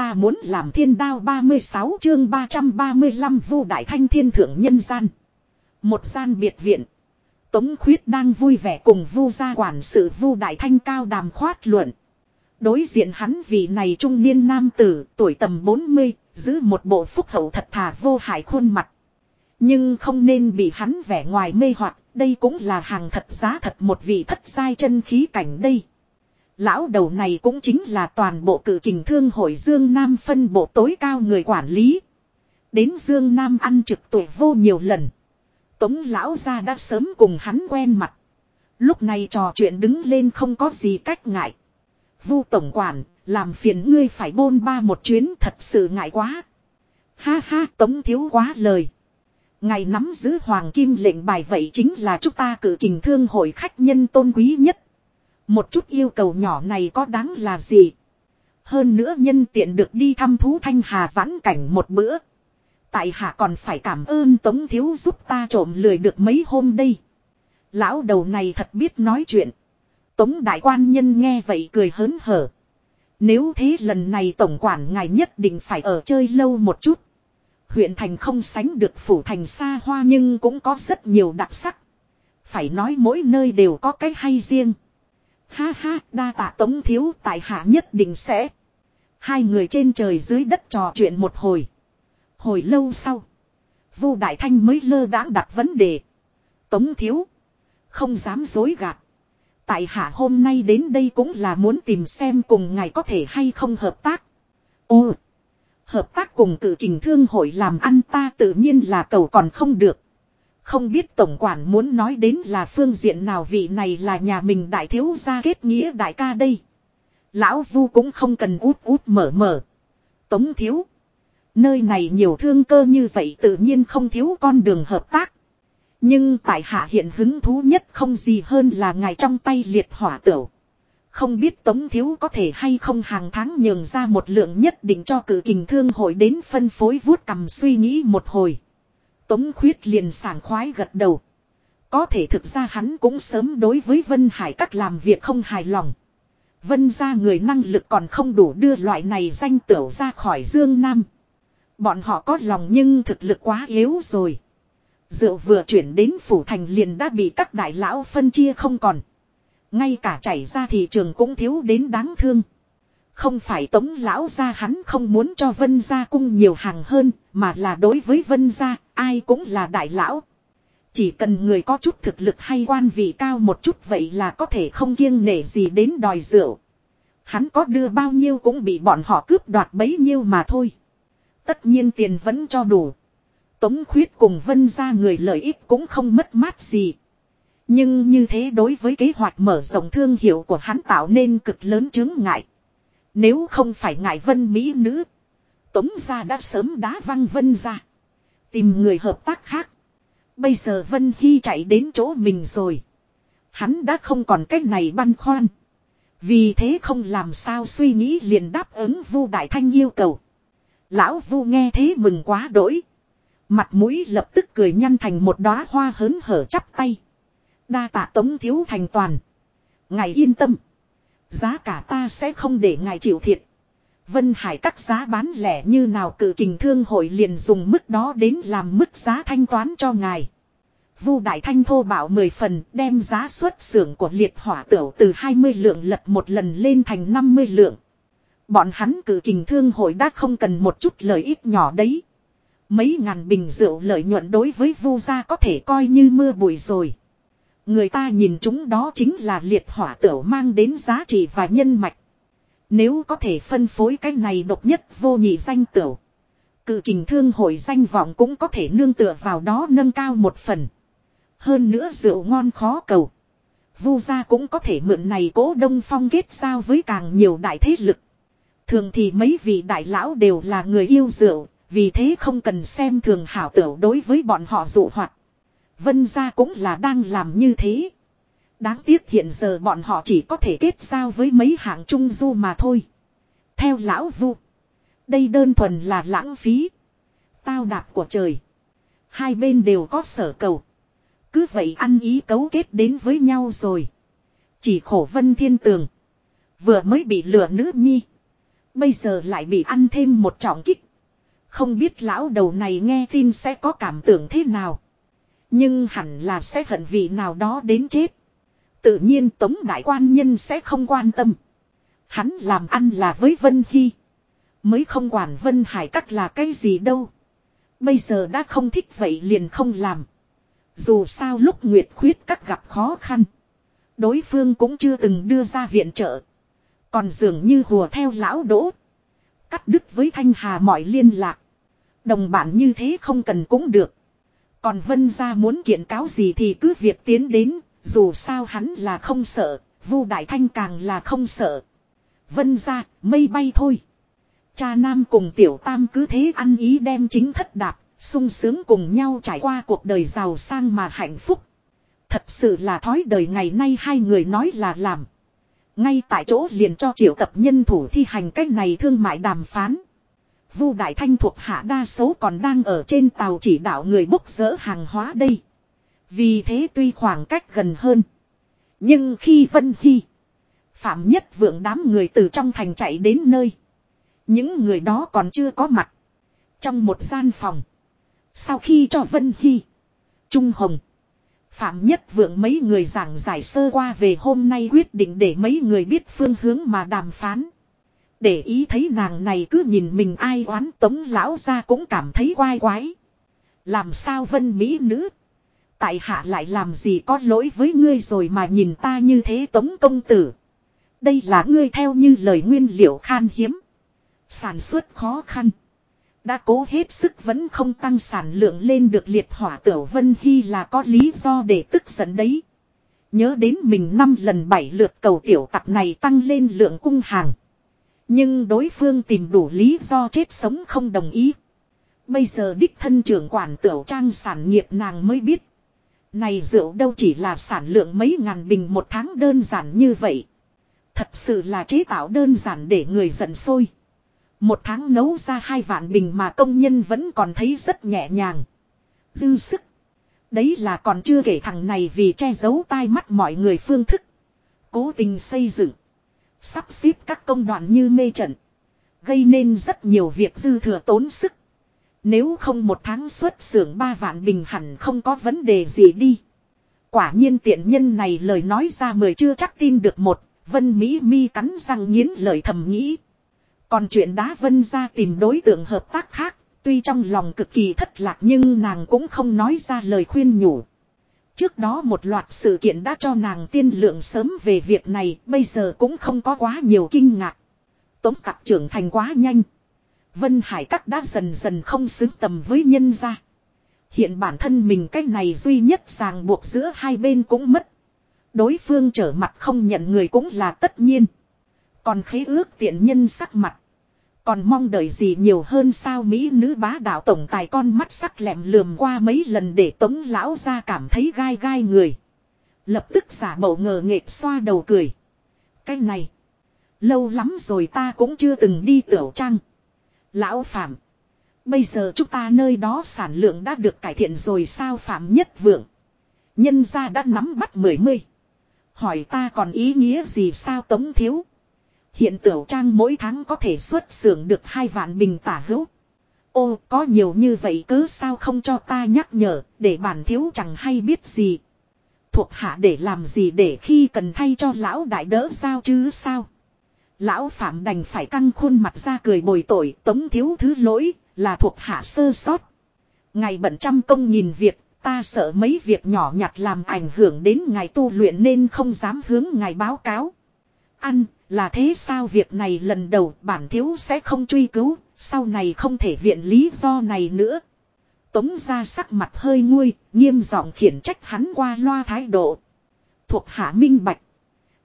ta muốn làm thiên đao 36 chương 335 vu đại thanh thiên thượng nhân gian. Một gian biệt viện. Tống khuyết đang vui vẻ cùng vu gia quản sự vu đại thanh cao đàm khoát luận. Đối diện hắn vị này trung niên nam tử tuổi tầm 40, giữ một bộ phúc hậu thật thà vô hại khuôn mặt. Nhưng không nên bị hắn vẻ ngoài mê hoặc đây cũng là hàng thật giá thật một vị thất sai chân khí cảnh đây. Lão đầu này cũng chính là toàn bộ cử kình thương hội Dương Nam phân bộ tối cao người quản lý. Đến Dương Nam ăn trực tuổi vô nhiều lần. Tống lão gia đã sớm cùng hắn quen mặt. Lúc này trò chuyện đứng lên không có gì cách ngại. Vu tổng quản, làm phiền ngươi phải bôn ba một chuyến thật sự ngại quá. Ha ha, tống thiếu quá lời. Ngày nắm giữ hoàng kim lệnh bài vậy chính là chúng ta cử kình thương hội khách nhân tôn quý nhất. Một chút yêu cầu nhỏ này có đáng là gì? Hơn nữa nhân tiện được đi thăm thú thanh hà vãn cảnh một bữa. Tại hạ còn phải cảm ơn Tống Thiếu giúp ta trộm lười được mấy hôm đây. Lão đầu này thật biết nói chuyện. Tống đại quan nhân nghe vậy cười hớn hở. Nếu thế lần này tổng quản ngài nhất định phải ở chơi lâu một chút. Huyện thành không sánh được phủ thành xa hoa nhưng cũng có rất nhiều đặc sắc. Phải nói mỗi nơi đều có cái hay riêng. Ha ha, đa tạ tống thiếu tại hạ nhất định sẽ. Hai người trên trời dưới đất trò chuyện một hồi. Hồi lâu sau. Vu Đại Thanh mới lơ đãng đặt vấn đề. Tống thiếu. Không dám dối gạt. Tại hạ hôm nay đến đây cũng là muốn tìm xem cùng ngài có thể hay không hợp tác. Ô. Hợp tác cùng cử kình thương hội làm ăn ta tự nhiên là cầu còn không được. Không biết tổng quản muốn nói đến là phương diện nào vị này là nhà mình đại thiếu gia kết nghĩa đại ca đây. Lão Vu cũng không cần út út mở mở. Tống thiếu. Nơi này nhiều thương cơ như vậy tự nhiên không thiếu con đường hợp tác. Nhưng tại hạ hiện hứng thú nhất không gì hơn là ngài trong tay liệt hỏa tửu. Không biết Tống Thiếu có thể hay không hàng tháng nhường ra một lượng nhất định cho cử kình thương hội đến phân phối vuốt cầm suy nghĩ một hồi. Tống Khuyết liền sảng khoái gật đầu. Có thể thực ra hắn cũng sớm đối với Vân Hải các làm việc không hài lòng. Vân ra người năng lực còn không đủ đưa loại này danh tửu ra khỏi Dương Nam. Bọn họ có lòng nhưng thực lực quá yếu rồi. Rượu vừa chuyển đến phủ thành liền đã bị các đại lão phân chia không còn. Ngay cả chảy ra thị trường cũng thiếu đến đáng thương. Không phải tống lão ra hắn không muốn cho vân gia cung nhiều hàng hơn, mà là đối với vân gia, ai cũng là đại lão. Chỉ cần người có chút thực lực hay quan vị cao một chút vậy là có thể không kiêng nể gì đến đòi rượu. Hắn có đưa bao nhiêu cũng bị bọn họ cướp đoạt bấy nhiêu mà thôi. Tất nhiên tiền vẫn cho đủ. Tống khuyết cùng vân ra người lợi ích cũng không mất mát gì. Nhưng như thế đối với kế hoạch mở rộng thương hiệu của hắn tạo nên cực lớn chứng ngại. Nếu không phải ngại vân mỹ nữ. Tống gia đã sớm đá văng vân ra. Tìm người hợp tác khác. Bây giờ Vân Hy chạy đến chỗ mình rồi. Hắn đã không còn cách này băn khoăn. Vì thế không làm sao suy nghĩ liền đáp ứng Vu Đại Thanh yêu cầu. Lão Vu nghe thế mừng quá đỗi. Mặt mũi lập tức cười nhăn thành một đóa hoa hớn hở chắp tay. Đa tạ tống thiếu thành toàn. Ngài yên tâm. Giá cả ta sẽ không để ngài chịu thiệt. Vân Hải các giá bán lẻ như nào cử kình thương hội liền dùng mức đó đến làm mức giá thanh toán cho ngài. Vu Đại Thanh thô bảo 10 phần, đem giá xuất xưởng của liệt hỏa tửu từ 20 lượng lật một lần lên thành 50 lượng. Bọn hắn cử kình thương hội đã không cần một chút lợi ích nhỏ đấy. Mấy ngàn bình rượu lợi nhuận đối với vu gia có thể coi như mưa bụi rồi. Người ta nhìn chúng đó chính là liệt hỏa tửu mang đến giá trị và nhân mạch. Nếu có thể phân phối cái này độc nhất vô nhị danh tửu. Cự kình thương hội danh vọng cũng có thể nương tựa vào đó nâng cao một phần. Hơn nữa rượu ngon khó cầu. Vu gia cũng có thể mượn này cố đông phong kết giao với càng nhiều đại thế lực. Thường thì mấy vị đại lão đều là người yêu rượu, vì thế không cần xem thường hảo tửu đối với bọn họ dụ hoạt. Vân gia cũng là đang làm như thế. Đáng tiếc hiện giờ bọn họ chỉ có thể kết giao với mấy hạng trung du mà thôi. Theo lão vu. Đây đơn thuần là lãng phí. Tao đạp của trời. Hai bên đều có sở cầu. Cứ vậy ăn ý cấu kết đến với nhau rồi. Chỉ khổ vân thiên tường. Vừa mới bị lừa nữ nhi. Bây giờ lại bị ăn thêm một trọng kích. Không biết lão đầu này nghe tin sẽ có cảm tưởng thế nào. Nhưng hẳn là sẽ hận vị nào đó đến chết. Tự nhiên Tống Đại Quan Nhân sẽ không quan tâm. Hắn làm ăn là với Vân Hy. Mới không quản Vân Hải Các là cái gì đâu. Bây giờ đã không thích vậy liền không làm. Dù sao lúc Nguyệt Khuyết Các gặp khó khăn. Đối phương cũng chưa từng đưa ra viện trợ. Còn dường như hùa theo lão đỗ. Cắt đứt với Thanh Hà mọi liên lạc. Đồng bản như thế không cần cũng được. Còn Vân ra muốn kiện cáo gì thì cứ việc tiến đến, dù sao hắn là không sợ, Vu Đại Thanh càng là không sợ. Vân ra, mây bay thôi. Cha Nam cùng Tiểu Tam cứ thế ăn ý đem chính thất đạp, sung sướng cùng nhau trải qua cuộc đời giàu sang mà hạnh phúc. Thật sự là thói đời ngày nay hai người nói là làm. Ngay tại chỗ liền cho triệu tập nhân thủ thi hành cách này thương mại đàm phán. Vu Đại Thanh thuộc hạ đa số còn đang ở trên tàu chỉ đạo người bốc dỡ hàng hóa đây. Vì thế tuy khoảng cách gần hơn. Nhưng khi Vân Hy. Phạm Nhất Vượng đám người từ trong thành chạy đến nơi. Những người đó còn chưa có mặt. Trong một gian phòng. Sau khi cho Vân Hy. Trung Hồng. Phạm Nhất Vượng mấy người giảng giải sơ qua về hôm nay quyết định để mấy người biết phương hướng mà đàm phán. Để ý thấy nàng này cứ nhìn mình ai oán tống lão ra cũng cảm thấy quai quái. Làm sao vân mỹ nữ. Tại hạ lại làm gì có lỗi với ngươi rồi mà nhìn ta như thế tống công tử. Đây là ngươi theo như lời nguyên liệu khan hiếm. Sản xuất khó khăn. Đã cố hết sức vẫn không tăng sản lượng lên được liệt hỏa tiểu Vân Hy là có lý do để tức giận đấy. Nhớ đến mình năm lần bảy lượt cầu tiểu tặc này tăng lên lượng cung hàng. Nhưng đối phương tìm đủ lý do chết sống không đồng ý. Bây giờ đích thân trưởng quản tiểu trang sản nghiệp nàng mới biết. Này rượu đâu chỉ là sản lượng mấy ngàn bình một tháng đơn giản như vậy. Thật sự là chế tạo đơn giản để người giận sôi. Một tháng nấu ra hai vạn bình mà công nhân vẫn còn thấy rất nhẹ nhàng. Dư sức. Đấy là còn chưa kể thằng này vì che giấu tai mắt mọi người phương thức. Cố tình xây dựng. Sắp xếp các công đoạn như mê trận. Gây nên rất nhiều việc dư thừa tốn sức. Nếu không một tháng xuất xưởng ba vạn bình hẳn không có vấn đề gì đi. Quả nhiên tiện nhân này lời nói ra mười chưa chắc tin được một. Vân Mỹ mi cắn răng nghiến lời thầm nghĩ. Còn chuyện đá vân ra tìm đối tượng hợp tác khác. Tuy trong lòng cực kỳ thất lạc nhưng nàng cũng không nói ra lời khuyên nhủ. Trước đó một loạt sự kiện đã cho nàng tiên lượng sớm về việc này, bây giờ cũng không có quá nhiều kinh ngạc. Tống tặc trưởng thành quá nhanh. Vân Hải Các đã dần dần không xứng tầm với nhân gia. Hiện bản thân mình cách này duy nhất ràng buộc giữa hai bên cũng mất. Đối phương trở mặt không nhận người cũng là tất nhiên. Còn khế ước tiện nhân sắc mặt. Còn mong đợi gì nhiều hơn sao Mỹ nữ bá đạo tổng tài con mắt sắc lẹm lườm qua mấy lần để tống lão ra cảm thấy gai gai người. Lập tức giả bộ ngờ nghệch xoa đầu cười. Cái này. Lâu lắm rồi ta cũng chưa từng đi tiểu trang. Lão Phạm. Bây giờ chúng ta nơi đó sản lượng đã được cải thiện rồi sao Phạm nhất vượng. Nhân gia đã nắm bắt mười mươi. Hỏi ta còn ý nghĩa gì sao tống thiếu. Hiện tiểu trang mỗi tháng có thể xuất xưởng được hai vạn bình tả hữu. Ô có nhiều như vậy cứ sao không cho ta nhắc nhở để bản thiếu chẳng hay biết gì. Thuộc hạ để làm gì để khi cần thay cho lão đại đỡ sao chứ sao. Lão Phạm đành phải căng khuôn mặt ra cười bồi tội tống thiếu thứ lỗi là thuộc hạ sơ sót. Ngày bận trăm công nhìn việc ta sợ mấy việc nhỏ nhặt làm ảnh hưởng đến ngày tu luyện nên không dám hướng ngài báo cáo. Ăn, là thế sao việc này lần đầu bản thiếu sẽ không truy cứu, sau này không thể viện lý do này nữa. Tống ra sắc mặt hơi nguôi, nghiêm giọng khiển trách hắn qua loa thái độ. Thuộc hạ minh bạch.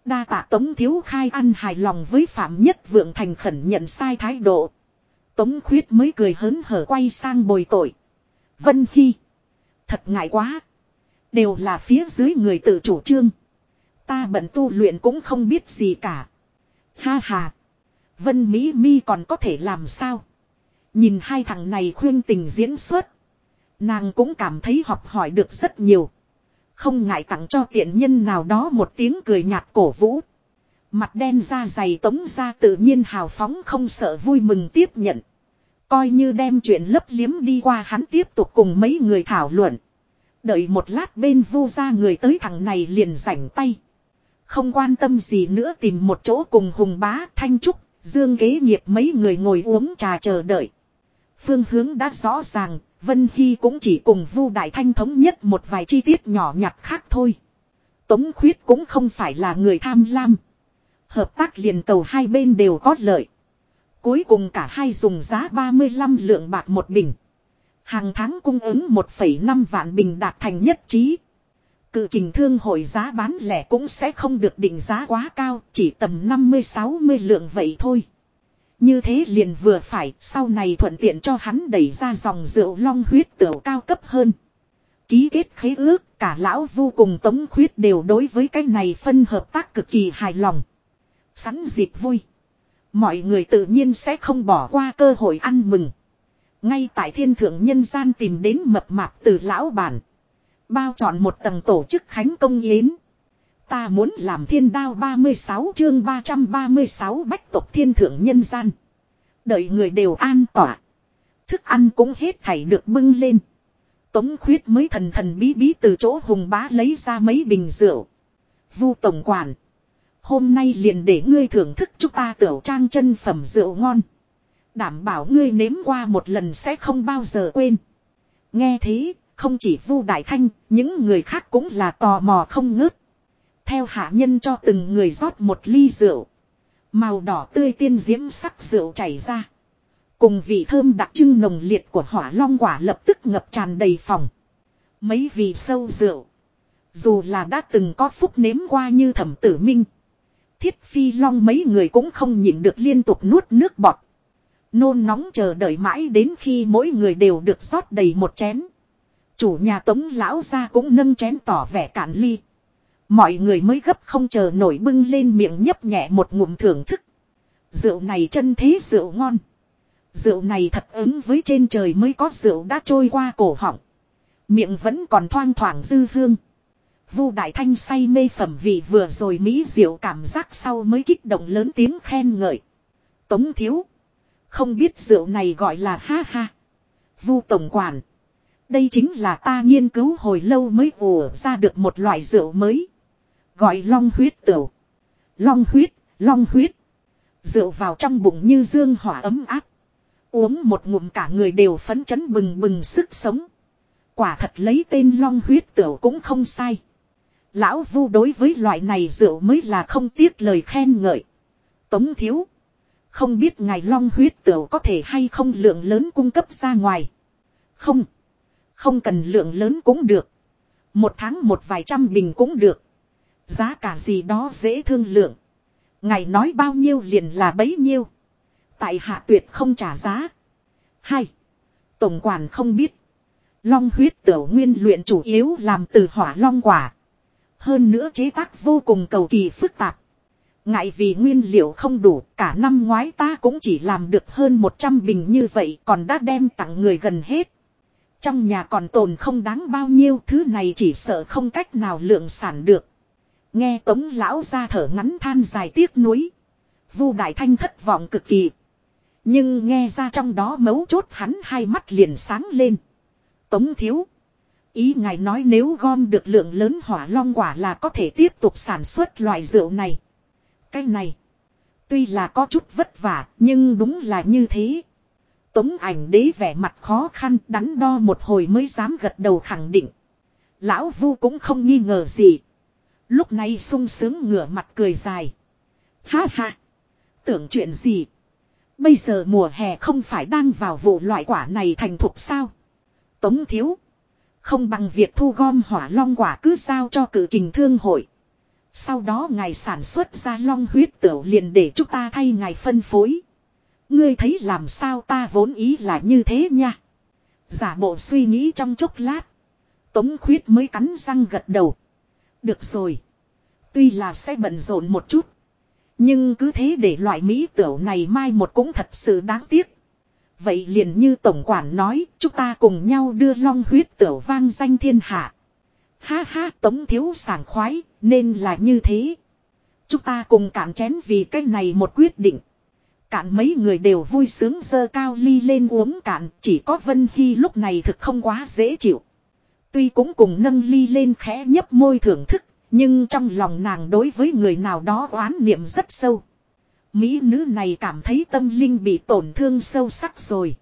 Đa tạ Tống thiếu khai ăn hài lòng với Phạm Nhất Vượng thành khẩn nhận sai thái độ. Tống khuyết mới cười hớn hở quay sang bồi tội. Vân Hy. Thật ngại quá. Đều là phía dưới người tự chủ trương. Ta bận tu luyện cũng không biết gì cả. Ha ha. Vân Mỹ Mi còn có thể làm sao? Nhìn hai thằng này khuyên tình diễn xuất. Nàng cũng cảm thấy học hỏi được rất nhiều. Không ngại tặng cho tiện nhân nào đó một tiếng cười nhạt cổ vũ. Mặt đen da dày tống ra tự nhiên hào phóng không sợ vui mừng tiếp nhận. Coi như đem chuyện lấp liếm đi qua hắn tiếp tục cùng mấy người thảo luận. Đợi một lát bên vu ra người tới thằng này liền rảnh tay. Không quan tâm gì nữa tìm một chỗ cùng hùng bá thanh trúc, dương kế nghiệp mấy người ngồi uống trà chờ đợi. Phương hướng đã rõ ràng, Vân Hy cũng chỉ cùng Vu Đại Thanh thống nhất một vài chi tiết nhỏ nhặt khác thôi. Tống khuyết cũng không phải là người tham lam. Hợp tác liền tàu hai bên đều có lợi. Cuối cùng cả hai dùng giá 35 lượng bạc một bình. Hàng tháng cung ứng 1,5 vạn bình đạt thành nhất trí. Cự kình thương hội giá bán lẻ cũng sẽ không được định giá quá cao, chỉ tầm 50-60 lượng vậy thôi. Như thế liền vừa phải, sau này thuận tiện cho hắn đẩy ra dòng rượu long huyết tửu cao cấp hơn. Ký kết khế ước, cả lão vô cùng tống khuyết đều đối với cái này phân hợp tác cực kỳ hài lòng. Sẵn dịp vui. Mọi người tự nhiên sẽ không bỏ qua cơ hội ăn mừng. Ngay tại thiên thượng nhân gian tìm đến mập mạp từ lão bản. Bao chọn một tầng tổ chức khánh công yến. Ta muốn làm thiên đao 36 chương 336 bách tộc thiên thượng nhân gian. Đợi người đều an tỏa. Thức ăn cũng hết thảy được bưng lên. Tống khuyết mới thần thần bí bí từ chỗ hùng bá lấy ra mấy bình rượu. Vu tổng quản. Hôm nay liền để ngươi thưởng thức chúng ta tiểu trang chân phẩm rượu ngon. Đảm bảo ngươi nếm qua một lần sẽ không bao giờ quên. Nghe thế, không chỉ Vu Đại Thanh, những người khác cũng là tò mò không ngớt. Theo hạ nhân cho từng người rót một ly rượu. Màu đỏ tươi tiên diễm sắc rượu chảy ra. Cùng vị thơm đặc trưng nồng liệt của hỏa long quả lập tức ngập tràn đầy phòng. Mấy vị sâu rượu. Dù là đã từng có phúc nếm qua như thẩm tử minh. Thiết phi long mấy người cũng không nhịn được liên tục nuốt nước bọt. Nôn nóng chờ đợi mãi đến khi mỗi người đều được rót đầy một chén. Chủ nhà tống lão ra cũng nâng chén tỏ vẻ cạn ly. Mọi người mới gấp không chờ nổi bưng lên miệng nhấp nhẹ một ngụm thưởng thức. Rượu này chân thế rượu ngon. Rượu này thật ứng với trên trời mới có rượu đã trôi qua cổ họng. Miệng vẫn còn thoang thoảng dư hương. Vu Đại Thanh say mê phẩm vị vừa rồi mỹ diệu cảm giác sau mới kích động lớn tiếng khen ngợi. Tống thiếu. Không biết rượu này gọi là ha ha. Vu Tổng Quản. Đây chính là ta nghiên cứu hồi lâu mới ủ ra được một loại rượu mới. Gọi long huyết tửu. Long huyết, long huyết. Rượu vào trong bụng như dương hỏa ấm áp. Uống một ngụm cả người đều phấn chấn bừng bừng sức sống. Quả thật lấy tên long huyết tửu cũng không sai. Lão vu đối với loại này rượu mới là không tiếc lời khen ngợi. Tống thiếu. Không biết ngài long huyết tửu có thể hay không lượng lớn cung cấp ra ngoài. Không. Không cần lượng lớn cũng được. Một tháng một vài trăm bình cũng được. Giá cả gì đó dễ thương lượng. Ngài nói bao nhiêu liền là bấy nhiêu. Tại hạ tuyệt không trả giá. Hai. Tổng quản không biết. Long huyết tiểu nguyên luyện chủ yếu làm từ hỏa long quả. Hơn nữa chế tác vô cùng cầu kỳ phức tạp. Ngại vì nguyên liệu không đủ, cả năm ngoái ta cũng chỉ làm được hơn 100 bình như vậy còn đã đem tặng người gần hết. Trong nhà còn tồn không đáng bao nhiêu, thứ này chỉ sợ không cách nào lượng sản được. Nghe tống lão ra thở ngắn than dài tiếc nuối. Vu đại thanh thất vọng cực kỳ. Nhưng nghe ra trong đó mấu chốt hắn hai mắt liền sáng lên. Tống thiếu. Ý ngài nói nếu gom được lượng lớn hỏa long quả là có thể tiếp tục sản xuất loại rượu này. Cái này. Tuy là có chút vất vả, nhưng đúng là như thế. Tống ảnh đế vẻ mặt khó khăn, đắn đo một hồi mới dám gật đầu khẳng định. Lão vu cũng không nghi ngờ gì. Lúc này sung sướng ngửa mặt cười dài. Ha ha. Tưởng chuyện gì. Bây giờ mùa hè không phải đang vào vụ loại quả này thành thục sao. Tống thiếu. Không bằng việc thu gom hỏa long quả cứ giao cho cử kình thương hội. Sau đó ngài sản xuất ra long huyết tửu liền để chúng ta thay ngài phân phối. Ngươi thấy làm sao ta vốn ý là như thế nha. Giả bộ suy nghĩ trong chốc lát. Tống khuyết mới cắn răng gật đầu. Được rồi. Tuy là sẽ bận rộn một chút. Nhưng cứ thế để loại mỹ tửu này mai một cũng thật sự đáng tiếc. Vậy liền như tổng quản nói, chúng ta cùng nhau đưa long huyết tửu vang danh thiên hạ. Ha ha tống thiếu sảng khoái, nên là như thế. Chúng ta cùng cạn chén vì cái này một quyết định. Cạn mấy người đều vui sướng dơ cao ly lên uống cạn, chỉ có Vân Hy lúc này thực không quá dễ chịu. Tuy cũng cùng nâng ly lên khẽ nhấp môi thưởng thức, nhưng trong lòng nàng đối với người nào đó oán niệm rất sâu. Mỹ nữ này cảm thấy tâm linh bị tổn thương sâu sắc rồi.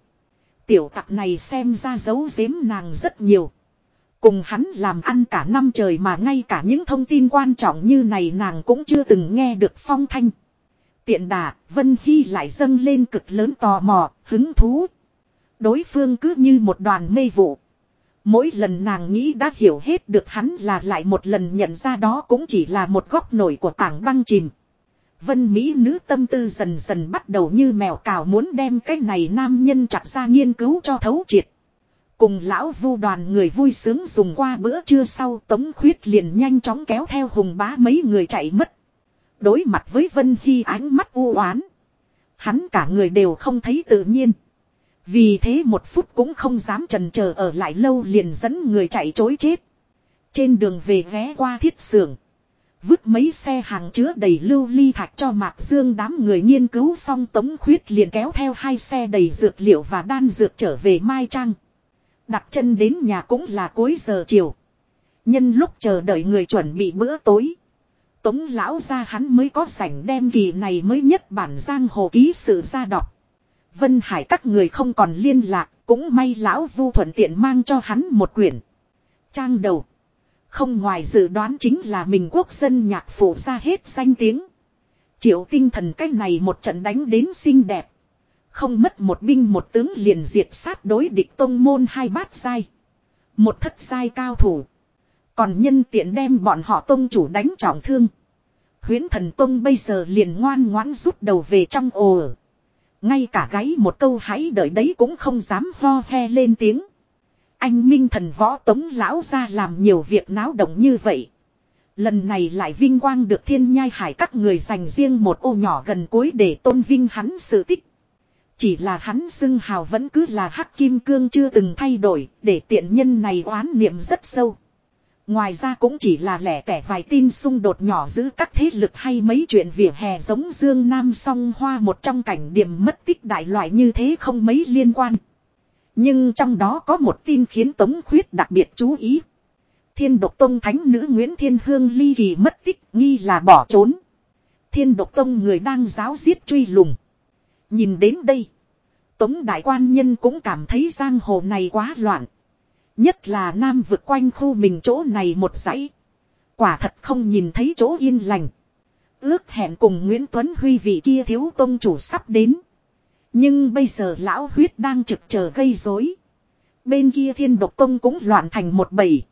Tiểu tặc này xem ra giấu giếm nàng rất nhiều. Cùng hắn làm ăn cả năm trời mà ngay cả những thông tin quan trọng như này nàng cũng chưa từng nghe được phong thanh. Tiện đà, Vân Hy lại dâng lên cực lớn tò mò, hứng thú. Đối phương cứ như một đoàn mê vụ. Mỗi lần nàng nghĩ đã hiểu hết được hắn là lại một lần nhận ra đó cũng chỉ là một góc nổi của tảng băng chìm. Vân Mỹ nữ tâm tư dần dần bắt đầu như mèo cào muốn đem cái này nam nhân chặt ra nghiên cứu cho thấu triệt. Cùng lão vu đoàn người vui sướng dùng qua bữa trưa sau tống khuyết liền nhanh chóng kéo theo hùng bá mấy người chạy mất. Đối mặt với Vân Hy ánh mắt u oán Hắn cả người đều không thấy tự nhiên. Vì thế một phút cũng không dám trần chờ ở lại lâu liền dẫn người chạy chối chết. Trên đường về ghé qua thiết xưởng. Vứt mấy xe hàng chứa đầy lưu ly thạch cho Mạc Dương đám người nghiên cứu xong tống khuyết liền kéo theo hai xe đầy dược liệu và đan dược trở về Mai Trang. Đặt chân đến nhà cũng là cuối giờ chiều. Nhân lúc chờ đợi người chuẩn bị bữa tối. Tống lão ra hắn mới có sảnh đem kỳ này mới nhất bản giang hồ ký sự ra đọc. Vân Hải các người không còn liên lạc, cũng may lão vu thuận tiện mang cho hắn một quyển. Trang đầu. Không ngoài dự đoán chính là mình quốc dân nhạc phủ ra hết danh tiếng. Triệu tinh thần cách này một trận đánh đến xinh đẹp. Không mất một binh một tướng liền diệt sát đối địch tông môn hai bát sai. Một thất sai cao thủ. Còn nhân tiện đem bọn họ tông chủ đánh trọng thương. Huyến thần tông bây giờ liền ngoan ngoãn rút đầu về trong ồ. Ngay cả gáy một câu hãy đợi đấy cũng không dám ho he lên tiếng. Anh minh thần võ tống lão ra làm nhiều việc náo động như vậy. Lần này lại vinh quang được thiên nhai hải các người dành riêng một ô nhỏ gần cuối để tôn vinh hắn sự tích. Chỉ là hắn xưng hào vẫn cứ là hắc kim cương chưa từng thay đổi, để tiện nhân này oán niệm rất sâu. Ngoài ra cũng chỉ là lẻ tẻ vài tin xung đột nhỏ giữa các thế lực hay mấy chuyện vỉa hè giống Dương Nam song hoa một trong cảnh điểm mất tích đại loại như thế không mấy liên quan. Nhưng trong đó có một tin khiến Tống Khuyết đặc biệt chú ý. Thiên độc tông thánh nữ Nguyễn Thiên Hương ly kỳ mất tích, nghi là bỏ trốn. Thiên độc tông người đang giáo giết truy lùng. Nhìn đến đây. Tống đại quan nhân cũng cảm thấy giang hồ này quá loạn. Nhất là nam vực quanh khu mình chỗ này một dãy. Quả thật không nhìn thấy chỗ yên lành. Ước hẹn cùng Nguyễn Tuấn Huy vị kia thiếu tôn chủ sắp đến. Nhưng bây giờ lão huyết đang trực chờ gây rối. Bên kia thiên độc tông cũng loạn thành một bầy.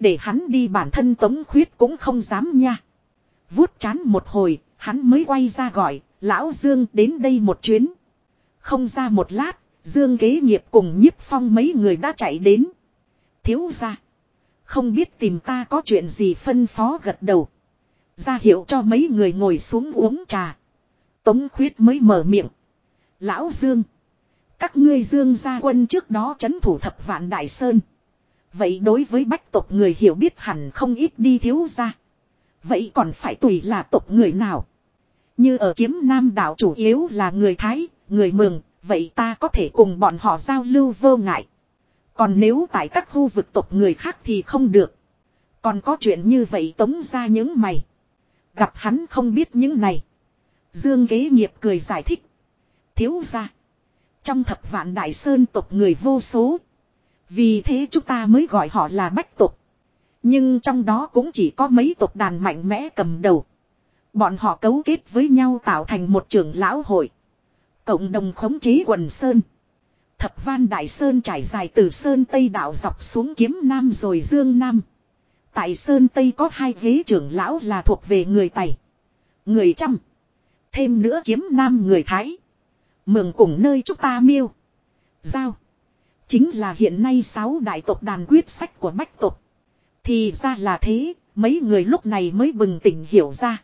Để hắn đi bản thân tống khuyết cũng không dám nha. Vút chán một hồi, hắn mới quay ra gọi, lão Dương đến đây một chuyến. Không ra một lát, Dương kế nghiệp cùng nhiếp phong mấy người đã chạy đến. Thiếu ra. Không biết tìm ta có chuyện gì phân phó gật đầu. Ra hiệu cho mấy người ngồi xuống uống trà. Tống khuyết mới mở miệng. Lão Dương. Các ngươi Dương gia quân trước đó chấn thủ thập vạn đại sơn. Vậy đối với bách tộc người hiểu biết hẳn không ít đi thiếu ra. Vậy còn phải tùy là tộc người nào. Như ở kiếm nam đảo chủ yếu là người Thái, người Mường, vậy ta có thể cùng bọn họ giao lưu vô ngại. Còn nếu tại các khu vực tộc người khác thì không được. Còn có chuyện như vậy tống ra những mày. Gặp hắn không biết những này. Dương kế nghiệp cười giải thích. Thiếu ra. Trong thập vạn đại sơn tộc người vô số. Vì thế chúng ta mới gọi họ là bách tộc. Nhưng trong đó cũng chỉ có mấy tộc đàn mạnh mẽ cầm đầu. Bọn họ cấu kết với nhau tạo thành một trưởng lão hội. Cộng đồng khống chế quần sơn. Thập van đại sơn trải dài từ sơn Tây đảo dọc xuống kiếm Nam rồi Dương Nam. Tại sơn Tây có hai ghế trưởng lão là thuộc về người Tày. Người trăm. Thêm nữa kiếm Nam người Thái. Mường cùng nơi chúng ta miêu. Giao. Chính là hiện nay sáu đại tộc đàn quyết sách của bách tộc. Thì ra là thế, mấy người lúc này mới bừng tỉnh hiểu ra.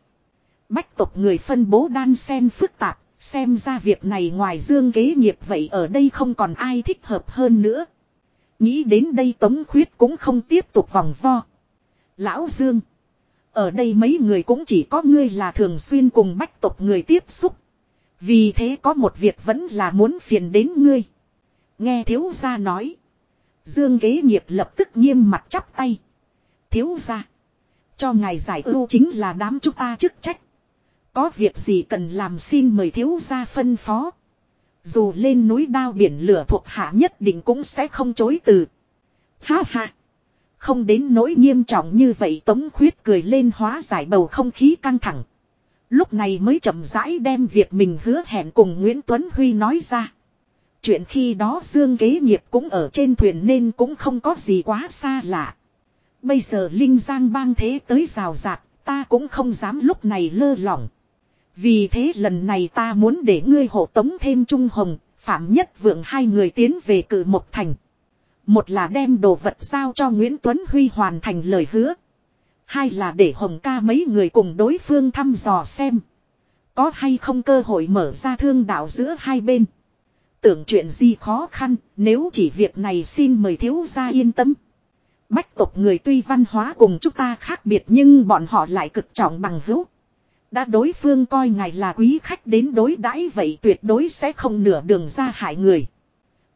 Bách tộc người phân bố đan sen phức tạp, Xem ra việc này ngoài dương kế nghiệp vậy ở đây không còn ai thích hợp hơn nữa. Nghĩ đến đây Tống Khuyết cũng không tiếp tục vòng vo. Lão Dương. Ở đây mấy người cũng chỉ có ngươi là thường xuyên cùng bách tộc người tiếp xúc. Vì thế có một việc vẫn là muốn phiền đến ngươi. Nghe thiếu gia nói. Dương kế nghiệp lập tức nghiêm mặt chắp tay. Thiếu gia. Cho ngài giải ưu chính là đám chúng ta chức trách. Có việc gì cần làm xin mời thiếu gia phân phó. Dù lên núi đao biển lửa thuộc hạ nhất định cũng sẽ không chối từ. Ha ha. Không đến nỗi nghiêm trọng như vậy Tống Khuyết cười lên hóa giải bầu không khí căng thẳng. Lúc này mới chậm rãi đem việc mình hứa hẹn cùng Nguyễn Tuấn Huy nói ra. Chuyện khi đó Dương kế nghiệp cũng ở trên thuyền nên cũng không có gì quá xa lạ. Bây giờ Linh Giang bang thế tới rào rạt, ta cũng không dám lúc này lơ lỏng. Vì thế lần này ta muốn để ngươi hộ tống thêm Trung Hồng, Phạm Nhất Vượng hai người tiến về cử một thành. Một là đem đồ vật giao cho Nguyễn Tuấn Huy hoàn thành lời hứa. Hai là để Hồng ca mấy người cùng đối phương thăm dò xem. Có hay không cơ hội mở ra thương đạo giữa hai bên. Tưởng chuyện gì khó khăn, nếu chỉ việc này xin mời thiếu gia yên tâm. Bách tộc người tuy văn hóa cùng chúng ta khác biệt nhưng bọn họ lại cực trọng bằng hữu. Đã đối phương coi ngài là quý khách đến đối đãi vậy tuyệt đối sẽ không nửa đường ra hại người.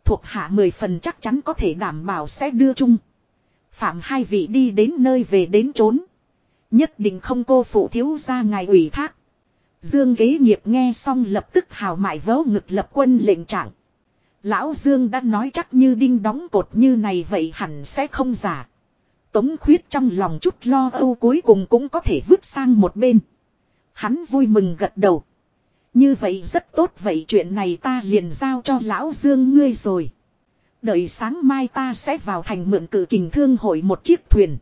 Thuộc hạ mười phần chắc chắn có thể đảm bảo sẽ đưa chung. Phạm hai vị đi đến nơi về đến trốn. Nhất định không cô phụ thiếu ra ngài ủy thác. Dương kế nghiệp nghe xong lập tức hào mại vớ ngực lập quân lệnh trạng. Lão Dương đã nói chắc như đinh đóng cột như này vậy hẳn sẽ không giả. Tống khuyết trong lòng chút lo âu cuối cùng cũng có thể vứt sang một bên. Hắn vui mừng gật đầu. Như vậy rất tốt vậy chuyện này ta liền giao cho lão Dương ngươi rồi. Đợi sáng mai ta sẽ vào thành mượn cử kình thương hội một chiếc thuyền.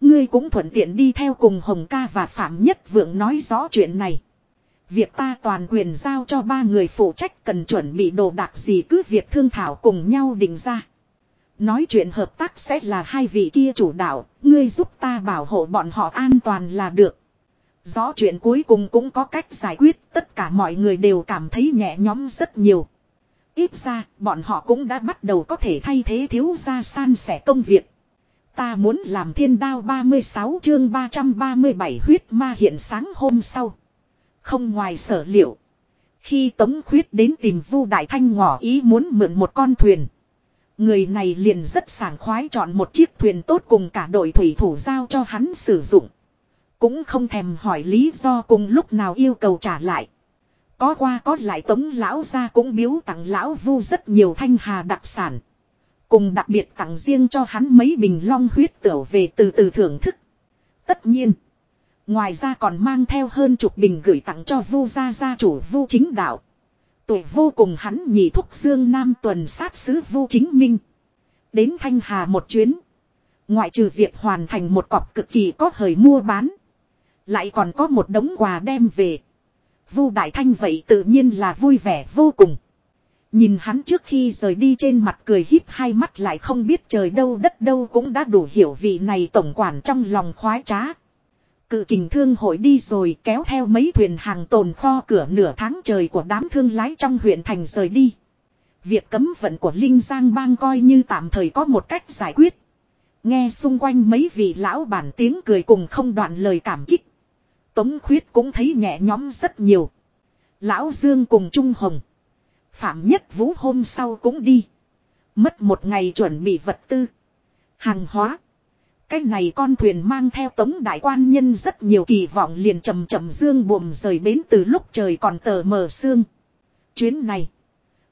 Ngươi cũng thuận tiện đi theo cùng Hồng ca và Phạm Nhất Vượng nói rõ chuyện này. Việc ta toàn quyền giao cho ba người phụ trách cần chuẩn bị đồ đạc gì cứ việc thương thảo cùng nhau định ra. Nói chuyện hợp tác sẽ là hai vị kia chủ đạo, ngươi giúp ta bảo hộ bọn họ an toàn là được. Rõ chuyện cuối cùng cũng có cách giải quyết, tất cả mọi người đều cảm thấy nhẹ nhõm rất nhiều. Ít ra, bọn họ cũng đã bắt đầu có thể thay thế thiếu gia san sẻ công việc. Ta muốn làm thiên đao 36 chương 337 huyết ma hiện sáng hôm sau. Không ngoài sở liệu. Khi Tống Khuyết đến tìm Vu Đại Thanh ngỏ ý muốn mượn một con thuyền. Người này liền rất sảng khoái chọn một chiếc thuyền tốt cùng cả đội thủy thủ giao cho hắn sử dụng. Cũng không thèm hỏi lý do cùng lúc nào yêu cầu trả lại. Có qua có lại tống lão ra cũng biếu tặng lão vu rất nhiều thanh hà đặc sản. Cùng đặc biệt tặng riêng cho hắn mấy bình long huyết tửu về từ từ thưởng thức. Tất nhiên. Ngoài ra còn mang theo hơn chục bình gửi tặng cho vu gia gia chủ vu chính đạo. Tuổi vô cùng hắn nhị thúc dương nam tuần sát sứ vu chính minh. Đến Thanh Hà một chuyến. Ngoại trừ việc hoàn thành một cọc cực kỳ có hời mua bán. Lại còn có một đống quà đem về. Vu Đại Thanh vậy tự nhiên là vui vẻ vô cùng. Nhìn hắn trước khi rời đi trên mặt cười híp hai mắt lại không biết trời đâu đất đâu cũng đã đủ hiểu vị này tổng quản trong lòng khoái trá. Cự kình thương hội đi rồi kéo theo mấy thuyền hàng tồn kho cửa nửa tháng trời của đám thương lái trong huyện thành rời đi. Việc cấm vận của Linh Giang bang coi như tạm thời có một cách giải quyết. Nghe xung quanh mấy vị lão bản tiếng cười cùng không đoạn lời cảm kích. Tống khuyết cũng thấy nhẹ nhõm rất nhiều. Lão Dương cùng Trung Hồng. Phạm Nhất Vũ hôm sau cũng đi. Mất một ngày chuẩn bị vật tư. Hàng hóa. Cái này con thuyền mang theo tống đại quan nhân rất nhiều kỳ vọng liền chầm chậm dương buồm rời bến từ lúc trời còn tờ mờ sương. Chuyến này.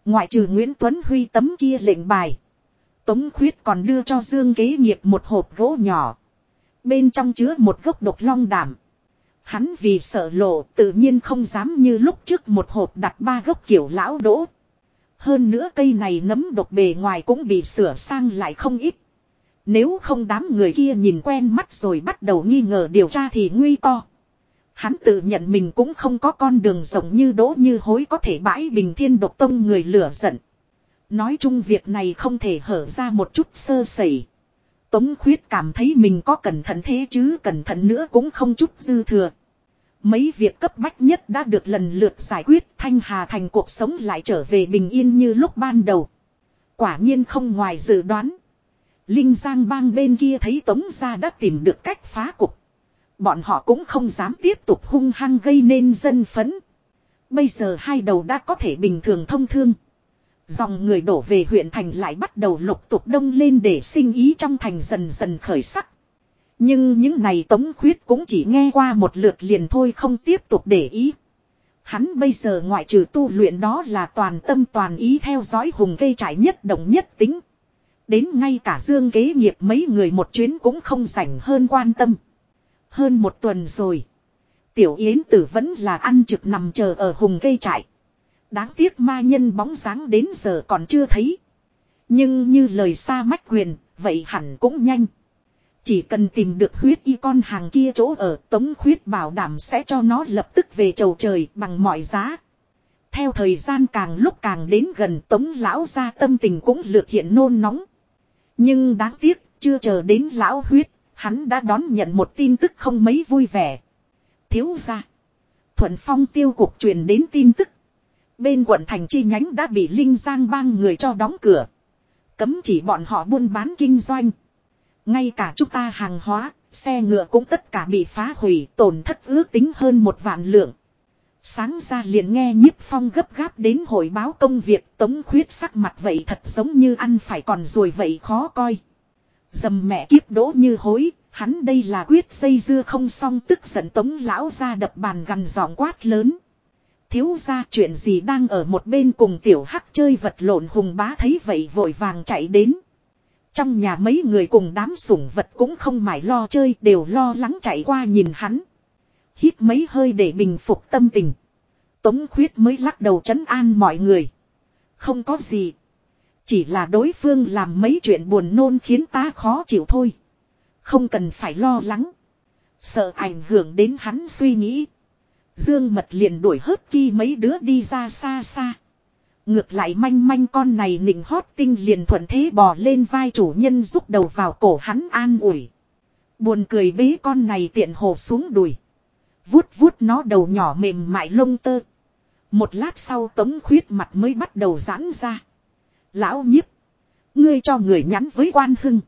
Ngoại trừ Nguyễn Tuấn Huy tấm kia lệnh bài. Tống khuyết còn đưa cho Dương kế nghiệp một hộp gỗ nhỏ. Bên trong chứa một gốc độc long đảm. Hắn vì sợ lộ, tự nhiên không dám như lúc trước một hộp đặt ba gốc kiểu lão đỗ. Hơn nữa cây này nấm độc bề ngoài cũng bị sửa sang lại không ít. Nếu không đám người kia nhìn quen mắt rồi bắt đầu nghi ngờ điều tra thì nguy to. Hắn tự nhận mình cũng không có con đường rộng như đỗ như hối có thể bãi bình thiên độc tông người lửa giận. Nói chung việc này không thể hở ra một chút sơ sẩy. Tống khuyết cảm thấy mình có cẩn thận thế chứ, cẩn thận nữa cũng không chút dư thừa. Mấy việc cấp bách nhất đã được lần lượt giải quyết, Thanh Hà thành cuộc sống lại trở về bình yên như lúc ban đầu. Quả nhiên không ngoài dự đoán. Linh Giang bang bên kia thấy Tống gia đã tìm được cách phá cục. Bọn họ cũng không dám tiếp tục hung hăng gây nên dân phấn. Bây giờ hai đầu đã có thể bình thường thông thương. Dòng người đổ về huyện thành lại bắt đầu lục tục đông lên để sinh ý trong thành dần dần khởi sắc. Nhưng những này tống khuyết cũng chỉ nghe qua một lượt liền thôi không tiếp tục để ý. Hắn bây giờ ngoại trừ tu luyện đó là toàn tâm toàn ý theo dõi hùng cây trải nhất đồng nhất tính. Đến ngay cả dương kế nghiệp mấy người một chuyến cũng không rảnh hơn quan tâm. Hơn một tuần rồi. Tiểu Yến tử vẫn là ăn trực nằm chờ ở hùng cây trại. Đáng tiếc ma nhân bóng dáng đến giờ còn chưa thấy. Nhưng như lời xa mách quyền, vậy hẳn cũng nhanh. Chỉ cần tìm được huyết y con hàng kia chỗ ở tống khuyết bảo đảm sẽ cho nó lập tức về chầu trời bằng mọi giá. Theo thời gian càng lúc càng đến gần tống lão ra tâm tình cũng lược hiện nôn nóng. Nhưng đáng tiếc, chưa chờ đến lão huyết, hắn đã đón nhận một tin tức không mấy vui vẻ. Thiếu ra. Thuận phong tiêu cục truyền đến tin tức. Bên quận thành chi nhánh đã bị Linh Giang bang người cho đóng cửa. Cấm chỉ bọn họ buôn bán kinh doanh. Ngay cả chúng ta hàng hóa, xe ngựa cũng tất cả bị phá hủy, tổn thất ước tính hơn một vạn lượng. Sáng ra liền nghe nhiếp phong gấp gáp đến hội báo công việc tống khuyết sắc mặt vậy thật giống như ăn phải còn rồi vậy khó coi. Dầm mẹ kiếp đỗ như hối, hắn đây là quyết dây dưa không xong tức giận tống lão ra đập bàn gần giọng quát lớn. Thiếu ra chuyện gì đang ở một bên cùng tiểu hắc chơi vật lộn hùng bá thấy vậy vội vàng chạy đến. Trong nhà mấy người cùng đám sủng vật cũng không mải lo chơi, đều lo lắng chạy qua nhìn hắn. Hít mấy hơi để bình phục tâm tình. Tống khuyết mới lắc đầu chấn an mọi người. Không có gì. Chỉ là đối phương làm mấy chuyện buồn nôn khiến ta khó chịu thôi. Không cần phải lo lắng. Sợ ảnh hưởng đến hắn suy nghĩ. Dương mật liền đuổi hớt ki mấy đứa đi ra xa xa. Ngược lại manh manh con này nịnh hót tinh liền thuận thế bò lên vai chủ nhân rút đầu vào cổ hắn an ủi. Buồn cười bế con này tiện hồ xuống đùi. Vuốt vuốt nó đầu nhỏ mềm mại lông tơ. Một lát sau tống khuyết mặt mới bắt đầu giãn ra. Lão nhiếp. Ngươi cho người nhắn với quan hưng.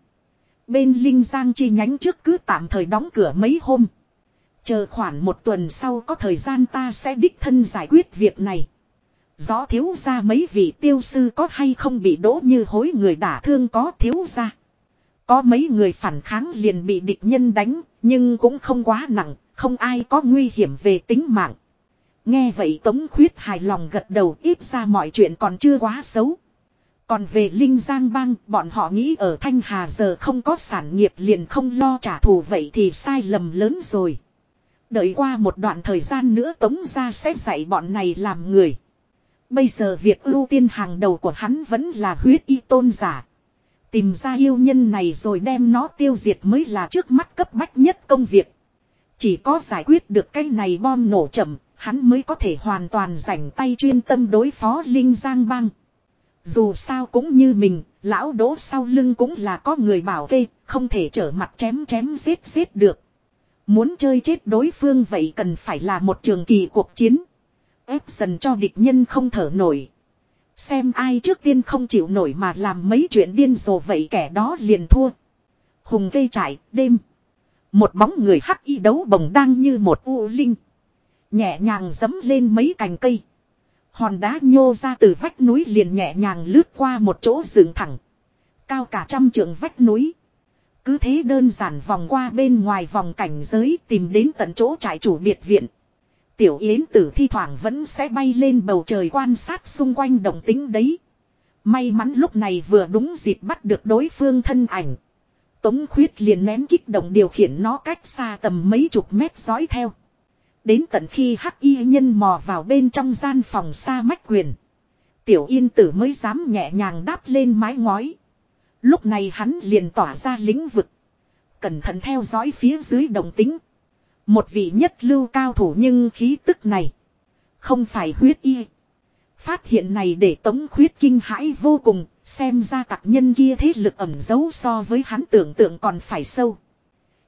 Bên Linh Giang chi nhánh trước cứ tạm thời đóng cửa mấy hôm. Chờ khoảng một tuần sau có thời gian ta sẽ đích thân giải quyết việc này. Rõ thiếu ra mấy vị tiêu sư có hay không bị đỗ như hối người đả thương có thiếu ra. Có mấy người phản kháng liền bị địch nhân đánh, nhưng cũng không quá nặng, không ai có nguy hiểm về tính mạng. Nghe vậy Tống Khuyết hài lòng gật đầu ít ra mọi chuyện còn chưa quá xấu. Còn về Linh Giang Bang, bọn họ nghĩ ở Thanh Hà giờ không có sản nghiệp liền không lo trả thù vậy thì sai lầm lớn rồi. Đợi qua một đoạn thời gian nữa Tống ra sẽ dạy bọn này làm người. Bây giờ việc ưu tiên hàng đầu của hắn vẫn là huyết y tôn giả. Tìm ra yêu nhân này rồi đem nó tiêu diệt mới là trước mắt cấp bách nhất công việc. Chỉ có giải quyết được cái này bom nổ chậm, hắn mới có thể hoàn toàn rảnh tay chuyên tâm đối phó Linh Giang Bang. Dù sao cũng như mình, lão đỗ sau lưng cũng là có người bảo kê, không thể trở mặt chém chém giết giết được. Muốn chơi chết đối phương vậy cần phải là một trường kỳ cuộc chiến. Ép dần cho địch nhân không thở nổi. Xem ai trước tiên không chịu nổi mà làm mấy chuyện điên rồ vậy kẻ đó liền thua. Hùng cây trải, đêm. Một bóng người hắc y đấu bồng đang như một u linh. Nhẹ nhàng dấm lên mấy cành cây. Hòn đá nhô ra từ vách núi liền nhẹ nhàng lướt qua một chỗ dựng thẳng. Cao cả trăm trượng vách núi. Cứ thế đơn giản vòng qua bên ngoài vòng cảnh giới tìm đến tận chỗ trại chủ biệt viện. Tiểu Yến tử thi thoảng vẫn sẽ bay lên bầu trời quan sát xung quanh đồng tính đấy. May mắn lúc này vừa đúng dịp bắt được đối phương thân ảnh. Tống khuyết liền nén kích động điều khiển nó cách xa tầm mấy chục mét dõi theo. Đến tận khi hắc y nhân mò vào bên trong gian phòng xa mách quyền. Tiểu yên tử mới dám nhẹ nhàng đáp lên mái ngói. Lúc này hắn liền tỏa ra lĩnh vực. Cẩn thận theo dõi phía dưới đồng tính. Một vị nhất lưu cao thủ nhưng khí tức này. Không phải huyết y. Phát hiện này để tống khuyết kinh hãi vô cùng. Xem ra tặc nhân kia thế lực ẩm giấu so với hắn tưởng tượng còn phải sâu.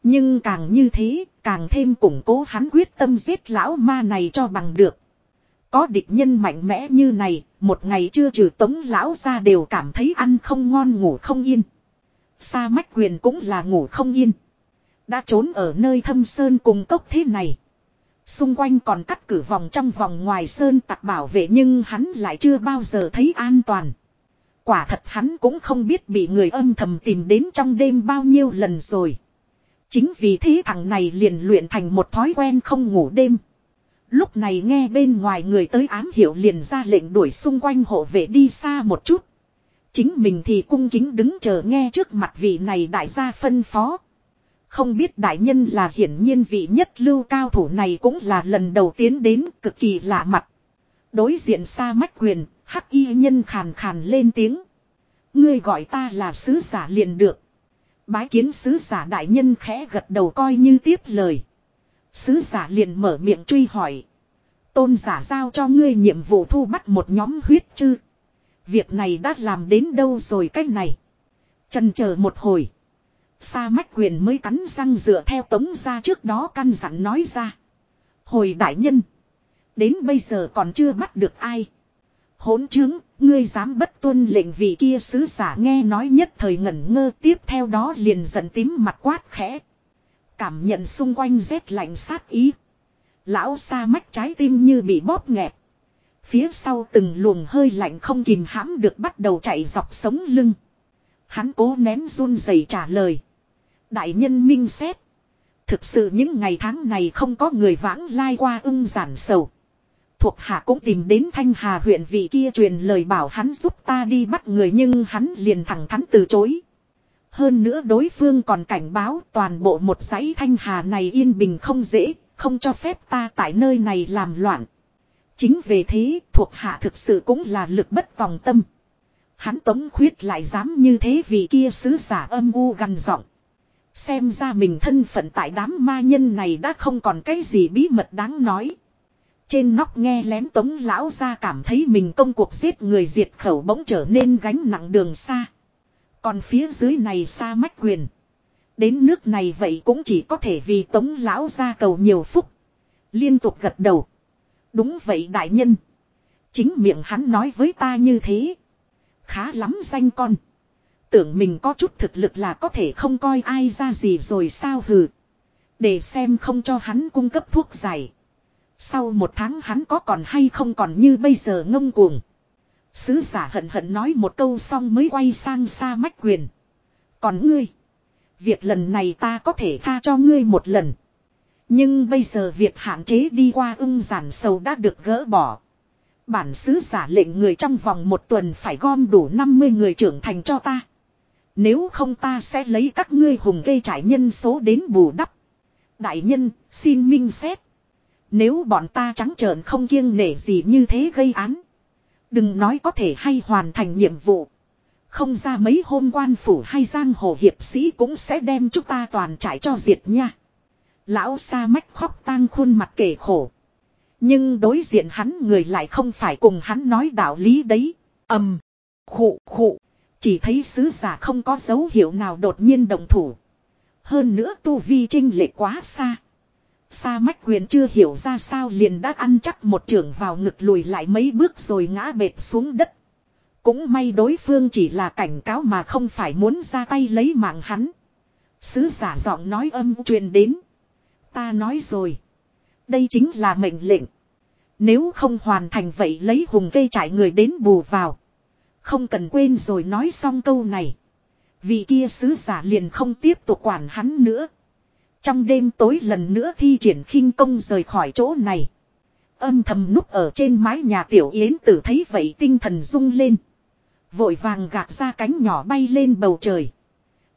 Nhưng càng như thế, càng thêm củng cố hắn quyết tâm giết lão ma này cho bằng được. Có địch nhân mạnh mẽ như này, một ngày chưa trừ tống lão ra đều cảm thấy ăn không ngon ngủ không yên. Sa mách quyền cũng là ngủ không yên. Đã trốn ở nơi thâm sơn cùng cốc thế này. Xung quanh còn cắt cử vòng trong vòng ngoài sơn tặc bảo vệ nhưng hắn lại chưa bao giờ thấy an toàn. Quả thật hắn cũng không biết bị người âm thầm tìm đến trong đêm bao nhiêu lần rồi. Chính vì thế thằng này liền luyện thành một thói quen không ngủ đêm. Lúc này nghe bên ngoài người tới ám hiệu liền ra lệnh đuổi xung quanh hộ vệ đi xa một chút. Chính mình thì cung kính đứng chờ nghe trước mặt vị này đại gia phân phó. Không biết đại nhân là hiển nhiên vị nhất lưu cao thủ này cũng là lần đầu tiến đến cực kỳ lạ mặt. Đối diện xa mách quyền, hắc y nhân khàn khàn lên tiếng. Ngươi gọi ta là sứ giả liền được. Bái kiến sứ giả đại nhân khẽ gật đầu coi như tiếp lời. Sứ giả liền mở miệng truy hỏi. Tôn giả giao cho ngươi nhiệm vụ thu bắt một nhóm huyết chư. Việc này đã làm đến đâu rồi cách này. Trần chờ một hồi. Sa mách quyền mới cắn răng dựa theo tống ra trước đó căn dặn nói ra. Hồi đại nhân. Đến bây giờ còn chưa bắt được ai. Hỗn chứng, ngươi dám bất tuân lệnh vị kia sứ giả nghe nói nhất thời ngẩn ngơ tiếp theo đó liền giận tím mặt quát khẽ. Cảm nhận xung quanh rét lạnh sát ý. Lão sa mách trái tim như bị bóp nghẹt. Phía sau từng luồng hơi lạnh không kìm hãm được bắt đầu chạy dọc sống lưng. Hắn cố nén run rẩy trả lời. Đại nhân minh xét. Thực sự những ngày tháng này không có người vãng lai qua ưng giản sầu. Thuộc hạ cũng tìm đến Thanh Hà huyện vị kia truyền lời bảo hắn giúp ta đi bắt người nhưng hắn liền thẳng thắn từ chối. Hơn nữa đối phương còn cảnh báo toàn bộ một dãy Thanh Hà này yên bình không dễ, không cho phép ta tại nơi này làm loạn. Chính về thế thuộc hạ thực sự cũng là lực bất tòng tâm. Hắn tống khuyết lại dám như thế vì kia sứ giả âm u gần giọng. Xem ra mình thân phận tại đám ma nhân này đã không còn cái gì bí mật đáng nói. Trên nóc nghe lén tống lão ra cảm thấy mình công cuộc giết người diệt khẩu bỗng trở nên gánh nặng đường xa. Còn phía dưới này xa mách quyền. Đến nước này vậy cũng chỉ có thể vì tống lão ra cầu nhiều phúc. Liên tục gật đầu. Đúng vậy đại nhân. Chính miệng hắn nói với ta như thế. Khá lắm danh con. Tưởng mình có chút thực lực là có thể không coi ai ra gì rồi sao hừ. Để xem không cho hắn cung cấp thuốc giải. Sau một tháng hắn có còn hay không còn như bây giờ ngông cuồng. Sứ giả hận hận nói một câu xong mới quay sang xa mách quyền. Còn ngươi. Việc lần này ta có thể tha cho ngươi một lần. Nhưng bây giờ việc hạn chế đi qua ưng giản sầu đã được gỡ bỏ. Bản sứ giả lệnh người trong vòng một tuần phải gom đủ 50 người trưởng thành cho ta. Nếu không ta sẽ lấy các ngươi hùng gây trải nhân số đến bù đắp. Đại nhân, xin minh xét. Nếu bọn ta trắng trợn không kiêng nể gì như thế gây án. Đừng nói có thể hay hoàn thành nhiệm vụ. Không ra mấy hôm quan phủ hay giang hồ hiệp sĩ cũng sẽ đem chúng ta toàn trải cho diệt nha. Lão sa mách khóc tang khuôn mặt kể khổ. Nhưng đối diện hắn người lại không phải cùng hắn nói đạo lý đấy. ầm, khụ khụ. Chỉ thấy sứ giả không có dấu hiệu nào đột nhiên đồng thủ. Hơn nữa tu vi trinh lệ quá xa. Sa mách quyền chưa hiểu ra sao liền đã ăn chắc một trưởng vào ngực lùi lại mấy bước rồi ngã bệt xuống đất. Cũng may đối phương chỉ là cảnh cáo mà không phải muốn ra tay lấy mạng hắn. Sứ giả giọng nói âm truyền đến. Ta nói rồi. Đây chính là mệnh lệnh. Nếu không hoàn thành vậy lấy hùng cây trải người đến bù vào. Không cần quên rồi nói xong câu này. Vị kia sứ giả liền không tiếp tục quản hắn nữa. Trong đêm tối lần nữa thi triển khinh công rời khỏi chỗ này. Âm thầm núp ở trên mái nhà tiểu yến tử thấy vậy tinh thần rung lên. Vội vàng gạt ra cánh nhỏ bay lên bầu trời.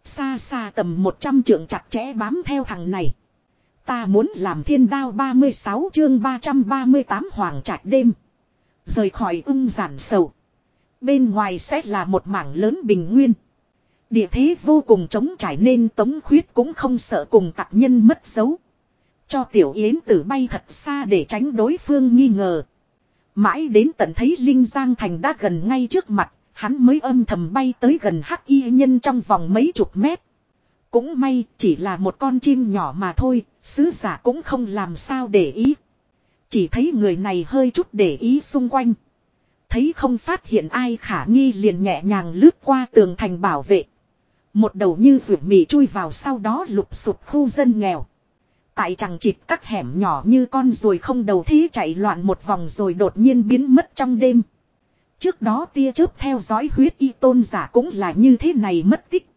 Xa xa tầm 100 trượng chặt chẽ bám theo thằng này. Ta muốn làm thiên đao 36 chương 338 hoàng trạch đêm. Rời khỏi ưng giản sầu. Bên ngoài sẽ là một mảng lớn bình nguyên. Địa thế vô cùng trống trải nên tống khuyết cũng không sợ cùng tạc nhân mất dấu. Cho tiểu yến tử bay thật xa để tránh đối phương nghi ngờ. Mãi đến tận thấy Linh Giang Thành đã gần ngay trước mặt, hắn mới âm thầm bay tới gần hắc y nhân trong vòng mấy chục mét. Cũng may chỉ là một con chim nhỏ mà thôi, sứ giả cũng không làm sao để ý. Chỉ thấy người này hơi chút để ý xung quanh. Thấy không phát hiện ai khả nghi liền nhẹ nhàng lướt qua tường thành bảo vệ. Một đầu như rượu mì chui vào sau đó lục sụp khu dân nghèo. Tại chẳng chịt các hẻm nhỏ như con rồi không đầu thí chạy loạn một vòng rồi đột nhiên biến mất trong đêm. Trước đó tia chớp theo dõi huyết y tôn giả cũng là như thế này mất tích.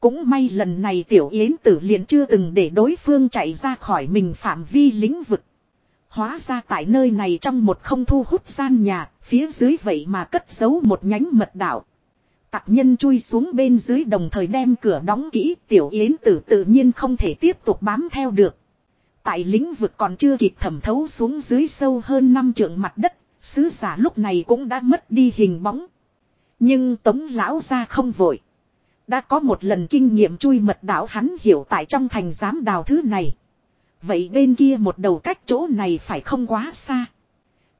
Cũng may lần này tiểu yến tử liền chưa từng để đối phương chạy ra khỏi mình phạm vi lĩnh vực. Hóa ra tại nơi này trong một không thu hút gian nhà, phía dưới vậy mà cất giấu một nhánh mật đạo. Tặc nhân chui xuống bên dưới đồng thời đem cửa đóng kỹ tiểu yến tử tự nhiên không thể tiếp tục bám theo được. Tại lĩnh vực còn chưa kịp thẩm thấu xuống dưới sâu hơn năm trượng mặt đất, sứ giả lúc này cũng đã mất đi hình bóng. Nhưng tống lão ra không vội. Đã có một lần kinh nghiệm chui mật đảo hắn hiểu tại trong thành giám đào thứ này. Vậy bên kia một đầu cách chỗ này phải không quá xa.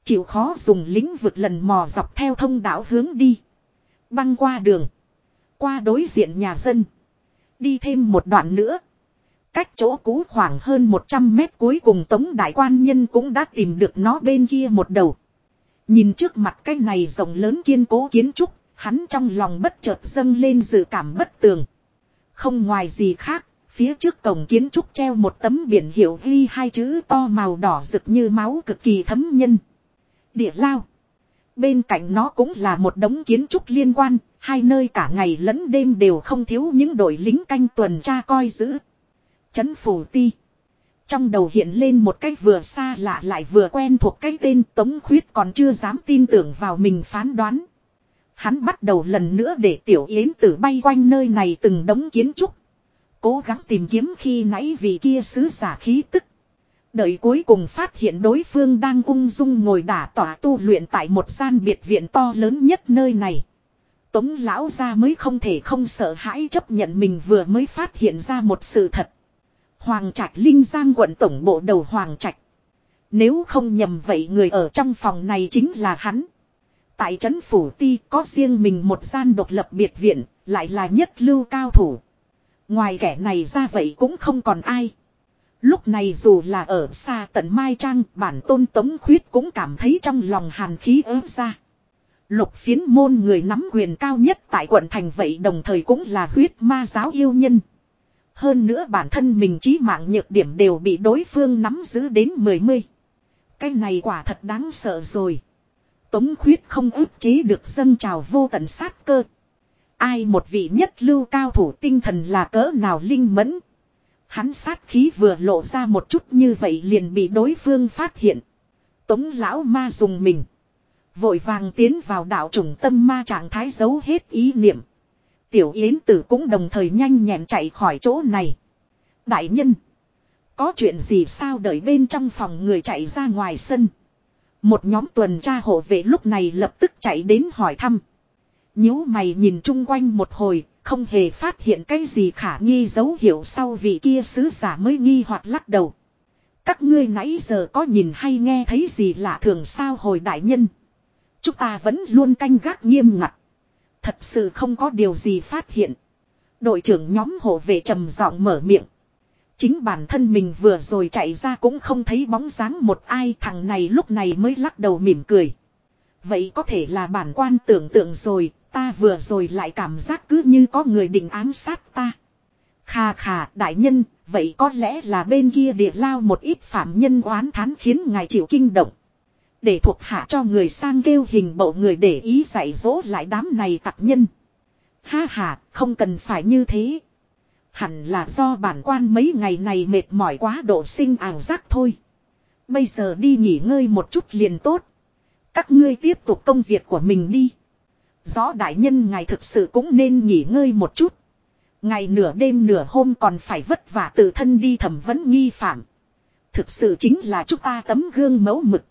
Chịu khó dùng lĩnh vực lần mò dọc theo thông đảo hướng đi. Băng qua đường. Qua đối diện nhà dân. Đi thêm một đoạn nữa. Cách chỗ cũ khoảng hơn 100 mét cuối cùng Tống Đại Quan Nhân cũng đã tìm được nó bên kia một đầu. Nhìn trước mặt cái này rộng lớn kiên cố kiến trúc, hắn trong lòng bất chợt dâng lên dự cảm bất tường. Không ngoài gì khác, phía trước cổng kiến trúc treo một tấm biển hiệu ghi hai chữ to màu đỏ rực như máu cực kỳ thấm nhân. Địa lao. Bên cạnh nó cũng là một đống kiến trúc liên quan, hai nơi cả ngày lẫn đêm đều không thiếu những đội lính canh tuần tra coi giữ. Chấn phủ ti. Trong đầu hiện lên một cách vừa xa lạ lại vừa quen thuộc cái tên Tống Khuyết còn chưa dám tin tưởng vào mình phán đoán. Hắn bắt đầu lần nữa để tiểu yến tử bay quanh nơi này từng đống kiến trúc. Cố gắng tìm kiếm khi nãy vì kia sứ giả khí tức. Đợi cuối cùng phát hiện đối phương đang ung dung ngồi đả tỏa tu luyện tại một gian biệt viện to lớn nhất nơi này. Tống lão ra mới không thể không sợ hãi chấp nhận mình vừa mới phát hiện ra một sự thật. Hoàng Trạch Linh Giang quận tổng bộ đầu Hoàng Trạch. Nếu không nhầm vậy người ở trong phòng này chính là hắn. Tại trấn phủ ti có riêng mình một gian độc lập biệt viện, lại là nhất lưu cao thủ. Ngoài kẻ này ra vậy cũng không còn ai. Lúc này dù là ở xa tận Mai Trang, bản tôn tống khuyết cũng cảm thấy trong lòng hàn khí ớt ra. Lục phiến môn người nắm quyền cao nhất tại quận thành vậy đồng thời cũng là huyết ma giáo yêu nhân. Hơn nữa bản thân mình trí mạng nhược điểm đều bị đối phương nắm giữ đến mười mươi. Cái này quả thật đáng sợ rồi. Tống khuyết không ức chế được dâng trào vô tận sát cơ. Ai một vị nhất lưu cao thủ tinh thần là cỡ nào linh mẫn. Hắn sát khí vừa lộ ra một chút như vậy liền bị đối phương phát hiện. Tống lão ma dùng mình. Vội vàng tiến vào đạo trùng tâm ma trạng thái giấu hết ý niệm. Tiểu Yến Tử cũng đồng thời nhanh nhẹn chạy khỏi chỗ này. Đại nhân. Có chuyện gì sao đợi bên trong phòng người chạy ra ngoài sân. Một nhóm tuần tra hộ vệ lúc này lập tức chạy đến hỏi thăm nhíu mày nhìn chung quanh một hồi, không hề phát hiện cái gì khả nghi dấu hiệu sau vị kia sứ giả mới nghi hoặc lắc đầu. Các ngươi nãy giờ có nhìn hay nghe thấy gì lạ thường sao hồi đại nhân. Chúng ta vẫn luôn canh gác nghiêm ngặt. Thật sự không có điều gì phát hiện. Đội trưởng nhóm hộ vệ trầm giọng mở miệng. Chính bản thân mình vừa rồi chạy ra cũng không thấy bóng dáng một ai thằng này lúc này mới lắc đầu mỉm cười. Vậy có thể là bản quan tưởng tượng rồi, ta vừa rồi lại cảm giác cứ như có người định ám sát ta. Khà khà, đại nhân, vậy có lẽ là bên kia địa lao một ít phạm nhân oán thán khiến ngài chịu kinh động. Để thuộc hạ cho người sang kêu hình bộ người để ý dạy dỗ lại đám này tặc nhân. Ha ha, không cần phải như thế. Hẳn là do bản quan mấy ngày này mệt mỏi quá độ sinh ảo giác thôi. Bây giờ đi nghỉ ngơi một chút liền tốt. Các ngươi tiếp tục công việc của mình đi. Gió đại nhân ngài thực sự cũng nên nghỉ ngơi một chút. Ngày nửa đêm nửa hôm còn phải vất vả tự thân đi thẩm vấn nghi phạm. Thực sự chính là chúng ta tấm gương mẫu mực.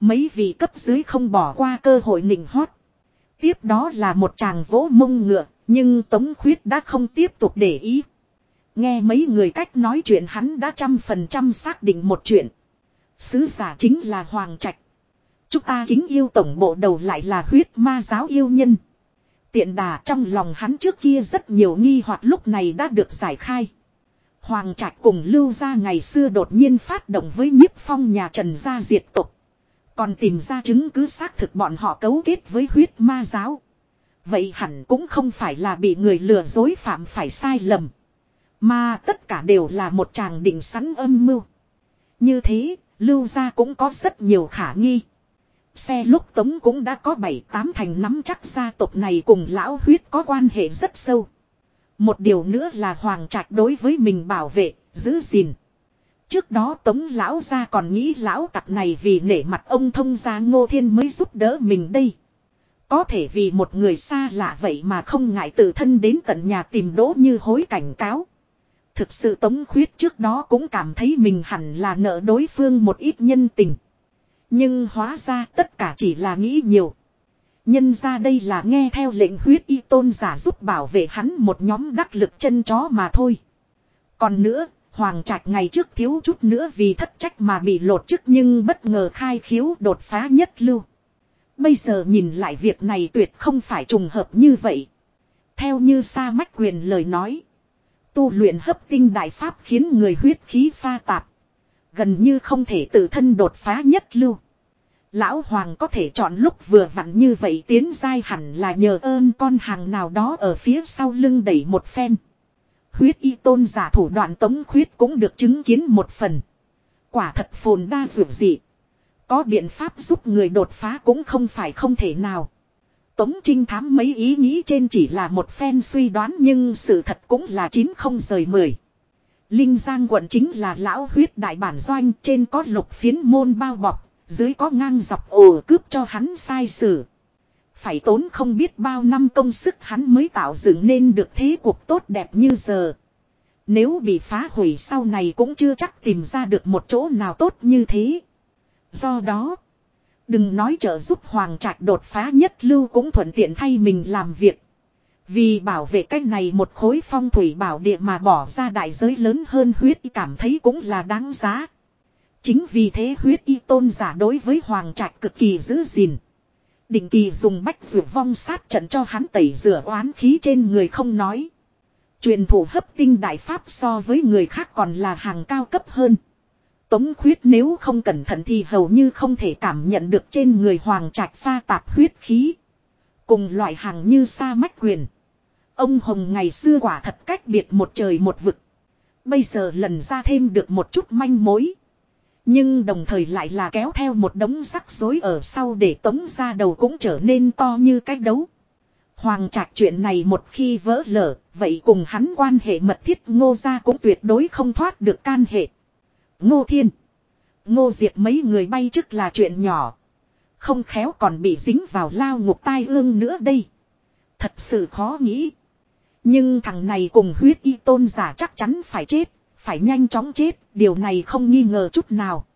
Mấy vị cấp dưới không bỏ qua cơ hội nịnh hót. Tiếp đó là một chàng vỗ mông ngựa, nhưng Tống Khuyết đã không tiếp tục để ý. Nghe mấy người cách nói chuyện hắn đã trăm phần trăm xác định một chuyện. Sứ giả chính là Hoàng Trạch. Chúng ta kính yêu tổng bộ đầu lại là huyết ma giáo yêu nhân. Tiện đà trong lòng hắn trước kia rất nhiều nghi hoặc lúc này đã được giải khai. Hoàng Trạch cùng lưu ra ngày xưa đột nhiên phát động với nhiếp phong nhà Trần gia diệt tục. Còn tìm ra chứng cứ xác thực bọn họ cấu kết với huyết ma giáo. Vậy hẳn cũng không phải là bị người lừa dối phạm phải sai lầm. Mà tất cả đều là một chàng định sẵn âm mưu. Như thế, lưu ra cũng có rất nhiều khả nghi. Xe lúc tống cũng đã có bảy tám thành nắm chắc gia tộc này cùng lão huyết có quan hệ rất sâu. Một điều nữa là hoàng trạch đối với mình bảo vệ, giữ gìn. Trước đó tống lão ra còn nghĩ lão tặc này vì nể mặt ông thông gia ngô thiên mới giúp đỡ mình đây. Có thể vì một người xa lạ vậy mà không ngại tự thân đến tận nhà tìm đỗ như hối cảnh cáo. Thực sự tống khuyết trước đó cũng cảm thấy mình hẳn là nợ đối phương một ít nhân tình. Nhưng hóa ra tất cả chỉ là nghĩ nhiều. Nhân ra đây là nghe theo lệnh huyết y tôn giả giúp bảo vệ hắn một nhóm đắc lực chân chó mà thôi. Còn nữa, Hoàng Trạch ngày trước thiếu chút nữa vì thất trách mà bị lột chức nhưng bất ngờ khai khiếu đột phá nhất lưu. Bây giờ nhìn lại việc này tuyệt không phải trùng hợp như vậy. Theo như Sa Mách Quyền lời nói. Tu luyện hấp tinh đại pháp khiến người huyết khí pha tạp. Gần như không thể tự thân đột phá nhất lưu. Lão Hoàng có thể chọn lúc vừa vặn như vậy tiến giai hẳn là nhờ ơn con hàng nào đó ở phía sau lưng đẩy một phen. Huyết y tôn giả thủ đoạn tống khuyết cũng được chứng kiến một phần. Quả thật phồn đa dược dị. Có biện pháp giúp người đột phá cũng không phải không thể nào. Tống trinh thám mấy ý nghĩ trên chỉ là một phen suy đoán nhưng sự thật cũng là chín không rời mười. Linh Giang quận chính là lão huyết đại bản doanh trên có lục phiến môn bao bọc, dưới có ngang dọc ồ cướp cho hắn sai sử. Phải tốn không biết bao năm công sức hắn mới tạo dựng nên được thế cuộc tốt đẹp như giờ. Nếu bị phá hủy sau này cũng chưa chắc tìm ra được một chỗ nào tốt như thế. Do đó, đừng nói trợ giúp Hoàng Trạch đột phá nhất lưu cũng thuận tiện thay mình làm việc. Vì bảo vệ cách này một khối phong thủy bảo địa mà bỏ ra đại giới lớn hơn huyết y cảm thấy cũng là đáng giá. Chính vì thế huyết y tôn giả đối với Hoàng Trạch cực kỳ giữ gìn. Định kỳ dùng bách vượt vong sát trận cho hắn tẩy rửa oán khí trên người không nói. Truyền thủ hấp tinh đại pháp so với người khác còn là hàng cao cấp hơn. Tống khuyết nếu không cẩn thận thì hầu như không thể cảm nhận được trên người hoàng trạch pha tạp huyết khí. Cùng loại hàng như sa mách quyền. Ông Hồng ngày xưa quả thật cách biệt một trời một vực. Bây giờ lần ra thêm được một chút manh mối. Nhưng đồng thời lại là kéo theo một đống rắc rối ở sau để tống ra đầu cũng trở nên to như cái đấu. Hoàng trạch chuyện này một khi vỡ lở, vậy cùng hắn quan hệ mật thiết ngô ra cũng tuyệt đối không thoát được can hệ. Ngô thiên, ngô diệt mấy người bay trước là chuyện nhỏ. Không khéo còn bị dính vào lao ngục tai ương nữa đây. Thật sự khó nghĩ. Nhưng thằng này cùng huyết y tôn giả chắc chắn phải chết, phải nhanh chóng chết, điều này không nghi ngờ chút nào.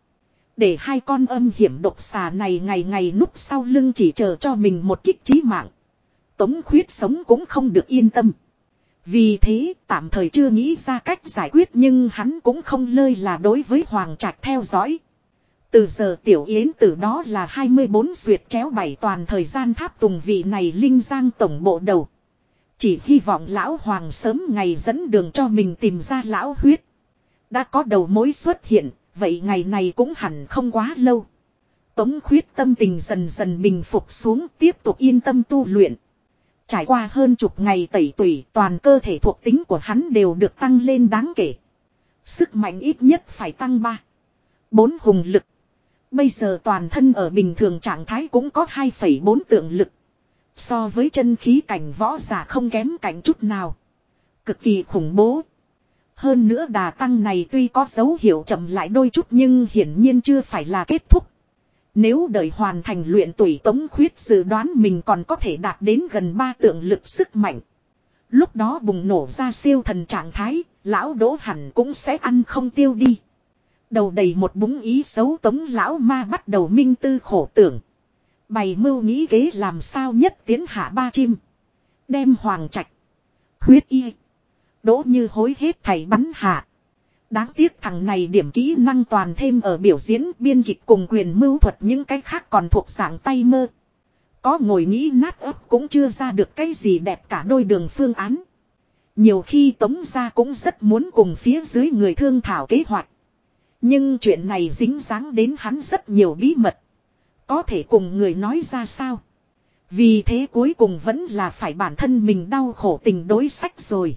Để hai con âm hiểm độc xà này ngày ngày núp sau lưng chỉ chờ cho mình một kích trí mạng. Tống khuyết sống cũng không được yên tâm. Vì thế tạm thời chưa nghĩ ra cách giải quyết nhưng hắn cũng không lơi là đối với Hoàng Trạch theo dõi. Từ giờ tiểu yến từ đó là 24 duyệt chéo bảy toàn thời gian tháp tùng vị này linh giang tổng bộ đầu. Chỉ hy vọng lão hoàng sớm ngày dẫn đường cho mình tìm ra lão huyết. Đã có đầu mối xuất hiện, vậy ngày này cũng hẳn không quá lâu. Tống khuyết tâm tình dần dần bình phục xuống tiếp tục yên tâm tu luyện. Trải qua hơn chục ngày tẩy tủy toàn cơ thể thuộc tính của hắn đều được tăng lên đáng kể. Sức mạnh ít nhất phải tăng 3. 4 hùng lực. Bây giờ toàn thân ở bình thường trạng thái cũng có 2,4 tượng lực. So với chân khí cảnh võ giả không kém cảnh chút nào. Cực kỳ khủng bố. Hơn nữa đà tăng này tuy có dấu hiệu chậm lại đôi chút nhưng hiển nhiên chưa phải là kết thúc. Nếu đợi hoàn thành luyện tuổi tống khuyết dự đoán mình còn có thể đạt đến gần ba tượng lực sức mạnh. Lúc đó bùng nổ ra siêu thần trạng thái, lão đỗ hẳn cũng sẽ ăn không tiêu đi. Đầu đầy một búng ý xấu tống lão ma bắt đầu minh tư khổ tưởng. Bày mưu nghĩ kế làm sao nhất tiến hạ ba chim. Đem hoàng trạch. Huyết y. Đỗ như hối hết thầy bắn hạ. Đáng tiếc thằng này điểm kỹ năng toàn thêm ở biểu diễn biên kịch cùng quyền mưu thuật những cái khác còn thuộc dạng tay mơ. Có ngồi nghĩ nát ấp cũng chưa ra được cái gì đẹp cả đôi đường phương án. Nhiều khi tống ra cũng rất muốn cùng phía dưới người thương thảo kế hoạch. Nhưng chuyện này dính dáng đến hắn rất nhiều bí mật. Có thể cùng người nói ra sao. Vì thế cuối cùng vẫn là phải bản thân mình đau khổ tình đối sách rồi.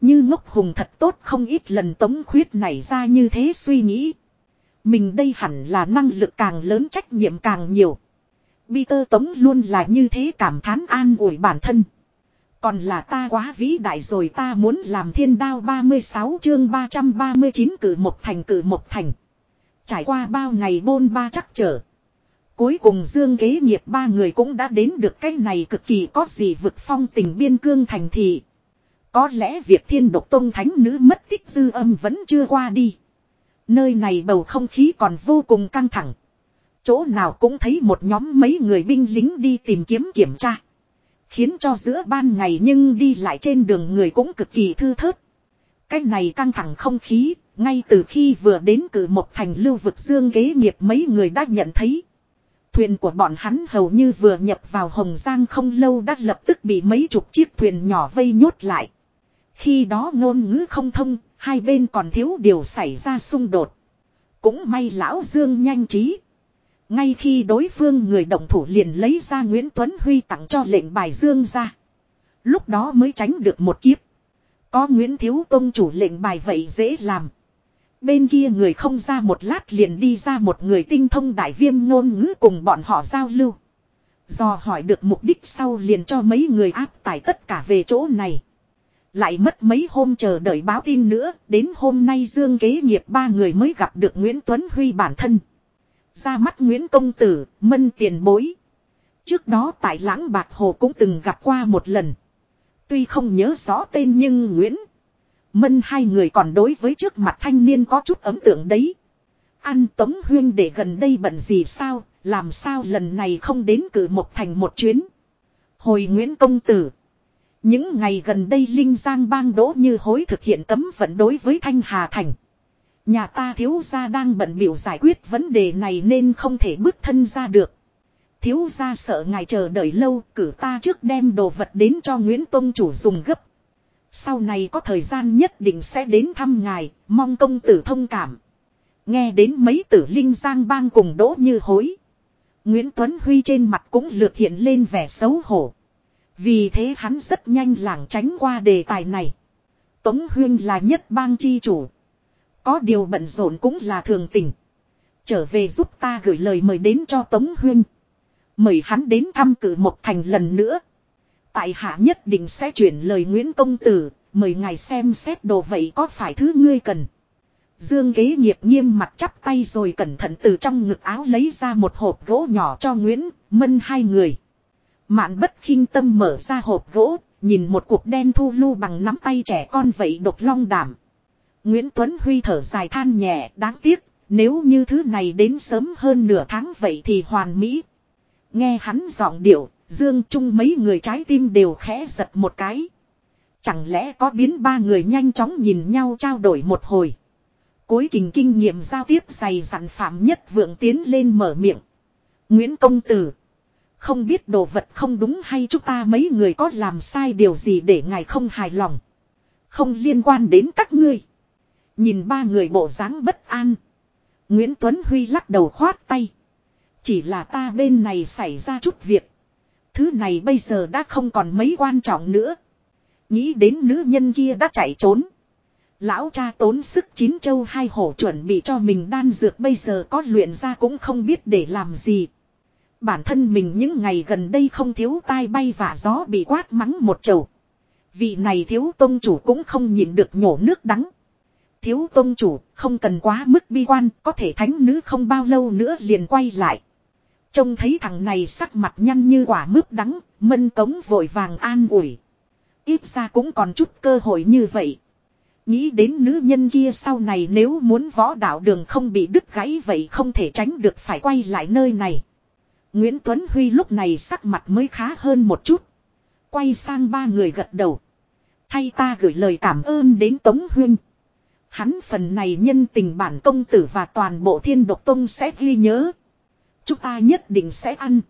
Như ngốc hùng thật tốt không ít lần tống khuyết nảy ra như thế suy nghĩ. Mình đây hẳn là năng lực càng lớn trách nhiệm càng nhiều. Peter Tống luôn là như thế cảm thán an ủi bản thân. Còn là ta quá vĩ đại rồi ta muốn làm thiên đao 36 chương 339 cử một thành cử một thành. Trải qua bao ngày bôn ba chắc trở. Cuối cùng dương kế nghiệp ba người cũng đã đến được cái này cực kỳ có gì vực phong tình biên cương thành thị. Có lẽ việc thiên độc tông thánh nữ mất tích dư âm vẫn chưa qua đi. Nơi này bầu không khí còn vô cùng căng thẳng. Chỗ nào cũng thấy một nhóm mấy người binh lính đi tìm kiếm kiểm tra. Khiến cho giữa ban ngày nhưng đi lại trên đường người cũng cực kỳ thư thớt. Cái này căng thẳng không khí, ngay từ khi vừa đến cử một thành lưu vực dương kế nghiệp mấy người đã nhận thấy. Thuyền của bọn hắn hầu như vừa nhập vào Hồng Giang không lâu đã lập tức bị mấy chục chiếc thuyền nhỏ vây nhốt lại. Khi đó ngôn ngữ không thông, hai bên còn thiếu điều xảy ra xung đột. Cũng may lão Dương nhanh trí. Ngay khi đối phương người động thủ liền lấy ra Nguyễn Tuấn Huy tặng cho lệnh bài Dương ra. Lúc đó mới tránh được một kiếp. Có Nguyễn Thiếu Tông chủ lệnh bài vậy dễ làm. Bên kia người không ra một lát liền đi ra một người tinh thông đại viêm ngôn ngữ cùng bọn họ giao lưu. Do hỏi được mục đích sau liền cho mấy người áp tải tất cả về chỗ này. Lại mất mấy hôm chờ đợi báo tin nữa, đến hôm nay Dương kế nghiệp ba người mới gặp được Nguyễn Tuấn Huy bản thân. Ra mắt Nguyễn Công Tử, mân tiền bối. Trước đó tại Lãng Bạc Hồ cũng từng gặp qua một lần. Tuy không nhớ rõ tên nhưng Nguyễn Mân hai người còn đối với trước mặt thanh niên có chút ấn tượng đấy. Ăn Tống Huyên để gần đây bận gì sao, làm sao lần này không đến cử một thành một chuyến. Hồi Nguyễn Công Tử. Những ngày gần đây Linh Giang bang đỗ như hối thực hiện cấm vận đối với Thanh Hà Thành. Nhà ta thiếu gia đang bận biểu giải quyết vấn đề này nên không thể bước thân ra được. Thiếu gia sợ ngài chờ đợi lâu, cử ta trước đem đồ vật đến cho Nguyễn Tông chủ dùng gấp. Sau này có thời gian nhất định sẽ đến thăm ngài, mong công tử thông cảm. Nghe đến mấy tử linh giang bang cùng đỗ như hối. Nguyễn Tuấn Huy trên mặt cũng lượt hiện lên vẻ xấu hổ. Vì thế hắn rất nhanh lảng tránh qua đề tài này. Tống Huyên là nhất bang chi chủ. Có điều bận rộn cũng là thường tình. Trở về giúp ta gửi lời mời đến cho Tống Huyên. Mời hắn đến thăm cử một thành lần nữa. Tại hạ nhất định sẽ chuyển lời Nguyễn Công Tử, mời ngài xem xét đồ vậy có phải thứ ngươi cần. Dương kế nghiệp nghiêm mặt chắp tay rồi cẩn thận từ trong ngực áo lấy ra một hộp gỗ nhỏ cho Nguyễn, Mân hai người. Mạn bất khinh tâm mở ra hộp gỗ, nhìn một cuộc đen thu lu bằng nắm tay trẻ con vậy độc long đảm. Nguyễn Tuấn Huy thở dài than nhẹ, đáng tiếc, nếu như thứ này đến sớm hơn nửa tháng vậy thì hoàn mỹ. Nghe hắn giọng điệu, Dương Trung mấy người trái tim đều khẽ giật một cái. Chẳng lẽ có biến ba người nhanh chóng nhìn nhau trao đổi một hồi. Cuối kình kinh nghiệm giao tiếp dày dặn phạm nhất vượng tiến lên mở miệng. Nguyễn Công Tử. Không biết đồ vật không đúng hay chúng ta mấy người có làm sai điều gì để ngài không hài lòng. Không liên quan đến các ngươi. Nhìn ba người bộ dáng bất an. Nguyễn Tuấn Huy lắc đầu khoát tay. Chỉ là ta bên này xảy ra chút việc. Thứ này bây giờ đã không còn mấy quan trọng nữa. Nghĩ đến nữ nhân kia đã chạy trốn. Lão cha tốn sức chín châu hai hổ chuẩn bị cho mình đan dược bây giờ có luyện ra cũng không biết để làm gì. Bản thân mình những ngày gần đây không thiếu tai bay và gió bị quát mắng một chầu. Vị này thiếu tôn chủ cũng không nhịn được nhổ nước đắng. Thiếu tôn chủ, không cần quá mức bi quan, có thể thánh nữ không bao lâu nữa liền quay lại. Trông thấy thằng này sắc mặt nhăn như quả mướp đắng, mân cống vội vàng an ủi. Ít ra cũng còn chút cơ hội như vậy. Nghĩ đến nữ nhân kia sau này nếu muốn võ đạo đường không bị đứt gãy vậy không thể tránh được phải quay lại nơi này. Nguyễn Tuấn Huy lúc này sắc mặt mới khá hơn một chút. Quay sang ba người gật đầu. Thay ta gửi lời cảm ơn đến Tống Huyên. Hắn phần này nhân tình bản công tử và toàn bộ thiên độc tông sẽ ghi nhớ. Chúng ta nhất định sẽ ăn.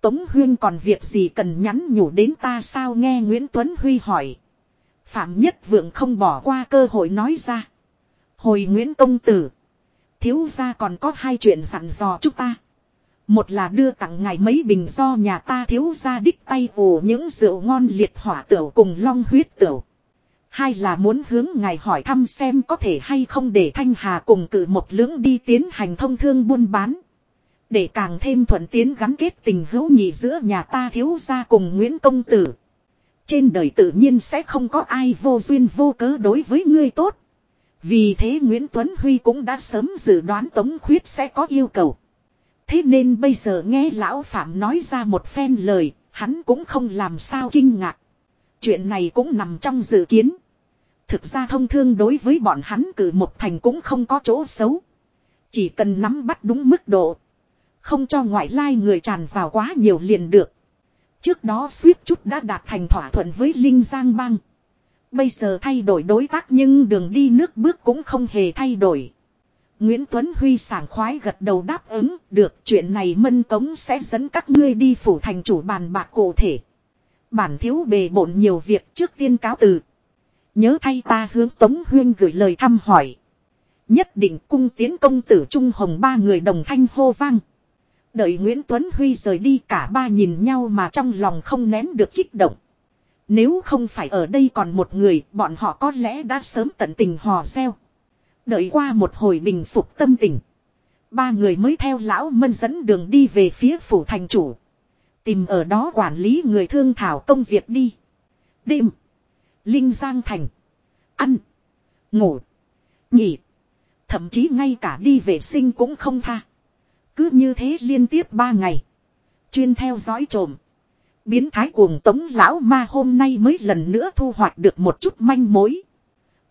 Tống Huyên còn việc gì cần nhắn nhủ đến ta sao nghe Nguyễn Tuấn Huy hỏi. Phạm Nhất Vượng không bỏ qua cơ hội nói ra. Hồi Nguyễn Công Tử. Thiếu gia còn có hai chuyện dặn dò chúng ta. Một là đưa tặng ngài mấy bình do nhà ta thiếu gia đích tay ủ những rượu ngon liệt hỏa tửu cùng long huyết tửu. Hai là muốn hướng ngài hỏi thăm xem có thể hay không để Thanh Hà cùng cử một lưỡng đi tiến hành thông thương buôn bán. Để càng thêm thuận tiến gắn kết tình hữu nhị giữa nhà ta thiếu gia cùng Nguyễn Công Tử. Trên đời tự nhiên sẽ không có ai vô duyên vô cớ đối với ngươi tốt. Vì thế Nguyễn Tuấn Huy cũng đã sớm dự đoán Tống Khuyết sẽ có yêu cầu. Thế nên bây giờ nghe Lão Phạm nói ra một phen lời, hắn cũng không làm sao kinh ngạc. Chuyện này cũng nằm trong dự kiến. Thực ra thông thương đối với bọn hắn cử một thành cũng không có chỗ xấu. Chỉ cần nắm bắt đúng mức độ. Không cho ngoại lai người tràn vào quá nhiều liền được. Trước đó suýt chút đã đạt thành thỏa thuận với Linh Giang Bang. Bây giờ thay đổi đối tác nhưng đường đi nước bước cũng không hề thay đổi. Nguyễn Tuấn Huy sảng khoái gật đầu đáp ứng, được chuyện này mân tống sẽ dẫn các ngươi đi phủ thành chủ bàn bạc cụ thể. Bản thiếu bề bộn nhiều việc trước tiên cáo từ. Nhớ thay ta hướng Tống Huyên gửi lời thăm hỏi. Nhất định cung tiến công tử Trung Hồng ba người đồng thanh hô vang. Đợi Nguyễn Tuấn Huy rời đi cả ba nhìn nhau mà trong lòng không nén được kích động. Nếu không phải ở đây còn một người, bọn họ có lẽ đã sớm tận tình hò reo. Đợi qua một hồi bình phục tâm tình. Ba người mới theo lão mân dẫn đường đi về phía phủ thành chủ. Tìm ở đó quản lý người thương thảo công việc đi. Đêm. Linh Giang Thành. Ăn. Ngủ. Nghỉ. Thậm chí ngay cả đi vệ sinh cũng không tha. Cứ như thế liên tiếp ba ngày. Chuyên theo dõi trộm. Biến thái cuồng tống lão ma hôm nay mới lần nữa thu hoạch được một chút manh mối.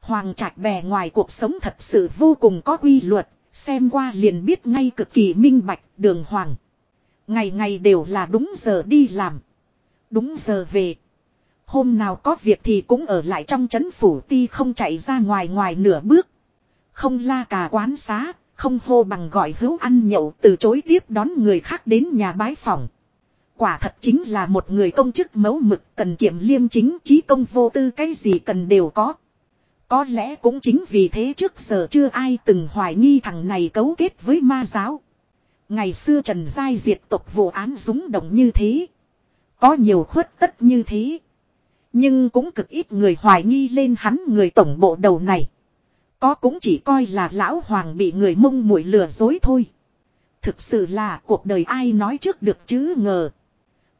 Hoàng trạch bè ngoài cuộc sống thật sự vô cùng có quy luật, xem qua liền biết ngay cực kỳ minh bạch đường hoàng. Ngày ngày đều là đúng giờ đi làm. Đúng giờ về. Hôm nào có việc thì cũng ở lại trong chấn phủ ti không chạy ra ngoài ngoài nửa bước. Không la cà quán xá, không hô bằng gọi hữu ăn nhậu từ chối tiếp đón người khác đến nhà bái phòng. Quả thật chính là một người công chức mẫu mực cần kiệm liêm chính trí công vô tư cái gì cần đều có. Có lẽ cũng chính vì thế trước giờ chưa ai từng hoài nghi thằng này cấu kết với ma giáo. Ngày xưa Trần Giai diệt tộc vụ án dũng động như thế. Có nhiều khuất tất như thế. Nhưng cũng cực ít người hoài nghi lên hắn người tổng bộ đầu này. Có cũng chỉ coi là lão hoàng bị người mông muội lừa dối thôi. Thực sự là cuộc đời ai nói trước được chứ ngờ.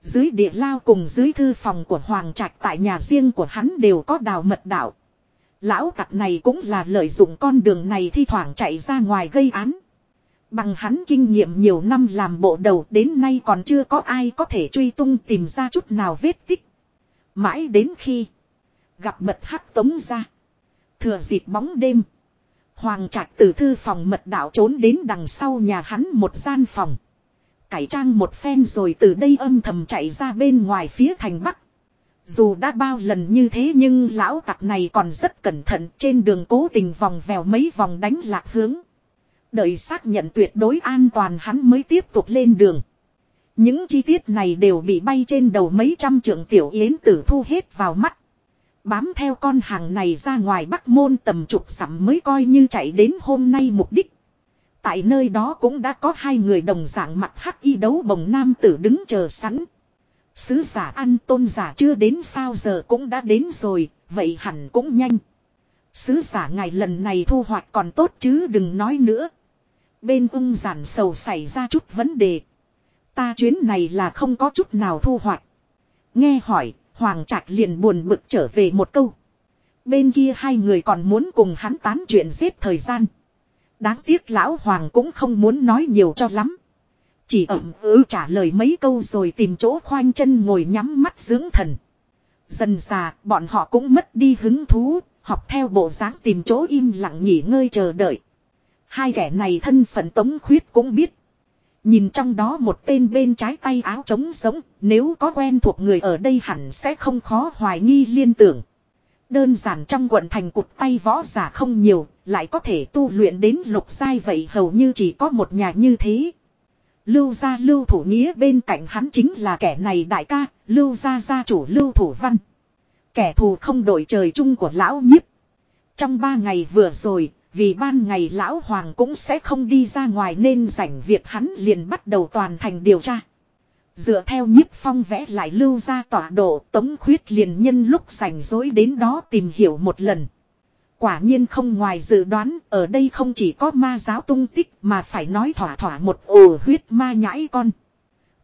Dưới địa lao cùng dưới thư phòng của hoàng trạch tại nhà riêng của hắn đều có đào mật đạo. Lão tặc này cũng là lợi dụng con đường này thi thoảng chạy ra ngoài gây án. Bằng hắn kinh nghiệm nhiều năm làm bộ đầu đến nay còn chưa có ai có thể truy tung tìm ra chút nào vết tích. Mãi đến khi gặp mật hắc tống ra. Thừa dịp bóng đêm. Hoàng trạch từ thư phòng mật đạo trốn đến đằng sau nhà hắn một gian phòng. Cải trang một phen rồi từ đây âm thầm chạy ra bên ngoài phía thành bắc. Dù đã bao lần như thế nhưng lão tặc này còn rất cẩn thận trên đường cố tình vòng vèo mấy vòng đánh lạc hướng. Đợi xác nhận tuyệt đối an toàn hắn mới tiếp tục lên đường. Những chi tiết này đều bị bay trên đầu mấy trăm trưởng tiểu yến tử thu hết vào mắt. Bám theo con hàng này ra ngoài bắc môn tầm chục sắm mới coi như chạy đến hôm nay mục đích. Tại nơi đó cũng đã có hai người đồng dạng mặt hắc y đấu bồng nam tử đứng chờ sẵn. Sứ giả ăn tôn giả chưa đến sao giờ cũng đã đến rồi, vậy hẳn cũng nhanh. Sứ giả ngài lần này thu hoạch còn tốt chứ đừng nói nữa. Bên ung giản sầu xảy ra chút vấn đề. Ta chuyến này là không có chút nào thu hoạch. Nghe hỏi, Hoàng Trạch liền buồn bực trở về một câu. Bên kia hai người còn muốn cùng hắn tán chuyện giết thời gian. Đáng tiếc lão Hoàng cũng không muốn nói nhiều cho lắm. Chỉ ẩm ư trả lời mấy câu rồi tìm chỗ khoanh chân ngồi nhắm mắt dưỡng thần. Dần già, bọn họ cũng mất đi hứng thú, học theo bộ dáng tìm chỗ im lặng nghỉ ngơi chờ đợi. Hai kẻ này thân phận tống khuyết cũng biết. Nhìn trong đó một tên bên trái tay áo trống sống, nếu có quen thuộc người ở đây hẳn sẽ không khó hoài nghi liên tưởng. Đơn giản trong quận thành cụt tay võ giả không nhiều, lại có thể tu luyện đến lục giai vậy hầu như chỉ có một nhà như thế. Lưu gia lưu thủ nghĩa bên cạnh hắn chính là kẻ này đại ca, lưu gia gia chủ lưu thủ văn. Kẻ thù không đổi trời chung của lão nhiếp. Trong ba ngày vừa rồi, vì ban ngày lão hoàng cũng sẽ không đi ra ngoài nên rảnh việc hắn liền bắt đầu toàn thành điều tra. Dựa theo nhiếp phong vẽ lại lưu ra tọa độ tống khuyết liền nhân lúc rảnh rỗi đến đó tìm hiểu một lần. Quả nhiên không ngoài dự đoán, ở đây không chỉ có ma giáo tung tích mà phải nói thỏa thỏa một ổ huyết ma nhãi con.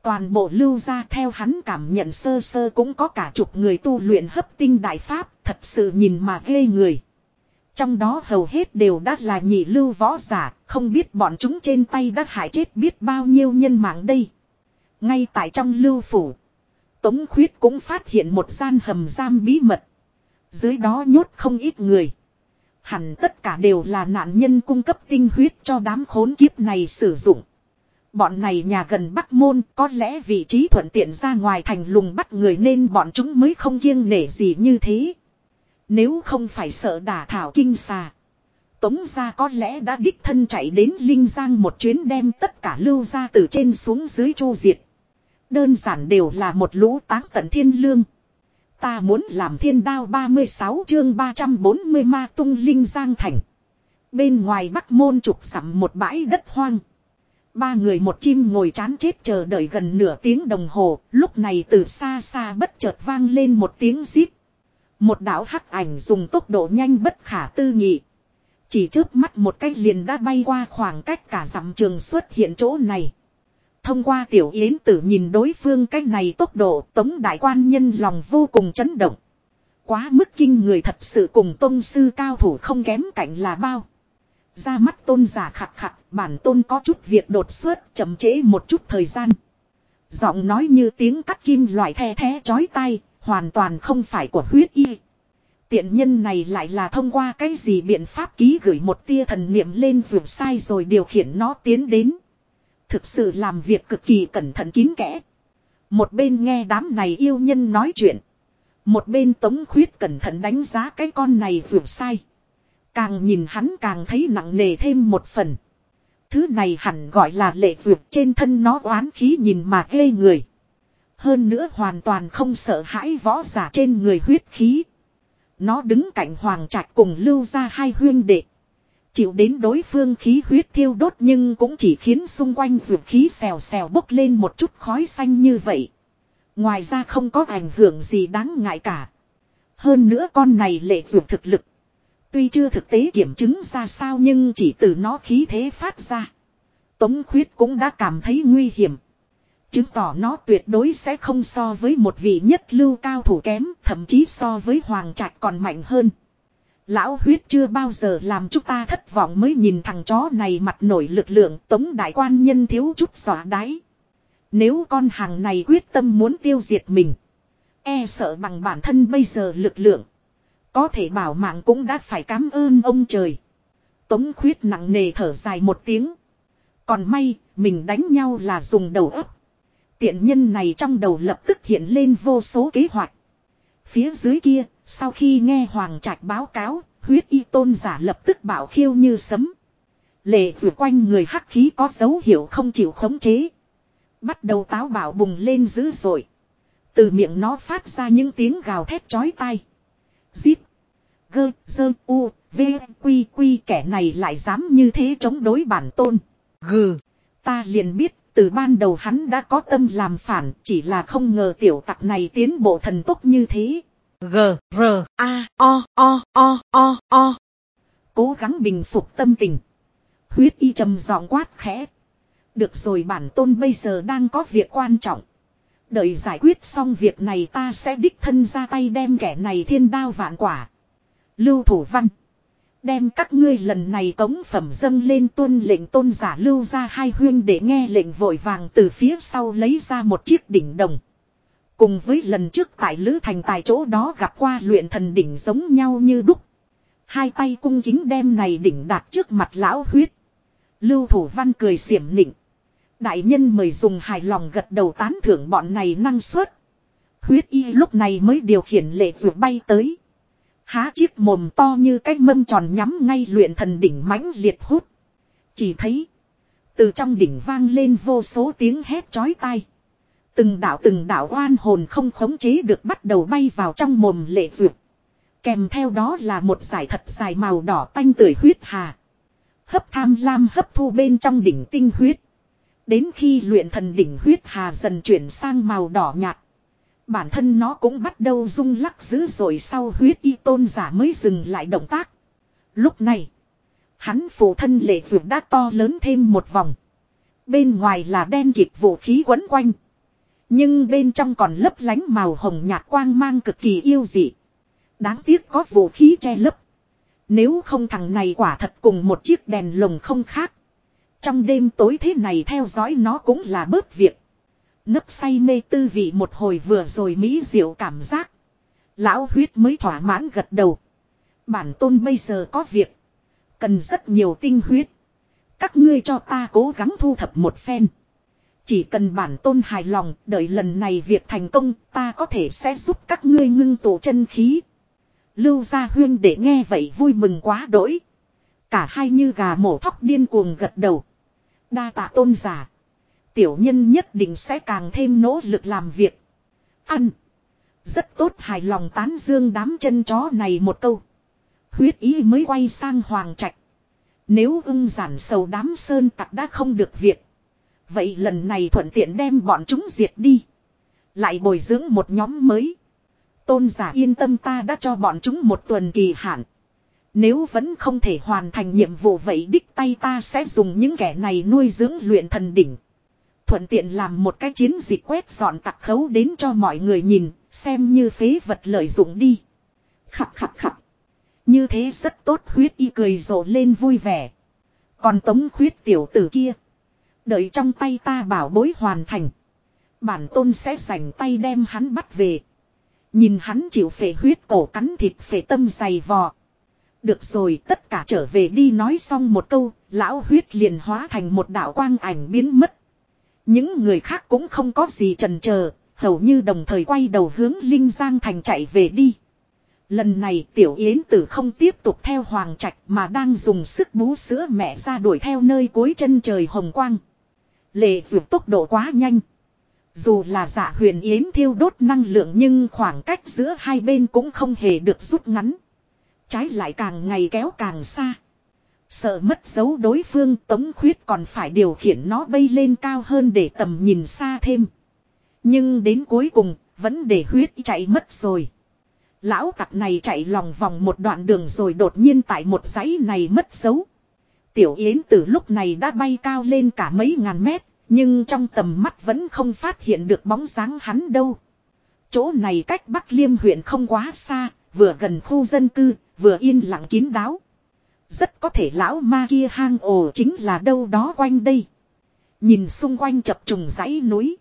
Toàn bộ lưu ra theo hắn cảm nhận sơ sơ cũng có cả chục người tu luyện hấp tinh đại pháp, thật sự nhìn mà ghê người. Trong đó hầu hết đều đã là nhị lưu võ giả, không biết bọn chúng trên tay đã hại chết biết bao nhiêu nhân mạng đây. Ngay tại trong lưu phủ, Tống Khuyết cũng phát hiện một gian hầm giam bí mật. Dưới đó nhốt không ít người. Hẳn tất cả đều là nạn nhân cung cấp tinh huyết cho đám khốn kiếp này sử dụng. Bọn này nhà gần Bắc Môn có lẽ vị trí thuận tiện ra ngoài thành lùng bắt người nên bọn chúng mới không kiêng nể gì như thế. Nếu không phải sợ đả thảo kinh xà. Tống gia có lẽ đã đích thân chạy đến Linh Giang một chuyến đem tất cả lưu gia từ trên xuống dưới chu diệt. Đơn giản đều là một lũ táng tận thiên lương. Ta muốn làm thiên đao 36 chương 340 ma tung Linh Giang Thành. Bên ngoài bắc môn trục sắm một bãi đất hoang. Ba người một chim ngồi chán chết chờ đợi gần nửa tiếng đồng hồ, lúc này từ xa xa bất chợt vang lên một tiếng zip. Một đạo hắc ảnh dùng tốc độ nhanh bất khả tư nghị. Chỉ trước mắt một cách liền đã bay qua khoảng cách cả dặm trường xuất hiện chỗ này. Thông qua tiểu yến tử nhìn đối phương cách này tốc độ tống đại quan nhân lòng vô cùng chấn động. Quá mức kinh người thật sự cùng tôn sư cao thủ không kém cạnh là bao. Ra mắt tôn giả khặt khặt bản tôn có chút việc đột xuất chậm trễ một chút thời gian. Giọng nói như tiếng cắt kim loại the the chói tai, hoàn toàn không phải của huyết y. Tiện nhân này lại là thông qua cái gì biện pháp ký gửi một tia thần niệm lên vượt sai rồi điều khiển nó tiến đến. Thực sự làm việc cực kỳ cẩn thận kín kẽ. Một bên nghe đám này yêu nhân nói chuyện. Một bên tống khuyết cẩn thận đánh giá cái con này vượt sai. Càng nhìn hắn càng thấy nặng nề thêm một phần. Thứ này hẳn gọi là lệ vượt trên thân nó oán khí nhìn mà ghê người. Hơn nữa hoàn toàn không sợ hãi võ giả trên người huyết khí. Nó đứng cạnh hoàng trạch cùng lưu ra hai huyên đệ. Chịu đến đối phương khí huyết thiêu đốt nhưng cũng chỉ khiến xung quanh ruột khí xèo xèo bốc lên một chút khói xanh như vậy. Ngoài ra không có ảnh hưởng gì đáng ngại cả. Hơn nữa con này lệ ruột thực lực. Tuy chưa thực tế kiểm chứng ra sao nhưng chỉ từ nó khí thế phát ra. Tống khuyết cũng đã cảm thấy nguy hiểm. Chứng tỏ nó tuyệt đối sẽ không so với một vị nhất lưu cao thủ kém, thậm chí so với hoàng trạch còn mạnh hơn. Lão huyết chưa bao giờ làm chúng ta thất vọng mới nhìn thằng chó này mặt nổi lực lượng tống đại quan nhân thiếu chút xóa đáy. Nếu con hàng này quyết tâm muốn tiêu diệt mình. E sợ bằng bản thân bây giờ lực lượng. Có thể bảo mạng cũng đã phải cảm ơn ông trời. Tống khuyết nặng nề thở dài một tiếng. Còn may, mình đánh nhau là dùng đầu ấp Tiện nhân này trong đầu lập tức hiện lên vô số kế hoạch. Phía dưới kia, sau khi nghe Hoàng Trạch báo cáo, huyết y tôn giả lập tức bảo khiêu như sấm. Lệ vừa quanh người hắc khí có dấu hiệu không chịu khống chế. Bắt đầu táo bảo bùng lên dữ dội. Từ miệng nó phát ra những tiếng gào thét chói tai. Zip. Gơ, dơ, u, v, quy, quy kẻ này lại dám như thế chống đối bản tôn. Gừ. Ta liền biết từ ban đầu hắn đã có tâm làm phản, chỉ là không ngờ tiểu tặc này tiến bộ thần tốc như thế. G, R, A, O, O, O, O, O. Cố gắng bình phục tâm tình. Huyết y trầm giọng quát khẽ. Được rồi bản tôn bây giờ đang có việc quan trọng. Đợi giải quyết xong việc này ta sẽ đích thân ra tay đem kẻ này thiên đao vạn quả. Lưu thủ văn. Đem các ngươi lần này cống phẩm dâng lên tuân lệnh tôn giả lưu ra hai huyên để nghe lệnh vội vàng từ phía sau lấy ra một chiếc đỉnh đồng. Cùng với lần trước tại Lữ Thành tại chỗ đó gặp qua luyện thần đỉnh giống nhau như đúc. Hai tay cung kính đem này đỉnh đặt trước mặt lão huyết. Lưu thủ văn cười xiểm nịnh. Đại nhân mời dùng hài lòng gật đầu tán thưởng bọn này năng suất. Huyết y lúc này mới điều khiển lệ ruột bay tới. Há chiếc mồm to như cái mâm tròn nhắm ngay luyện thần đỉnh mãnh liệt hút. Chỉ thấy. Từ trong đỉnh vang lên vô số tiếng hét chói tai. Từng đạo từng đạo oan hồn không khống chế được bắt đầu bay vào trong mồm lệ duyệt. Kèm theo đó là một giải thật dài màu đỏ tanh tưởi huyết hà. Hấp tham lam hấp thu bên trong đỉnh tinh huyết. Đến khi luyện thần đỉnh huyết hà dần chuyển sang màu đỏ nhạt. Bản thân nó cũng bắt đầu rung lắc dữ rồi sau huyết y tôn giả mới dừng lại động tác. Lúc này, hắn phụ thân lệ dược đã to lớn thêm một vòng. Bên ngoài là đen kịp vũ khí quấn quanh. Nhưng bên trong còn lấp lánh màu hồng nhạt quang mang cực kỳ yêu dị. Đáng tiếc có vũ khí che lấp. Nếu không thằng này quả thật cùng một chiếc đèn lồng không khác. Trong đêm tối thế này theo dõi nó cũng là bớt việc. Nấc say mê tư vị một hồi vừa rồi mỹ diệu cảm giác. Lão huyết mới thỏa mãn gật đầu. Bản tôn bây giờ có việc. Cần rất nhiều tinh huyết. Các ngươi cho ta cố gắng thu thập một phen. Chỉ cần bản tôn hài lòng, đợi lần này việc thành công, ta có thể sẽ giúp các ngươi ngưng tụ chân khí. Lưu gia huyên để nghe vậy vui mừng quá đỗi. Cả hai như gà mổ thóc điên cuồng gật đầu. Đa tạ tôn giả. Tiểu nhân nhất định sẽ càng thêm nỗ lực làm việc. Ăn. Rất tốt hài lòng tán dương đám chân chó này một câu. Huyết ý mới quay sang hoàng trạch. Nếu ưng giản sầu đám sơn tặc đã không được việc. Vậy lần này thuận tiện đem bọn chúng diệt đi. Lại bồi dưỡng một nhóm mới. Tôn giả yên tâm ta đã cho bọn chúng một tuần kỳ hạn. Nếu vẫn không thể hoàn thành nhiệm vụ vậy đích tay ta sẽ dùng những kẻ này nuôi dưỡng luyện thần đỉnh. Thuận tiện làm một cái chiến dịch quét dọn tặc khấu đến cho mọi người nhìn, xem như phế vật lợi dụng đi. Khặt khặt khặt. Như thế rất tốt huyết y cười rộ lên vui vẻ. Còn tống khuyết tiểu tử kia. Đợi trong tay ta bảo bối hoàn thành. Bản tôn sẽ dành tay đem hắn bắt về. Nhìn hắn chịu phệ huyết cổ cắn thịt phệ tâm dày vò. Được rồi tất cả trở về đi nói xong một câu, lão huyết liền hóa thành một đạo quang ảnh biến mất. Những người khác cũng không có gì trần chờ, hầu như đồng thời quay đầu hướng Linh Giang Thành chạy về đi. Lần này tiểu yến tử không tiếp tục theo hoàng trạch mà đang dùng sức bú sữa mẹ ra đuổi theo nơi cuối chân trời hồng quang. Lệ dược tốc độ quá nhanh. Dù là dạ huyền yến thiêu đốt năng lượng nhưng khoảng cách giữa hai bên cũng không hề được rút ngắn. Trái lại càng ngày kéo càng xa. Sợ mất dấu đối phương tống khuyết còn phải điều khiển nó bay lên cao hơn để tầm nhìn xa thêm. Nhưng đến cuối cùng, vẫn để huyết chạy mất rồi. Lão tặc này chạy lòng vòng một đoạn đường rồi đột nhiên tại một dãy này mất dấu. Tiểu Yến từ lúc này đã bay cao lên cả mấy ngàn mét, nhưng trong tầm mắt vẫn không phát hiện được bóng dáng hắn đâu. Chỗ này cách Bắc Liêm huyện không quá xa, vừa gần khu dân cư, vừa yên lặng kín đáo. Rất có thể lão ma kia hang ổ chính là đâu đó quanh đây. Nhìn xung quanh chập trùng dãy núi.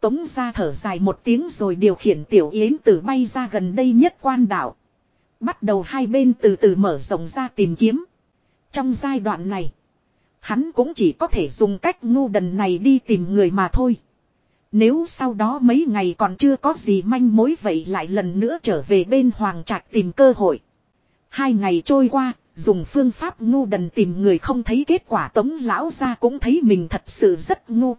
Tống ra thở dài một tiếng rồi điều khiển tiểu yến tử bay ra gần đây nhất quan đảo. Bắt đầu hai bên từ từ mở rộng ra tìm kiếm. Trong giai đoạn này, hắn cũng chỉ có thể dùng cách ngu đần này đi tìm người mà thôi. Nếu sau đó mấy ngày còn chưa có gì manh mối vậy lại lần nữa trở về bên Hoàng Trạch tìm cơ hội. Hai ngày trôi qua, dùng phương pháp ngu đần tìm người không thấy kết quả tống lão ra cũng thấy mình thật sự rất ngu.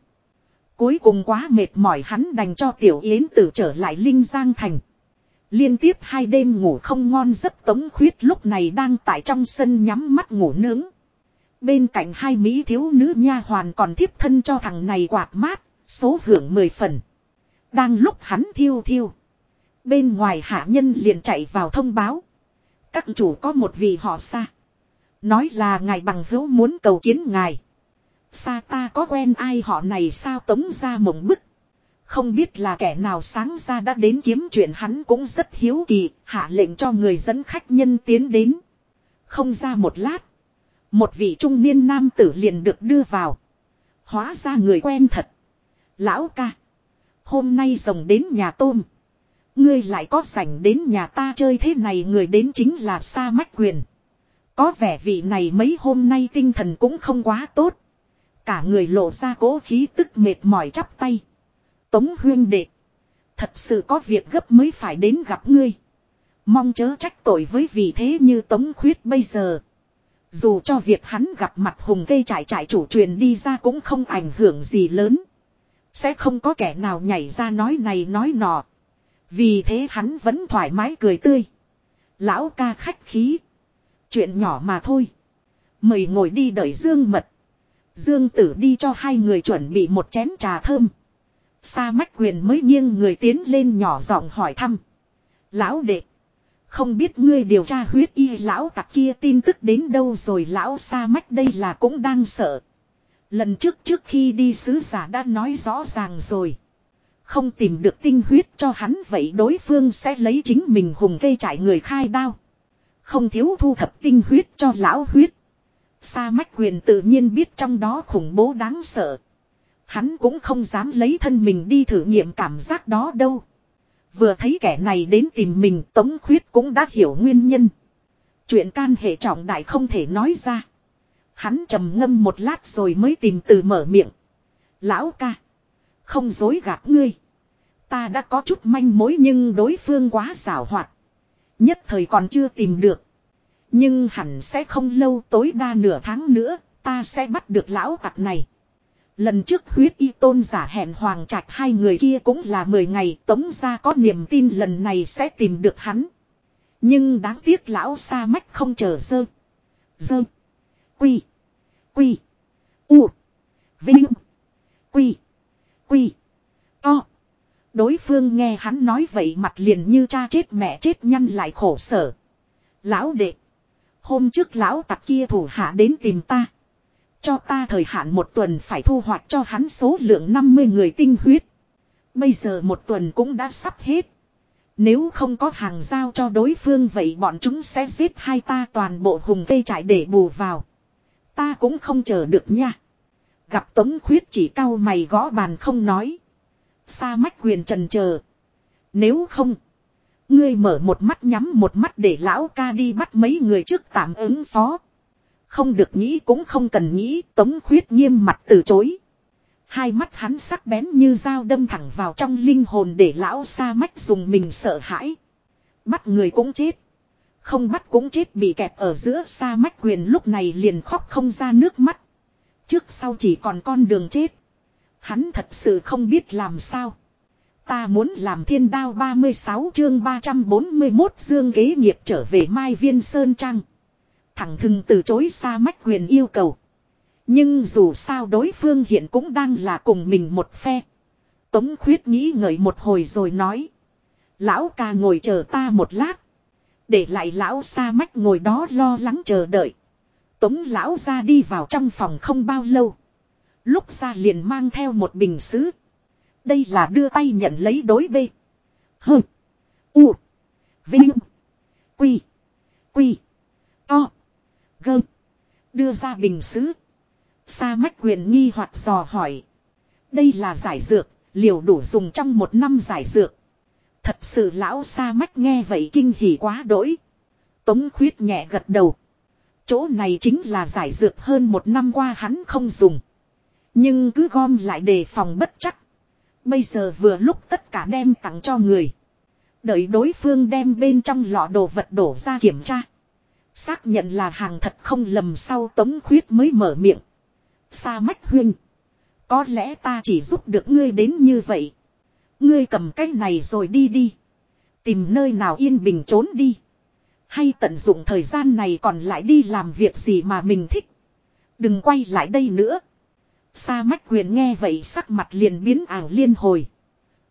Cuối cùng quá mệt mỏi hắn đành cho tiểu yến tử trở lại Linh Giang Thành. Liên tiếp hai đêm ngủ không ngon giấc tống khuyết lúc này đang tại trong sân nhắm mắt ngủ nướng. Bên cạnh hai mỹ thiếu nữ nha hoàn còn thiếp thân cho thằng này quạt mát, số hưởng mười phần. Đang lúc hắn thiêu thiêu. Bên ngoài hạ nhân liền chạy vào thông báo. Các chủ có một vị họ xa. Nói là ngài bằng hữu muốn cầu kiến ngài. Xa ta có quen ai họ này sao tống ra mộng bức. Không biết là kẻ nào sáng ra đã đến kiếm chuyện hắn cũng rất hiếu kỳ, hạ lệnh cho người dẫn khách nhân tiến đến. Không ra một lát. Một vị trung niên nam tử liền được đưa vào. Hóa ra người quen thật. Lão ca. Hôm nay rồng đến nhà tôm. Ngươi lại có sảnh đến nhà ta chơi thế này người đến chính là Sa Mách Quyền. Có vẻ vị này mấy hôm nay tinh thần cũng không quá tốt. Cả người lộ ra cố khí tức mệt mỏi chắp tay. Tống huyên đệ. Thật sự có việc gấp mới phải đến gặp ngươi. Mong chớ trách tội với vị thế như tống khuyết bây giờ. Dù cho việc hắn gặp mặt hùng cây trải trải chủ truyền đi ra cũng không ảnh hưởng gì lớn. Sẽ không có kẻ nào nhảy ra nói này nói nọ. Vì thế hắn vẫn thoải mái cười tươi. Lão ca khách khí. Chuyện nhỏ mà thôi. Mời ngồi đi đợi Dương mật. Dương tử đi cho hai người chuẩn bị một chén trà thơm. Sa mách quyền mới nghiêng người tiến lên nhỏ giọng hỏi thăm. Lão đệ. Không biết ngươi điều tra huyết y lão tặc kia tin tức đến đâu rồi lão sa mách đây là cũng đang sợ. Lần trước trước khi đi sứ giả đã nói rõ ràng rồi. Không tìm được tinh huyết cho hắn, vậy đối phương sẽ lấy chính mình hùng cây trải người khai đao. Không thiếu thu thập tinh huyết cho lão huyết. Sa mách quyền tự nhiên biết trong đó khủng bố đáng sợ. Hắn cũng không dám lấy thân mình đi thử nghiệm cảm giác đó đâu. Vừa thấy kẻ này đến tìm mình, Tống Khuyết cũng đã hiểu nguyên nhân. Chuyện can hệ trọng đại không thể nói ra. Hắn trầm ngâm một lát rồi mới tìm từ mở miệng. Lão ca. Không dối gạt ngươi. Ta đã có chút manh mối nhưng đối phương quá xảo hoạt. Nhất thời còn chưa tìm được. Nhưng hẳn sẽ không lâu tối đa nửa tháng nữa. Ta sẽ bắt được lão tặc này. Lần trước huyết y tôn giả hẹn hoàng trạch hai người kia cũng là 10 ngày, tống ra có niềm tin lần này sẽ tìm được hắn. Nhưng đáng tiếc lão sa mách không chờ dơ. Dơ. Quy. Quy. U. Vinh. Quy. Quy. To. Đối phương nghe hắn nói vậy mặt liền như cha chết mẹ chết nhăn lại khổ sở. Lão đệ. Hôm trước lão tặc kia thủ hạ đến tìm ta. Cho ta thời hạn một tuần phải thu hoạch cho hắn số lượng 50 người tinh huyết. Bây giờ một tuần cũng đã sắp hết. Nếu không có hàng giao cho đối phương vậy bọn chúng sẽ giết hai ta toàn bộ hùng cây trại để bù vào. Ta cũng không chờ được nha. Gặp Tống Khuyết chỉ cao mày gõ bàn không nói. Sa mách quyền trần chờ. Nếu không. Ngươi mở một mắt nhắm một mắt để lão ca đi bắt mấy người trước tạm ứng phó. Không được nghĩ cũng không cần nghĩ, tống khuyết nghiêm mặt từ chối. Hai mắt hắn sắc bén như dao đâm thẳng vào trong linh hồn để lão sa mách dùng mình sợ hãi. Bắt người cũng chết. Không bắt cũng chết bị kẹp ở giữa sa mách quyền lúc này liền khóc không ra nước mắt. Trước sau chỉ còn con đường chết. Hắn thật sự không biết làm sao. Ta muốn làm thiên đao 36 chương 341 dương kế nghiệp trở về Mai Viên Sơn Trăng. Thẳng thừng từ chối xa mách quyền yêu cầu. Nhưng dù sao đối phương hiện cũng đang là cùng mình một phe. Tống khuyết nghĩ ngợi một hồi rồi nói. Lão ca ngồi chờ ta một lát. Để lại lão xa mách ngồi đó lo lắng chờ đợi. Tống lão ra đi vào trong phòng không bao lâu. Lúc ra liền mang theo một bình sứ. Đây là đưa tay nhận lấy đối bê. Hừ. U. Vinh. Quy. Quy. To. Gơm. Đưa ra bình xứ. Sa mách quyền nghi hoặc dò hỏi. Đây là giải dược, liều đủ dùng trong một năm giải dược. Thật sự lão sa mách nghe vậy kinh hỉ quá đỗi. Tống khuyết nhẹ gật đầu. Chỗ này chính là giải dược hơn một năm qua hắn không dùng. Nhưng cứ gom lại đề phòng bất chắc. Bây giờ vừa lúc tất cả đem tặng cho người. Đợi đối phương đem bên trong lọ đồ vật đổ ra kiểm tra. Xác nhận là hàng thật không lầm sau tống khuyết mới mở miệng. Sa mách huynh. Có lẽ ta chỉ giúp được ngươi đến như vậy. Ngươi cầm cái này rồi đi đi. Tìm nơi nào yên bình trốn đi. Hay tận dụng thời gian này còn lại đi làm việc gì mà mình thích. Đừng quay lại đây nữa. Sa mách quyền nghe vậy sắc mặt liền biến ảo liên hồi.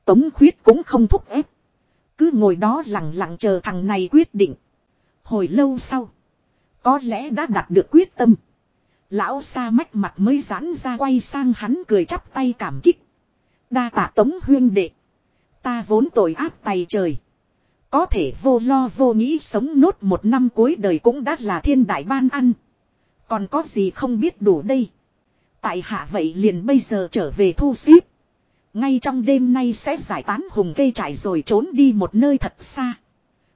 Tống khuyết cũng không thúc ép. Cứ ngồi đó lặng lặng chờ thằng này quyết định. Hồi lâu sau. Có lẽ đã đạt được quyết tâm. Lão sa mách mặt mới giãn ra quay sang hắn cười chắp tay cảm kích. Đa tạ tống huyên đệ. Ta vốn tội ác tay trời. Có thể vô lo vô nghĩ sống nốt một năm cuối đời cũng đã là thiên đại ban ăn. Còn có gì không biết đủ đây. Tại hạ vậy liền bây giờ trở về thu xếp Ngay trong đêm nay sẽ giải tán hùng cây trải rồi trốn đi một nơi thật xa.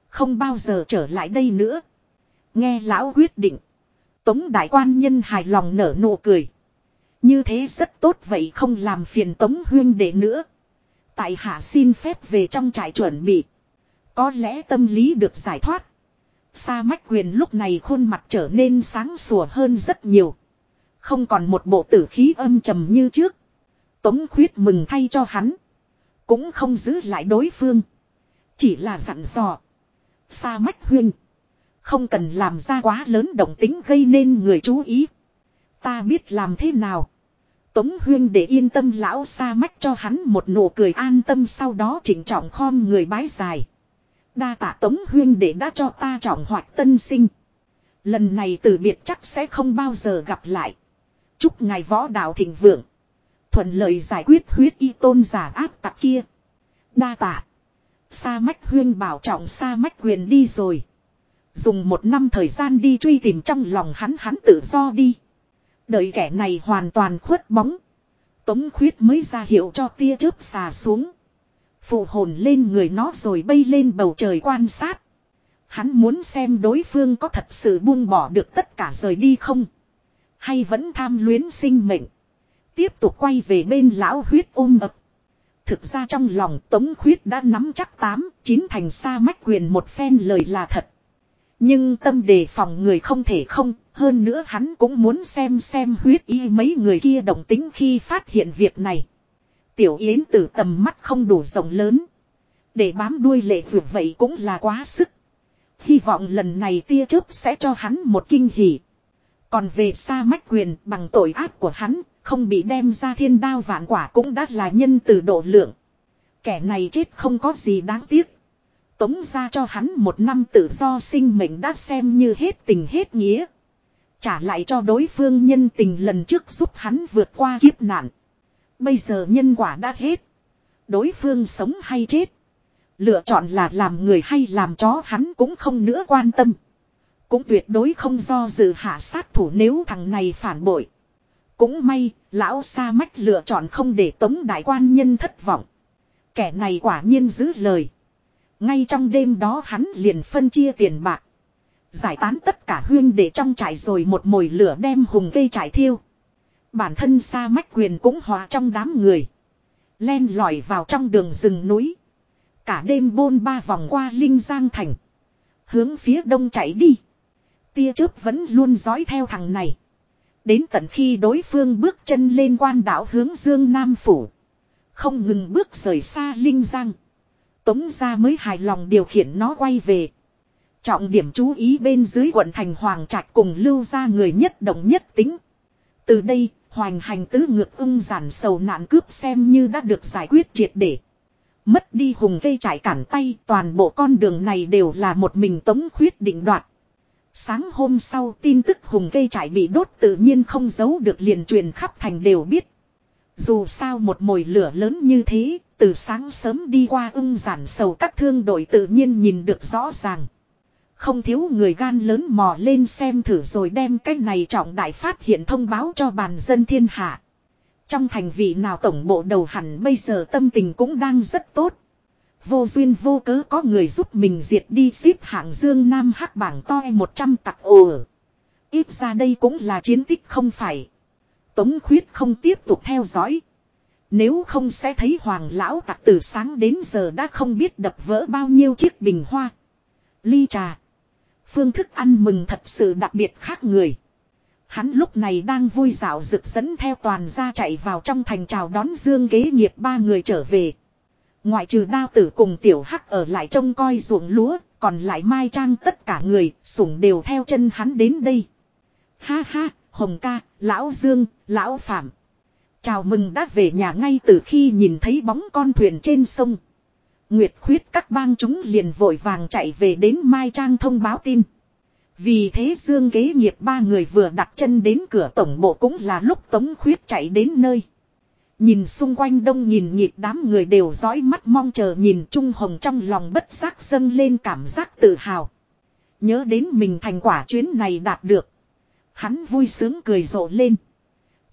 Không bao giờ trở lại đây nữa. Nghe lão quyết định. Tống đại quan nhân hài lòng nở nụ cười. Như thế rất tốt vậy không làm phiền tống huyên đệ nữa. Tại hạ xin phép về trong trại chuẩn bị. Có lẽ tâm lý được giải thoát. Sa mách quyền lúc này khuôn mặt trở nên sáng sủa hơn rất nhiều. Không còn một bộ tử khí âm trầm như trước. Tống khuyết mừng thay cho hắn. Cũng không giữ lại đối phương. Chỉ là dặn dò. Sa mách huyên. Không cần làm ra quá lớn động tính gây nên người chú ý. Ta biết làm thế nào. Tống huyên để yên tâm lão sa mách cho hắn một nụ cười an tâm sau đó chỉnh trọng khom người bái dài. Đa tạ tống huyên để đã cho ta trọng hoạt tân sinh. Lần này từ biệt chắc sẽ không bao giờ gặp lại. Chúc ngài võ đạo thịnh vượng. Thuận lợi giải quyết huyết y tôn giả áp tặc kia. Đa tạ. Sa mách huyên bảo trọng sa mách quyền đi rồi. Dùng một năm thời gian đi truy tìm trong lòng hắn hắn tự do đi. Đợi kẻ này hoàn toàn khuất bóng. Tống khuyết mới ra hiệu cho tia chớp xà xuống. Phụ hồn lên người nó rồi bay lên bầu trời quan sát. Hắn muốn xem đối phương có thật sự buông bỏ được tất cả rời đi không. Hay vẫn tham luyến sinh mệnh. Tiếp tục quay về bên lão huyết ôm ập. Thực ra trong lòng Tống Khuyết đã nắm chắc tám, chín thành xa mách quyền một phen lời là thật. Nhưng tâm đề phòng người không thể không, hơn nữa hắn cũng muốn xem xem huyết y mấy người kia đồng tính khi phát hiện việc này. Tiểu Yến Tử tầm mắt không đủ rộng lớn. Để bám đuôi lệ vượt vậy cũng là quá sức. Hy vọng lần này tia chớp sẽ cho hắn một kinh hỉ. Còn về xa mách quyền bằng tội ác của hắn, không bị đem ra thiên đao vạn quả cũng đã là nhân từ độ lượng. Kẻ này chết không có gì đáng tiếc. Tống ra cho hắn một năm tự do sinh mệnh đã xem như hết tình hết nghĩa. Trả lại cho đối phương nhân tình lần trước giúp hắn vượt qua kiếp nạn. Bây giờ nhân quả đã hết. Đối phương sống hay chết. Lựa chọn là làm người hay làm chó hắn cũng không nữa quan tâm. Cũng tuyệt đối không do dự hạ sát thủ nếu thằng này phản bội. Cũng may, lão sa mách lựa chọn không để tống đại quan nhân thất vọng. Kẻ này quả nhiên giữ lời. Ngay trong đêm đó hắn liền phân chia tiền bạc. Giải tán tất cả huyên để trong trại rồi một mồi lửa đem hùng cây trại thiêu. Bản thân xa mách quyền cũng hòa trong đám người. Len lỏi vào trong đường rừng núi. Cả đêm bôn ba vòng qua Linh Giang Thành. Hướng phía đông chạy đi. Tia chớp vẫn luôn dõi theo thằng này. Đến tận khi đối phương bước chân lên quan đảo hướng Dương Nam Phủ. Không ngừng bước rời xa Linh Giang. Tống ra mới hài lòng điều khiển nó quay về. Trọng điểm chú ý bên dưới quận thành Hoàng Trạch cùng lưu ra người nhất động nhất tính. Từ đây, hoành hành tứ ngược ung giản sầu nạn cướp xem như đã được giải quyết triệt để. Mất đi hùng cây trải cản tay, toàn bộ con đường này đều là một mình tống khuyết định đoạt. Sáng hôm sau tin tức hùng cây trải bị đốt tự nhiên không giấu được liền truyền khắp thành đều biết. Dù sao một mồi lửa lớn như thế, từ sáng sớm đi qua ưng giản sầu các thương đội tự nhiên nhìn được rõ ràng. Không thiếu người gan lớn mò lên xem thử rồi đem cái này trọng đại phát hiện thông báo cho bàn dân thiên hạ. Trong thành vị nào tổng bộ đầu hẳn bây giờ tâm tình cũng đang rất tốt. Vô duyên vô cớ có người giúp mình diệt đi xếp hạng dương nam hắc bảng to 100 tặc ồ. Ít ra đây cũng là chiến tích không phải. Tống khuyết không tiếp tục theo dõi. Nếu không sẽ thấy hoàng lão tặc từ sáng đến giờ đã không biết đập vỡ bao nhiêu chiếc bình hoa. Ly trà. Phương thức ăn mừng thật sự đặc biệt khác người. Hắn lúc này đang vui dạo rực dẫn theo toàn gia chạy vào trong thành chào đón dương kế nghiệp ba người trở về. Ngoại trừ đao tử cùng tiểu hắc ở lại trông coi ruộng lúa, còn lại mai trang tất cả người, sủng đều theo chân hắn đến đây. Ha ha, Hồng ca, Lão Dương, Lão Phạm. Chào mừng đã về nhà ngay từ khi nhìn thấy bóng con thuyền trên sông. Nguyệt khuyết các bang chúng liền vội vàng chạy về đến Mai Trang thông báo tin. Vì thế Dương kế nghiệp ba người vừa đặt chân đến cửa tổng bộ cũng là lúc Tống Khuyết chạy đến nơi. Nhìn xung quanh đông nhìn nhịp đám người đều dõi mắt mong chờ nhìn Trung Hồng trong lòng bất giác dâng lên cảm giác tự hào. Nhớ đến mình thành quả chuyến này đạt được. Hắn vui sướng cười rộ lên.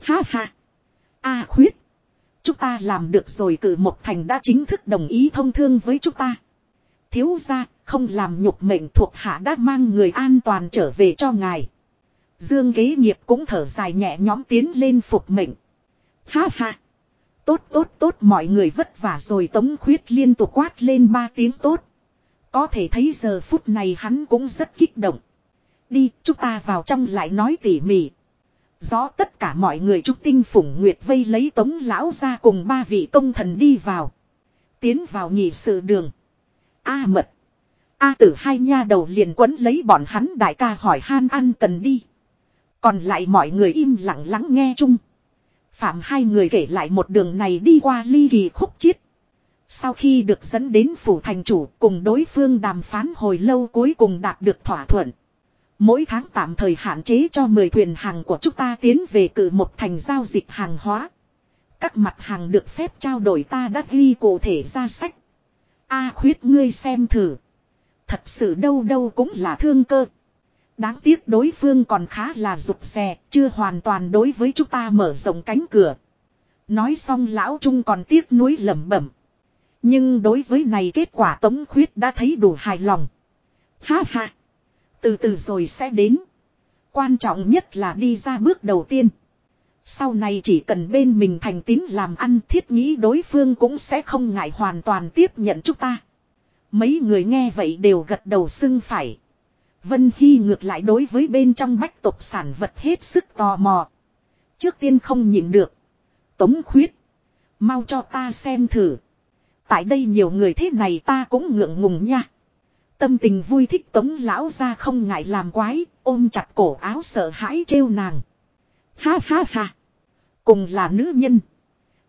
Ha ha. A khuyết. Chúng ta làm được rồi cử một thành đã chính thức đồng ý thông thương với chúng ta. Thiếu ra, không làm nhục mệnh thuộc hạ đã mang người an toàn trở về cho ngài. Dương kế nghiệp cũng thở dài nhẹ nhõm tiến lên phục mệnh. Ha ha. Tốt tốt tốt mọi người vất vả rồi tống khuyết liên tục quát lên ba tiếng tốt. Có thể thấy giờ phút này hắn cũng rất kích động. Đi, chúng ta vào trong lại nói tỉ mỉ do tất cả mọi người trúc tinh phủng nguyệt vây lấy tống lão ra cùng ba vị công thần đi vào. Tiến vào nhị sự đường. A mật. A tử hai nha đầu liền quấn lấy bọn hắn đại ca hỏi han ăn cần đi. Còn lại mọi người im lặng lắng nghe chung. Phạm hai người kể lại một đường này đi qua ly kỳ khúc chiết. Sau khi được dẫn đến phủ thành chủ cùng đối phương đàm phán hồi lâu cuối cùng đạt được thỏa thuận. Mỗi tháng tạm thời hạn chế cho 10 thuyền hàng của chúng ta tiến về cử một thành giao dịch hàng hóa. Các mặt hàng được phép trao đổi ta đã ghi cụ thể ra sách. A khuyết ngươi xem thử. Thật sự đâu đâu cũng là thương cơ. Đáng tiếc đối phương còn khá là rụt rè, chưa hoàn toàn đối với chúng ta mở rộng cánh cửa. Nói xong lão Trung còn tiếc nuối lẩm bẩm. Nhưng đối với này kết quả Tống Khuyết đã thấy đủ hài lòng. Ha ha. Từ từ rồi sẽ đến. Quan trọng nhất là đi ra bước đầu tiên. Sau này chỉ cần bên mình thành tín làm ăn thiết nghĩ đối phương cũng sẽ không ngại hoàn toàn tiếp nhận chúng ta. Mấy người nghe vậy đều gật đầu xưng phải. Vân Hy ngược lại đối với bên trong bách tộc sản vật hết sức tò mò. Trước tiên không nhìn được. Tống khuyết. Mau cho ta xem thử. Tại đây nhiều người thế này ta cũng ngượng ngùng nha. Tâm tình vui thích tống lão ra không ngại làm quái, ôm chặt cổ áo sợ hãi trêu nàng. Ha ha ha. Cùng là nữ nhân.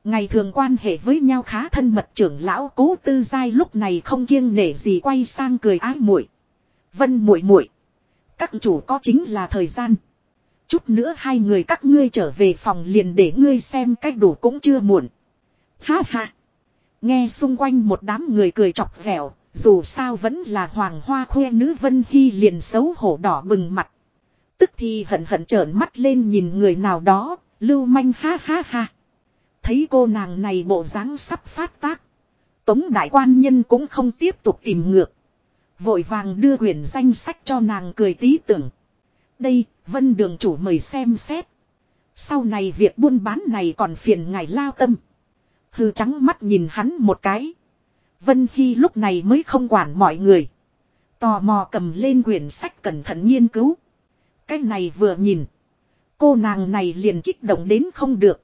Ngày thường quan hệ với nhau khá thân mật trưởng lão cố tư giai lúc này không kiêng nể gì quay sang cười ái muội Vân muội muội Các chủ có chính là thời gian. Chút nữa hai người các ngươi trở về phòng liền để ngươi xem cách đủ cũng chưa muộn. Ha ha. Nghe xung quanh một đám người cười chọc ghẹo, dù sao vẫn là hoàng hoa khoe nữ Vân Hy liền xấu hổ đỏ bừng mặt. Tức thì hận hận trợn mắt lên nhìn người nào đó, lưu manh ha ha ha. Thấy cô nàng này bộ dáng sắp phát tác. Tống đại quan nhân cũng không tiếp tục tìm ngược. Vội vàng đưa quyển danh sách cho nàng cười tí tưởng. Đây, vân đường chủ mời xem xét. Sau này việc buôn bán này còn phiền ngài lao tâm. Hư trắng mắt nhìn hắn một cái. Vân Hy lúc này mới không quản mọi người. Tò mò cầm lên quyển sách cẩn thận nghiên cứu. Cái này vừa nhìn. Cô nàng này liền kích động đến không được.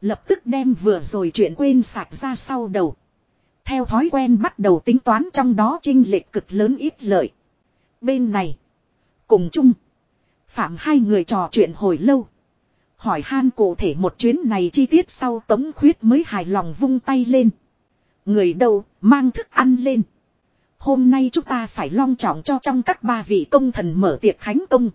Lập tức đem vừa rồi chuyện quên sạc ra sau đầu. Theo thói quen bắt đầu tính toán trong đó trinh lệch cực lớn ít lợi. Bên này. Cùng chung. Phạm hai người trò chuyện hồi lâu. Hỏi han cụ thể một chuyến này chi tiết sau tống khuyết mới hài lòng vung tay lên. Người đâu, mang thức ăn lên. Hôm nay chúng ta phải long trọng cho trong các ba vị công thần mở tiệc khánh công.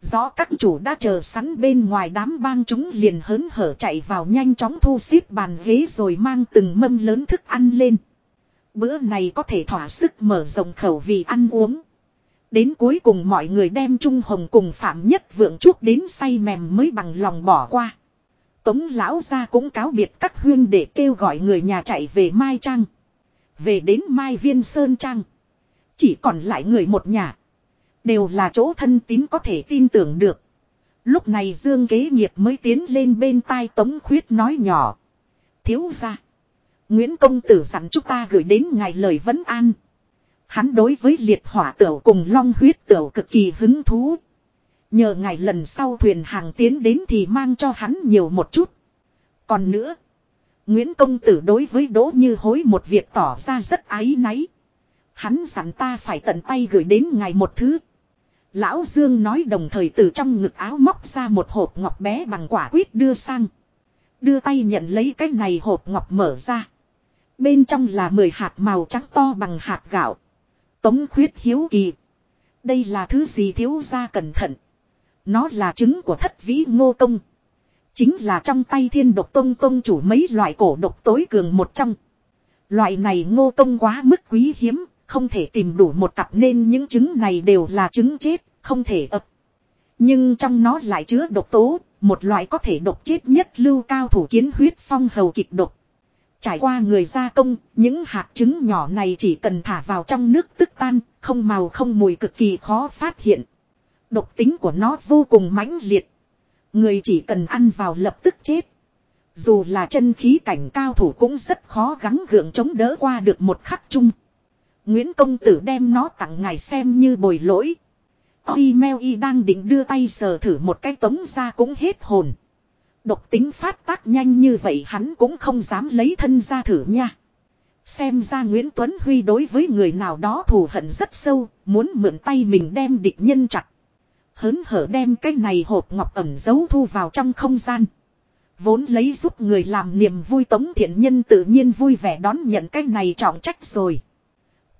Rõ các chủ đã chờ sẵn bên ngoài đám bang chúng liền hớn hở chạy vào nhanh chóng thu xếp bàn ghế rồi mang từng mâm lớn thức ăn lên. Bữa này có thể thỏa sức mở rộng khẩu vị ăn uống. Đến cuối cùng mọi người đem Trung Hồng cùng Phạm Nhất Vượng chuốc đến say mềm mới bằng lòng bỏ qua. Tống lão ra cũng cáo biệt các huyên để kêu gọi người nhà chạy về Mai Trang. Về đến Mai Viên Sơn Trang. Chỉ còn lại người một nhà. Đều là chỗ thân tín có thể tin tưởng được. Lúc này Dương kế nghiệp mới tiến lên bên tai Tống Khuyết nói nhỏ. Thiếu ra. Nguyễn Công Tử dặn chúng ta gửi đến ngài lời vấn an. Hắn đối với liệt hỏa tửu cùng long huyết tửu cực kỳ hứng thú. Nhờ ngài lần sau thuyền hàng tiến đến thì mang cho hắn nhiều một chút. Còn nữa. Nguyễn Công Tử đối với Đỗ Như Hối một việc tỏ ra rất ái náy. Hắn sẵn ta phải tận tay gửi đến ngài một thứ. Lão Dương nói đồng thời từ trong ngực áo móc ra một hộp ngọc bé bằng quả quýt đưa sang. Đưa tay nhận lấy cái này hộp ngọc mở ra. Bên trong là 10 hạt màu trắng to bằng hạt gạo. Tống khuyết hiếu kỳ. Đây là thứ gì thiếu ra cẩn thận. Nó là trứng của thất vĩ ngô tông. Chính là trong tay thiên độc tông tông chủ mấy loại cổ độc tối cường một trong. Loại này ngô tông quá mức quý hiếm, không thể tìm đủ một cặp nên những trứng này đều là trứng chết, không thể ập. Nhưng trong nó lại chứa độc tố, một loại có thể độc chết nhất lưu cao thủ kiến huyết phong hầu kịch độc. Trải qua người gia công, những hạt trứng nhỏ này chỉ cần thả vào trong nước tức tan, không màu không mùi cực kỳ khó phát hiện. Độc tính của nó vô cùng mãnh liệt. Người chỉ cần ăn vào lập tức chết. Dù là chân khí cảnh cao thủ cũng rất khó gắng gượng chống đỡ qua được một khắc chung. Nguyễn Công Tử đem nó tặng ngài xem như bồi lỗi. Email y đang định đưa tay sờ thử một cái tống ra cũng hết hồn. Độc tính phát tác nhanh như vậy hắn cũng không dám lấy thân ra thử nha. Xem ra Nguyễn Tuấn Huy đối với người nào đó thù hận rất sâu, muốn mượn tay mình đem địch nhân chặt. Hớn hở đem cái này hộp ngọc ẩm giấu thu vào trong không gian. Vốn lấy giúp người làm niềm vui tống thiện nhân tự nhiên vui vẻ đón nhận cái này trọng trách rồi.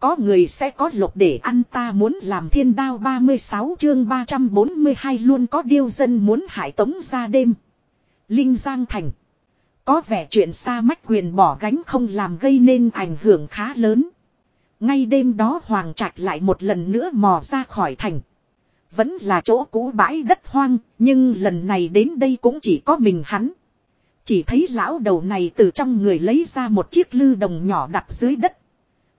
Có người sẽ có lộc để ăn ta muốn làm thiên đao 36 chương 342 luôn có điêu dân muốn hại tống ra đêm. Linh Giang Thành. Có vẻ chuyện xa mách quyền bỏ gánh không làm gây nên ảnh hưởng khá lớn. Ngay đêm đó Hoàng Trạch lại một lần nữa mò ra khỏi thành. Vẫn là chỗ cũ bãi đất hoang, nhưng lần này đến đây cũng chỉ có mình hắn. Chỉ thấy lão đầu này từ trong người lấy ra một chiếc lư đồng nhỏ đặt dưới đất.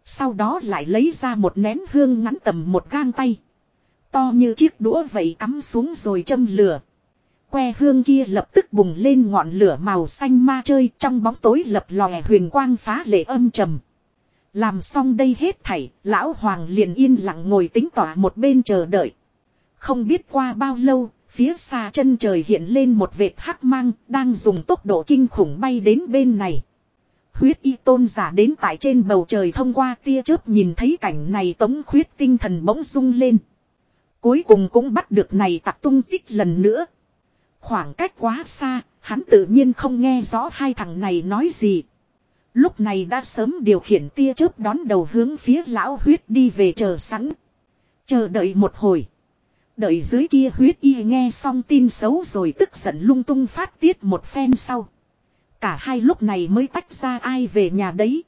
Sau đó lại lấy ra một nén hương ngắn tầm một gang tay. To như chiếc đũa vậy cắm xuống rồi châm lửa. Que hương kia lập tức bùng lên ngọn lửa màu xanh ma chơi trong bóng tối lập lòe huyền quang phá lệ âm trầm. Làm xong đây hết thảy, lão hoàng liền yên lặng ngồi tính tỏa một bên chờ đợi. Không biết qua bao lâu, phía xa chân trời hiện lên một vệt hắc mang, đang dùng tốc độ kinh khủng bay đến bên này. Huyết y tôn giả đến tại trên bầu trời thông qua tia chớp nhìn thấy cảnh này tống khuyết tinh thần bỗng rung lên. Cuối cùng cũng bắt được này tặc tung tích lần nữa. Khoảng cách quá xa, hắn tự nhiên không nghe rõ hai thằng này nói gì. Lúc này đã sớm điều khiển tia chớp đón đầu hướng phía lão huyết đi về chờ sẵn. Chờ đợi một hồi. Đợi dưới kia huyết y nghe xong tin xấu rồi tức giận lung tung phát tiết một phen sau. Cả hai lúc này mới tách ra ai về nhà đấy.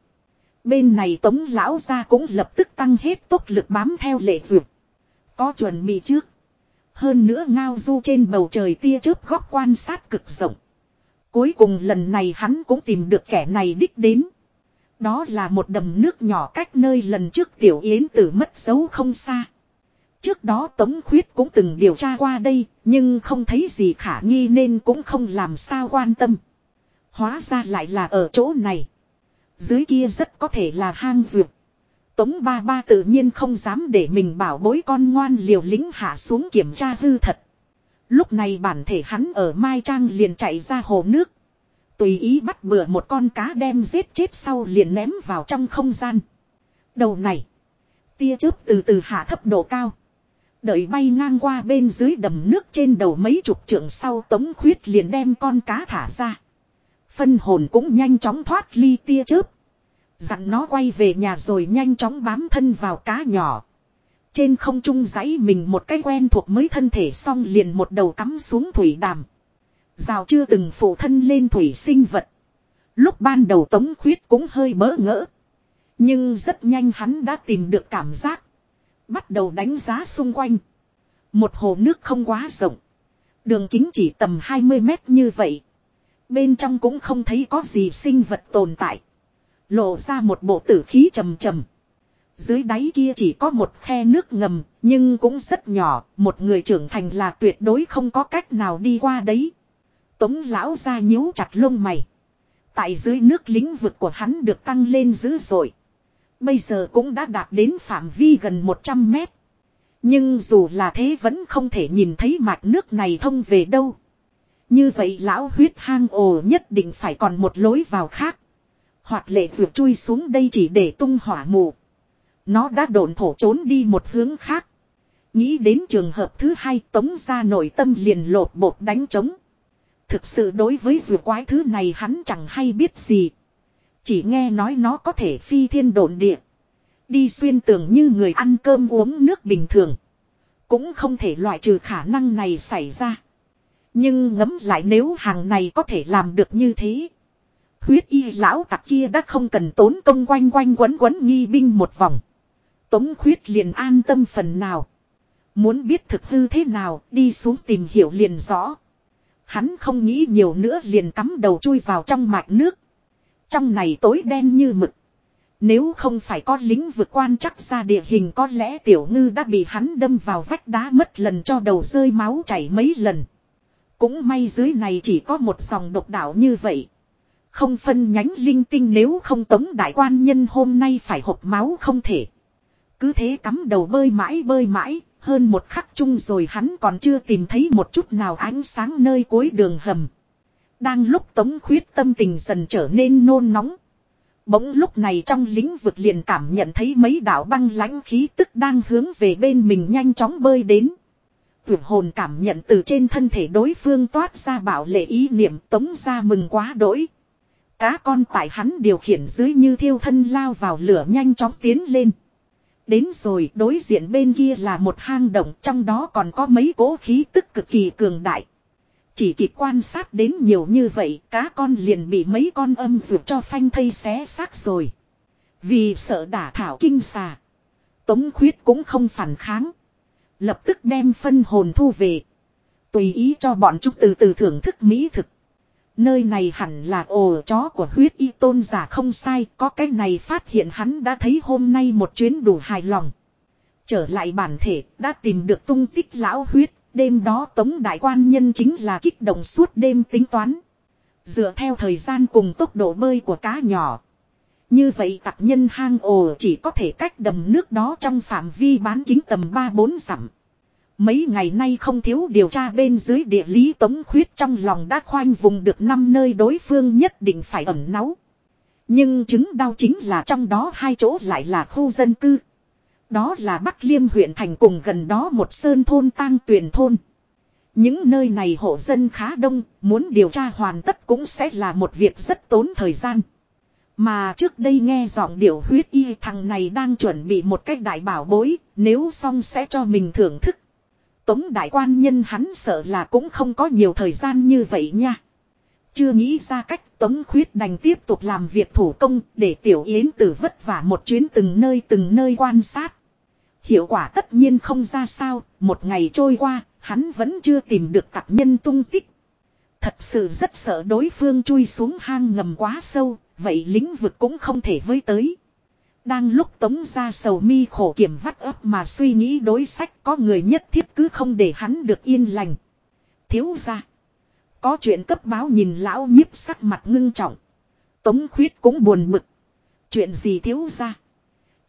Bên này tống lão ra cũng lập tức tăng hết tốc lực bám theo lệ duyệt. Có chuẩn bị trước. Hơn nữa ngao du trên bầu trời tia chớp góc quan sát cực rộng. Cuối cùng lần này hắn cũng tìm được kẻ này đích đến. Đó là một đầm nước nhỏ cách nơi lần trước tiểu yến tử mất dấu không xa. Trước đó Tống Khuyết cũng từng điều tra qua đây, nhưng không thấy gì khả nghi nên cũng không làm sao quan tâm. Hóa ra lại là ở chỗ này. Dưới kia rất có thể là hang dược. Tống ba ba tự nhiên không dám để mình bảo bối con ngoan liều lính hạ xuống kiểm tra hư thật. Lúc này bản thể hắn ở Mai Trang liền chạy ra hồ nước. Tùy ý bắt bừa một con cá đem giết chết sau liền ném vào trong không gian. Đầu này. Tia chớp từ từ hạ thấp độ cao. Đợi bay ngang qua bên dưới đầm nước trên đầu mấy chục trượng sau tống khuyết liền đem con cá thả ra. Phân hồn cũng nhanh chóng thoát ly tia chớp. Dặn nó quay về nhà rồi nhanh chóng bám thân vào cá nhỏ. Trên không trung giấy mình một cái quen thuộc mới thân thể xong liền một đầu cắm xuống thủy đàm. Rào chưa từng phụ thân lên thủy sinh vật. Lúc ban đầu tống khuyết cũng hơi bỡ ngỡ. Nhưng rất nhanh hắn đã tìm được cảm giác. Bắt đầu đánh giá xung quanh. Một hồ nước không quá rộng. Đường kính chỉ tầm 20 mét như vậy. Bên trong cũng không thấy có gì sinh vật tồn tại. Lộ ra một bộ tử khí trầm trầm. Dưới đáy kia chỉ có một khe nước ngầm, nhưng cũng rất nhỏ, một người trưởng thành là tuyệt đối không có cách nào đi qua đấy. Tống lão ra nhíu chặt lông mày. Tại dưới nước lĩnh vực của hắn được tăng lên dữ dội. Bây giờ cũng đã đạt đến phạm vi gần 100 mét. Nhưng dù là thế vẫn không thể nhìn thấy mạch nước này thông về đâu. Như vậy lão huyết hang ồ nhất định phải còn một lối vào khác. Hoặc lệ vượt chui xuống đây chỉ để tung hỏa mù. Nó đã độn thổ trốn đi một hướng khác. Nghĩ đến trường hợp thứ hai tống ra nội tâm liền lột bột đánh trống. Thực sự đối với vượt quái thứ này hắn chẳng hay biết gì. Chỉ nghe nói nó có thể phi thiên độn địa. Đi xuyên tường như người ăn cơm uống nước bình thường. Cũng không thể loại trừ khả năng này xảy ra. Nhưng ngẫm lại nếu hàng này có thể làm được như thế. Huyết y lão tặc kia đã không cần tốn công quanh quanh quấn quấn nghi binh một vòng. Tống khuyết liền an tâm phần nào. Muốn biết thực hư thế nào, đi xuống tìm hiểu liền rõ. Hắn không nghĩ nhiều nữa liền cắm đầu chui vào trong mạch nước. Trong này tối đen như mực. Nếu không phải có lính vượt quan chắc ra địa hình có lẽ tiểu ngư đã bị hắn đâm vào vách đá mất lần cho đầu rơi máu chảy mấy lần. Cũng may dưới này chỉ có một dòng độc đạo như vậy. Không phân nhánh linh tinh nếu không tống đại quan nhân hôm nay phải hộp máu không thể. Cứ thế cắm đầu bơi mãi bơi mãi, hơn một khắc chung rồi hắn còn chưa tìm thấy một chút nào ánh sáng nơi cuối đường hầm. Đang lúc tống khuyết tâm tình dần trở nên nôn nóng. Bỗng lúc này trong lĩnh vực liền cảm nhận thấy mấy đạo băng lãnh khí tức đang hướng về bên mình nhanh chóng bơi đến. Vượt hồn cảm nhận từ trên thân thể đối phương toát ra bảo lệ ý niệm tống ra mừng quá đỗi. Cá con tại hắn điều khiển dưới như thiêu thân lao vào lửa nhanh chóng tiến lên. Đến rồi, đối diện bên kia là một hang động, trong đó còn có mấy cỗ khí tức cực kỳ cường đại. Chỉ kịp quan sát đến nhiều như vậy cá con liền bị mấy con âm ruột cho phanh thây xé xác rồi. Vì sợ đả thảo kinh xà. Tống khuyết cũng không phản kháng. Lập tức đem phân hồn thu về. Tùy ý cho bọn chúng từ từ thưởng thức mỹ thực. Nơi này hẳn là ổ chó của huyết y tôn giả không sai, có cái này phát hiện hắn đã thấy hôm nay một chuyến đủ hài lòng. Trở lại bản thể, đã tìm được tung tích lão huyết, đêm đó tống đại quan nhân chính là kích động suốt đêm tính toán. Dựa theo thời gian cùng tốc độ bơi của cá nhỏ. Như vậy tặc nhân hang ồ chỉ có thể cách đầm nước đó trong phạm vi bán kính tầm 3-4 dặm. Mấy ngày nay không thiếu điều tra bên dưới địa lý tống khuyết trong lòng đã khoanh vùng được năm nơi đối phương nhất định phải ẩn náu. Nhưng chứng đau chính là trong đó hai chỗ lại là khu dân cư. Đó là Bắc Liêm huyện thành cùng gần đó một sơn thôn tang tuyền thôn. Những nơi này hộ dân khá đông, muốn điều tra hoàn tất cũng sẽ là một việc rất tốn thời gian. Mà trước đây nghe giọng điệu huyết y thằng này đang chuẩn bị một cách đại bảo bối, nếu xong sẽ cho mình thưởng thức. Tống đại quan nhân hắn sợ là cũng không có nhiều thời gian như vậy nha. Chưa nghĩ ra cách Tống khuyết đành tiếp tục làm việc thủ công để tiểu yến tử vất vả một chuyến từng nơi từng nơi quan sát. Hiệu quả tất nhiên không ra sao, một ngày trôi qua, hắn vẫn chưa tìm được tạc nhân tung tích. Thật sự rất sợ đối phương chui xuống hang ngầm quá sâu, vậy lĩnh vực cũng không thể với tới. Đang lúc tống ra sầu mi khổ kiểm vắt ấp mà suy nghĩ đối sách có người nhất thiết cứ không để hắn được yên lành. Thiếu ra. Có chuyện cấp báo nhìn lão nhiếp sắc mặt ngưng trọng. Tống khuyết cũng buồn bực. Chuyện gì thiếu ra.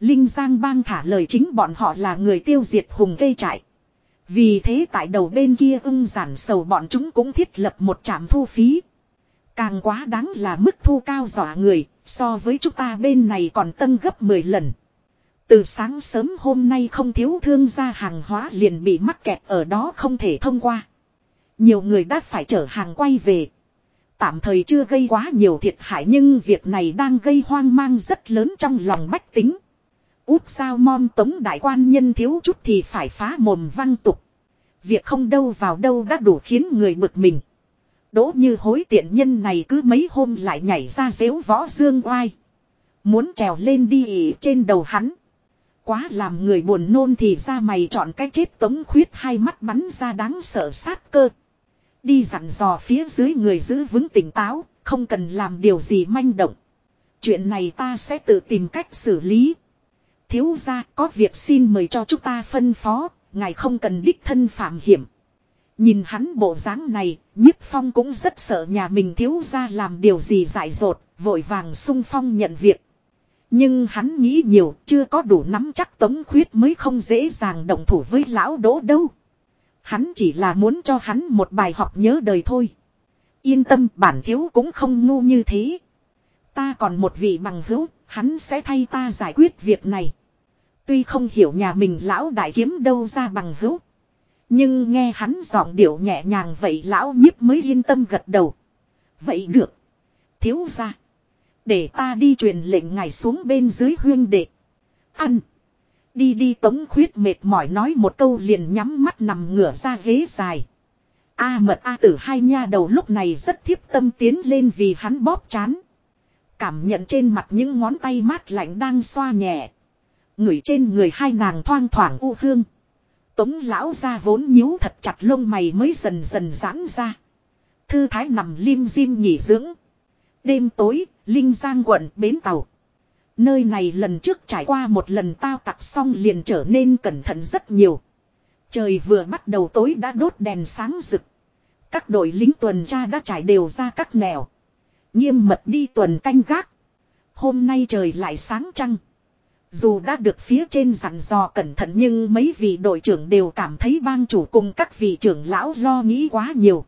Linh Giang bang thả lời chính bọn họ là người tiêu diệt hùng cây trại. Vì thế tại đầu bên kia ưng giản sầu bọn chúng cũng thiết lập một trạm thu phí. Càng quá đáng là mức thu cao dọa người, so với chúng ta bên này còn tân gấp 10 lần. Từ sáng sớm hôm nay không thiếu thương gia hàng hóa liền bị mắc kẹt ở đó không thể thông qua. Nhiều người đã phải chở hàng quay về. Tạm thời chưa gây quá nhiều thiệt hại nhưng việc này đang gây hoang mang rất lớn trong lòng bách tính. Út sao mom tống đại quan nhân thiếu chút thì phải phá mồm văng tục. Việc không đâu vào đâu đã đủ khiến người bực mình. Đỗ như hối tiện nhân này cứ mấy hôm lại nhảy ra dếu võ dương oai. Muốn trèo lên đi ỉ trên đầu hắn. Quá làm người buồn nôn thì ra mày chọn cái chết tống khuyết hai mắt bắn ra đáng sợ sát cơ. Đi dặn dò phía dưới người giữ vững tỉnh táo, không cần làm điều gì manh động. Chuyện này ta sẽ tự tìm cách xử lý. Thiếu ra có việc xin mời cho chúng ta phân phó, ngài không cần đích thân phạm hiểm. Nhìn hắn bộ dáng này, nhiếp phong cũng rất sợ nhà mình thiếu ra làm điều gì dại dột, vội vàng sung phong nhận việc. Nhưng hắn nghĩ nhiều, chưa có đủ nắm chắc tống khuyết mới không dễ dàng động thủ với lão đỗ đâu. Hắn chỉ là muốn cho hắn một bài học nhớ đời thôi. Yên tâm bản thiếu cũng không ngu như thế. Ta còn một vị bằng hữu, hắn sẽ thay ta giải quyết việc này. Tuy không hiểu nhà mình lão đại kiếm đâu ra bằng hữu. Nhưng nghe hắn giọng điệu nhẹ nhàng vậy lão nhiếp mới yên tâm gật đầu. Vậy được. Thiếu ra. Để ta đi truyền lệnh ngài xuống bên dưới huyên đệ. Ăn. Đi đi tống khuyết mệt mỏi nói một câu liền nhắm mắt nằm ngửa ra ghế dài. A mật A tử hai nha đầu lúc này rất thiếp tâm tiến lên vì hắn bóp chán. Cảm nhận trên mặt những ngón tay mát lạnh đang xoa nhẹ người trên người hai nàng thoang thoảng u hương. Tống lão ra vốn nhíu thật chặt lông mày mới dần dần giãn ra. Thư thái nằm lim dim nghỉ dưỡng. Đêm tối, Linh Giang quận bến tàu. Nơi này lần trước trải qua một lần tao tặc xong liền trở nên cẩn thận rất nhiều. Trời vừa bắt đầu tối đã đốt đèn sáng rực. Các đội lính tuần tra đã trải đều ra các nẻo. Nghiêm mật đi tuần canh gác. Hôm nay trời lại sáng trăng. Dù đã được phía trên dặn dò cẩn thận nhưng mấy vị đội trưởng đều cảm thấy bang chủ cùng các vị trưởng lão lo nghĩ quá nhiều.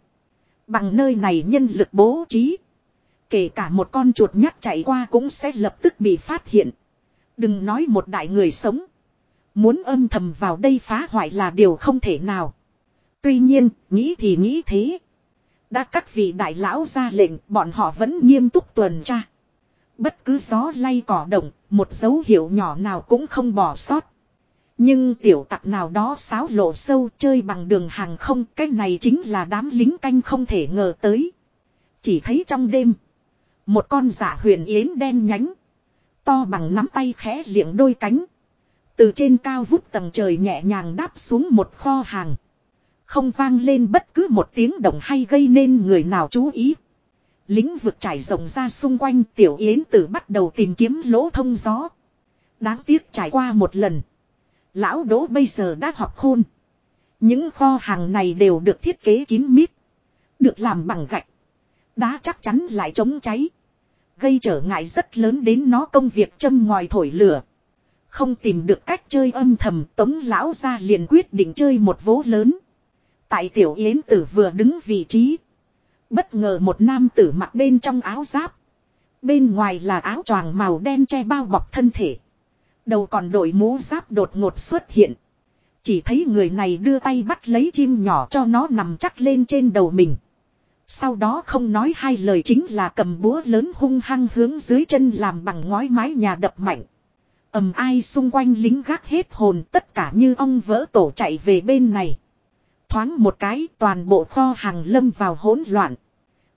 Bằng nơi này nhân lực bố trí. Kể cả một con chuột nhắt chạy qua cũng sẽ lập tức bị phát hiện. Đừng nói một đại người sống. Muốn âm thầm vào đây phá hoại là điều không thể nào. Tuy nhiên, nghĩ thì nghĩ thế. Đã các vị đại lão ra lệnh, bọn họ vẫn nghiêm túc tuần tra. Bất cứ gió lay cỏ động, một dấu hiệu nhỏ nào cũng không bỏ sót. Nhưng tiểu tặc nào đó sáo lộ sâu chơi bằng đường hàng không, cái này chính là đám lính canh không thể ngờ tới. Chỉ thấy trong đêm, một con giả huyền yến đen nhánh, to bằng nắm tay khẽ liệng đôi cánh. Từ trên cao vút tầng trời nhẹ nhàng đáp xuống một kho hàng. Không vang lên bất cứ một tiếng động hay gây nên người nào chú ý. Lính vực trải rộng ra xung quanh tiểu yến tử bắt đầu tìm kiếm lỗ thông gió. Đáng tiếc trải qua một lần. Lão đỗ bây giờ đã học khôn. Những kho hàng này đều được thiết kế kín mít. Được làm bằng gạch. Đá chắc chắn lại chống cháy. Gây trở ngại rất lớn đến nó công việc châm ngòi thổi lửa. Không tìm được cách chơi âm thầm, tống lão ra liền quyết định chơi một vố lớn. Tại tiểu yến tử vừa đứng vị trí. Bất ngờ một nam tử mặc bên trong áo giáp. Bên ngoài là áo choàng màu đen che bao bọc thân thể. Đầu còn đội mũ giáp đột ngột xuất hiện. Chỉ thấy người này đưa tay bắt lấy chim nhỏ cho nó nằm chắc lên trên đầu mình. Sau đó không nói hai lời chính là cầm búa lớn hung hăng hướng dưới chân làm bằng ngói mái nhà đập mạnh. ầm ai xung quanh lính gác hết hồn tất cả như ong vỡ tổ chạy về bên này. Thoáng một cái toàn bộ kho hàng lâm vào hỗn loạn.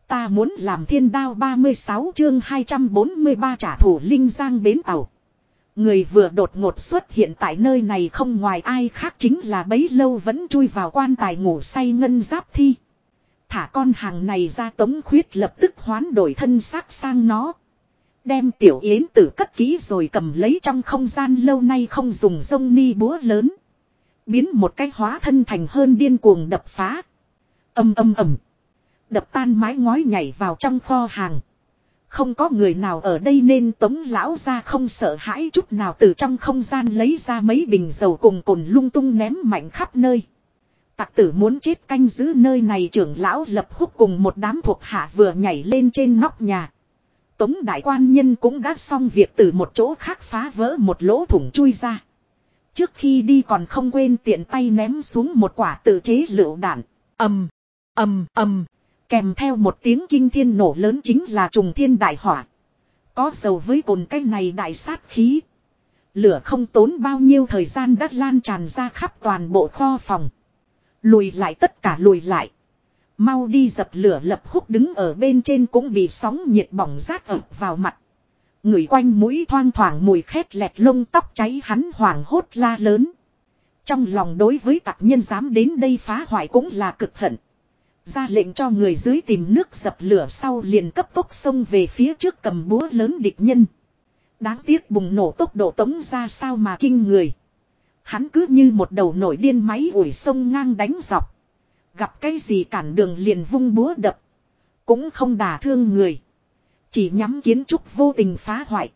Ta muốn làm thiên đao 36 chương 243 trả thủ Linh Giang bến tàu. Người vừa đột ngột xuất hiện tại nơi này không ngoài ai khác chính là bấy lâu vẫn chui vào quan tài ngủ say ngân giáp thi. Thả con hàng này ra tống khuyết lập tức hoán đổi thân xác sang nó. Đem tiểu yến tử cất kỹ rồi cầm lấy trong không gian lâu nay không dùng sông ni búa lớn. Biến một cái hóa thân thành hơn điên cuồng đập phá. Âm âm ầm. Đập tan mái ngói nhảy vào trong kho hàng. Không có người nào ở đây nên tống lão ra không sợ hãi chút nào từ trong không gian lấy ra mấy bình dầu cùng cồn lung tung ném mạnh khắp nơi. Tặc tử muốn chết canh giữ nơi này trưởng lão lập húc cùng một đám thuộc hạ vừa nhảy lên trên nóc nhà. Tống đại quan nhân cũng đã xong việc từ một chỗ khác phá vỡ một lỗ thủng chui ra. Trước khi đi còn không quên tiện tay ném xuống một quả tự chế lựu đạn. ầm ầm ầm Kèm theo một tiếng kinh thiên nổ lớn chính là trùng thiên đại hỏa. Có dầu với cồn cái này đại sát khí. Lửa không tốn bao nhiêu thời gian đã lan tràn ra khắp toàn bộ kho phòng. Lùi lại tất cả lùi lại. Mau đi dập lửa lập húc đứng ở bên trên cũng bị sóng nhiệt bỏng rát ập vào mặt. Người quanh mũi thoang thoảng mùi khét lẹt lông tóc cháy hắn hoảng hốt la lớn. Trong lòng đối với tạc nhân dám đến đây phá hoại cũng là cực hận. Ra lệnh cho người dưới tìm nước dập lửa sau liền cấp tốc xông về phía trước cầm búa lớn địch nhân. Đáng tiếc bùng nổ tốc độ tống ra sao mà kinh người. Hắn cứ như một đầu nổi điên máy ủi sông ngang đánh dọc. Gặp cái gì cản đường liền vung búa đập. Cũng không đả thương người. Chỉ nhắm kiến trúc vô tình phá hoại.